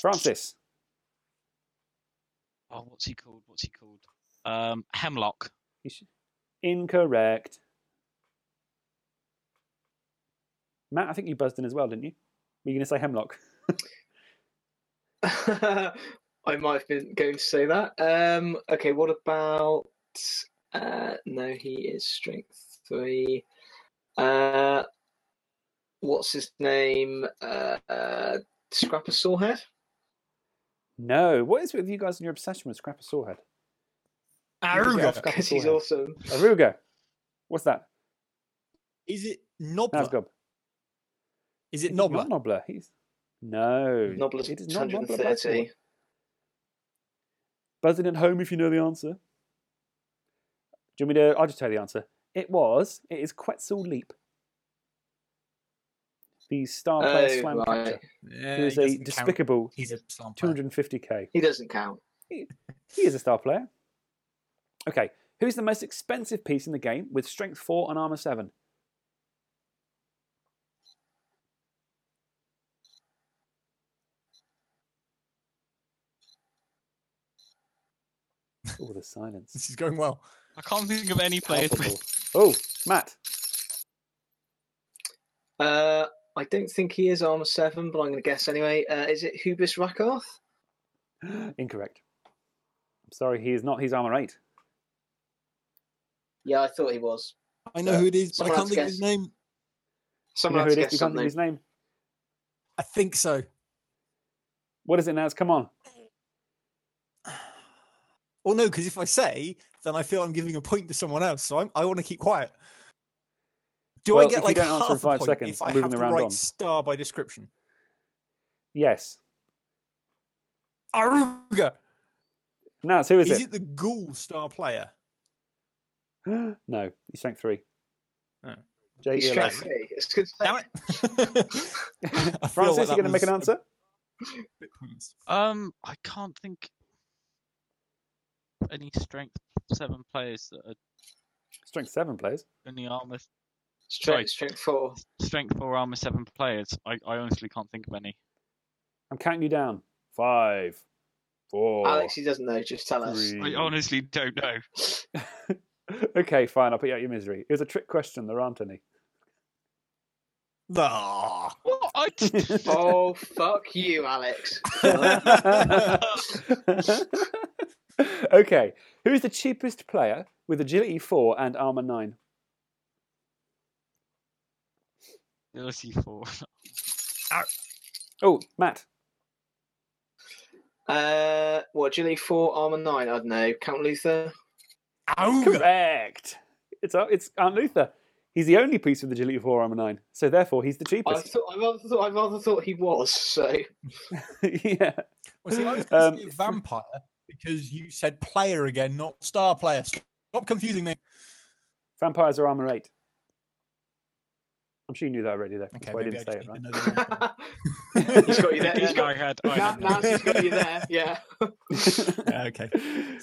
Francis. Oh, what's he called? What's he called? Um, Hemlock. You Incorrect. Matt, I think you buzzed in as well, didn't you? Were you going to say Hemlock? I might have been going to say that. Um, okay, what about? Uh, no, he is strength three. Uh, what's his name? Uh, uh, Scrappa Sorehead. No. What is with you guys and your obsession with Scrappa Sorehead? Aruga. Scrapper Because he's awesome. Aruga. What's that? Is it Nobbla? Nazgob. Is it He's not Nobbla? Nobbla. He's no. Nobbla's it is not Nobbla Blackwart. 130. Buzzing at home if you know the answer. Do you want me to? I'll just tell you the answer. It was. It is Quetzal Leap. The star player Oh, slam right. catcher. Yeah, He is he a doesn't count. despicable He's a 250k. He doesn't count. He is a star player. Okay, who's the most expensive piece in the game with strength 4 and armor 7? Oh, the silence. This is going well. I can't think of any players. Oh, Matt. Uh, I don't think he is armor seven, but I'm going to guess anyway. Uh, is it Hubris Rakarth? Incorrect. I'm sorry, he is not. He's armor 8. Yeah, I thought he was. I know who it is, but I can't else think of his guess. name. You Someone know who else it is? guess You can't think of his name. I think so. What is it, Naz? Come on. Well, no, because if I say, then I feel I'm giving a point to someone else. So I'm, I want to keep quiet. Do Well, I get like don't answer half in five a point seconds, if I have the the right on. star by description? Yes. Aruga. Naz, who is, Is it? it the ghoul star player? no, he's strength 3. Oh. He's J.E. strength three. It's good. Damn it. Francis, like you going to make an answer? Um, I can't think any strength seven players that are Strength 7 players. in the armor Strength, strength four. strength four armor seven players. I, I honestly can't think of any. I'm counting you down. Five, four, Alex, he doesn't know. Just tell us. I honestly don't know. okay, fine. I'll put you out your misery. It was a trick question. There aren't any. Ah. What? I Oh fuck you, Alex. okay, who's the cheapest player with agility 4 and armor 9? Ability four. Oh, Matt. Uh, what? Agility four, armor nine. I don't know. Count Luthor. Auga. Correct. It's, uh, it's Aunt Luther. He's the only piece with agility 4 armor 9. So therefore, he's the I cheapest. thought. I rather thought. I rather thought he was. So yeah. Well, see, I was going Um, say vampire because you said player again, not star player. Stop confusing me. Vampires are armor 8. I'm sure you knew that already, though. Okay, why I didn't I say it, right? to he's got you there. He's I got. had. I had now he's got you there. Yeah. Yeah, okay.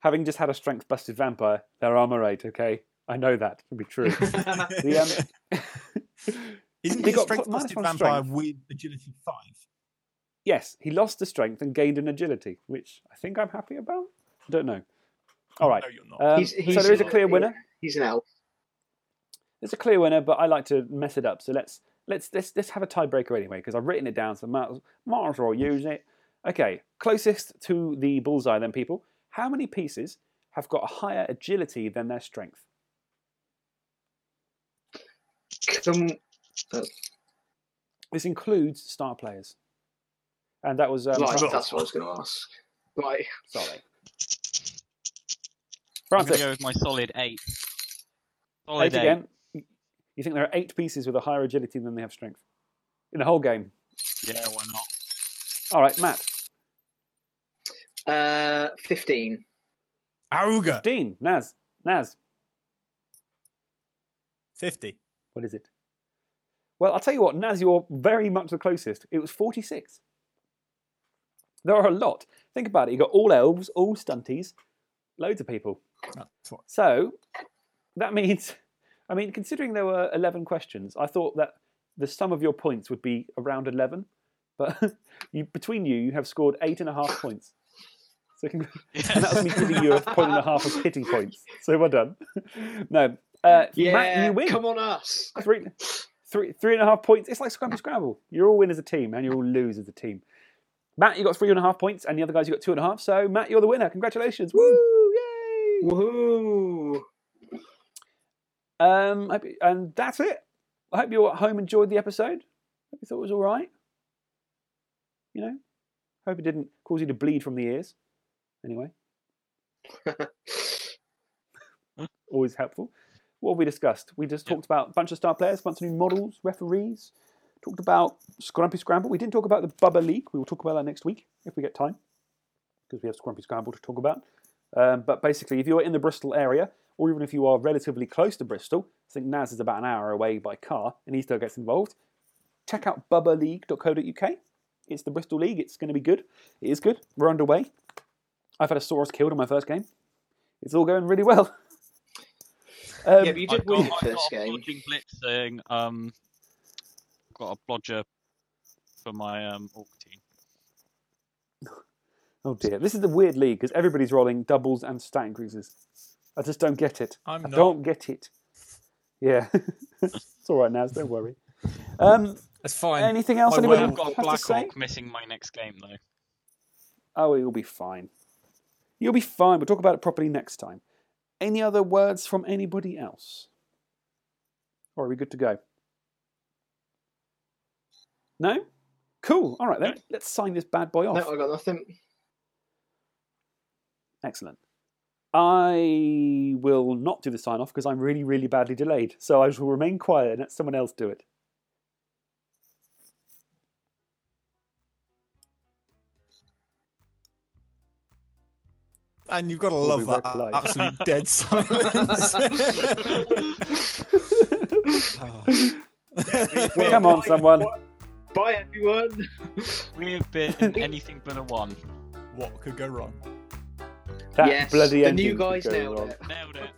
Having just had a strength busted vampire, they're armor 8, okay? I know that to be true. The, um, Isn't He he got strength put, busted one vampire strength. with agility five? Yes, he lost the strength and gained an agility, which I think I'm happy about. I don't know. All right. No, you're not. Um, He's- so there is a clear winner. He's an elf. There's a clear winner, but I like to mess it up. So let's let's let's, let's have a tiebreaker anyway, because I've written it down, so might, as- might as well use it. Okay, closest to the bullseye, then people. How many pieces have got a higher agility than their strength? Come, This includes star players, and that was um, right, Francis. that's what I was going to ask. Right. Sorry, I'm going to go with my solid eight. Eight eight. again. You think there are eight pieces with a higher agility than they have strength in the whole game? Yeah, why not? All right, Matt. Uh, 15. Aruga. Dean. Naz. Naz. 50. What is it? Well, I'll tell you what, Naz, you're very much the closest. It was 46. There are a lot. Think about it. You've got all elves, all stunties, loads of people. That's So that means, I mean, considering there were 11 questions, I thought that the sum of your points would be around 11. But you, between you, you have scored eight and a half points. So congr- and that was me giving you a point and a half of pity points. So well done. no, uh, Yeah, Matt, you win. come on us. Three, three, three and a half points. It's like Scramble Scrabble. You all win as a team and you all lose as a team. Matt, you got three and a half points, and the other guys you got two and a half. So Matt, you're the winner. Congratulations! Woo! Yay! Woohoo! Um, you- and that's it. I hope you at home enjoyed the episode. Hope you thought it was all right. You know, hope it didn't cause you to bleed from the ears. Anyway, always helpful. What have we discussed? We just talked about a bunch of star players, a bunch of new models, referees. Talked about Scrumpy Scramble. We didn't talk about the Bubba League. We will talk about that next week if we get time, because we have Scrumpy Scramble to talk about. Um, but basically, if you're in the Bristol area, or even if you are relatively close to Bristol, I think Naz is about an hour away by car, and he still gets involved. Check out bubbaleague.co.uk. It's the Bristol League. It's going to be good. It is good. We're underway. I've had a Saurus killed in my first game. It's all going really well. Um, yeah, but you I've did got, win the first got a game. blodging blitz saying, um, got a blodger for my um, orc team. oh dear, this is the weird league because everybody's rolling doubles and stat increases. I just don't get it. I'm I not. don't get it. Yeah, it's all right, Naz. Don't worry. Um, That's fine. anything else My anybody will- I've got a to black say? orc missing my next game though. Oh, you'll be fine. You'll be fine. We'll talk about it properly next time. Any other words from anybody else? Or are we good to go? No? Cool. All right then. Let's sign this bad boy off. No, I got nothing. Excellent. I will not do the sign off because I'm really, really badly delayed. So I will remain quiet and let someone else do it. And you've got to Will love that work live. absolute dead silence. Oh. Come on, someone. Bye, everyone. We have been anything but a one. What could go wrong? That yes, bloody the new guys nailed it. Nailed it.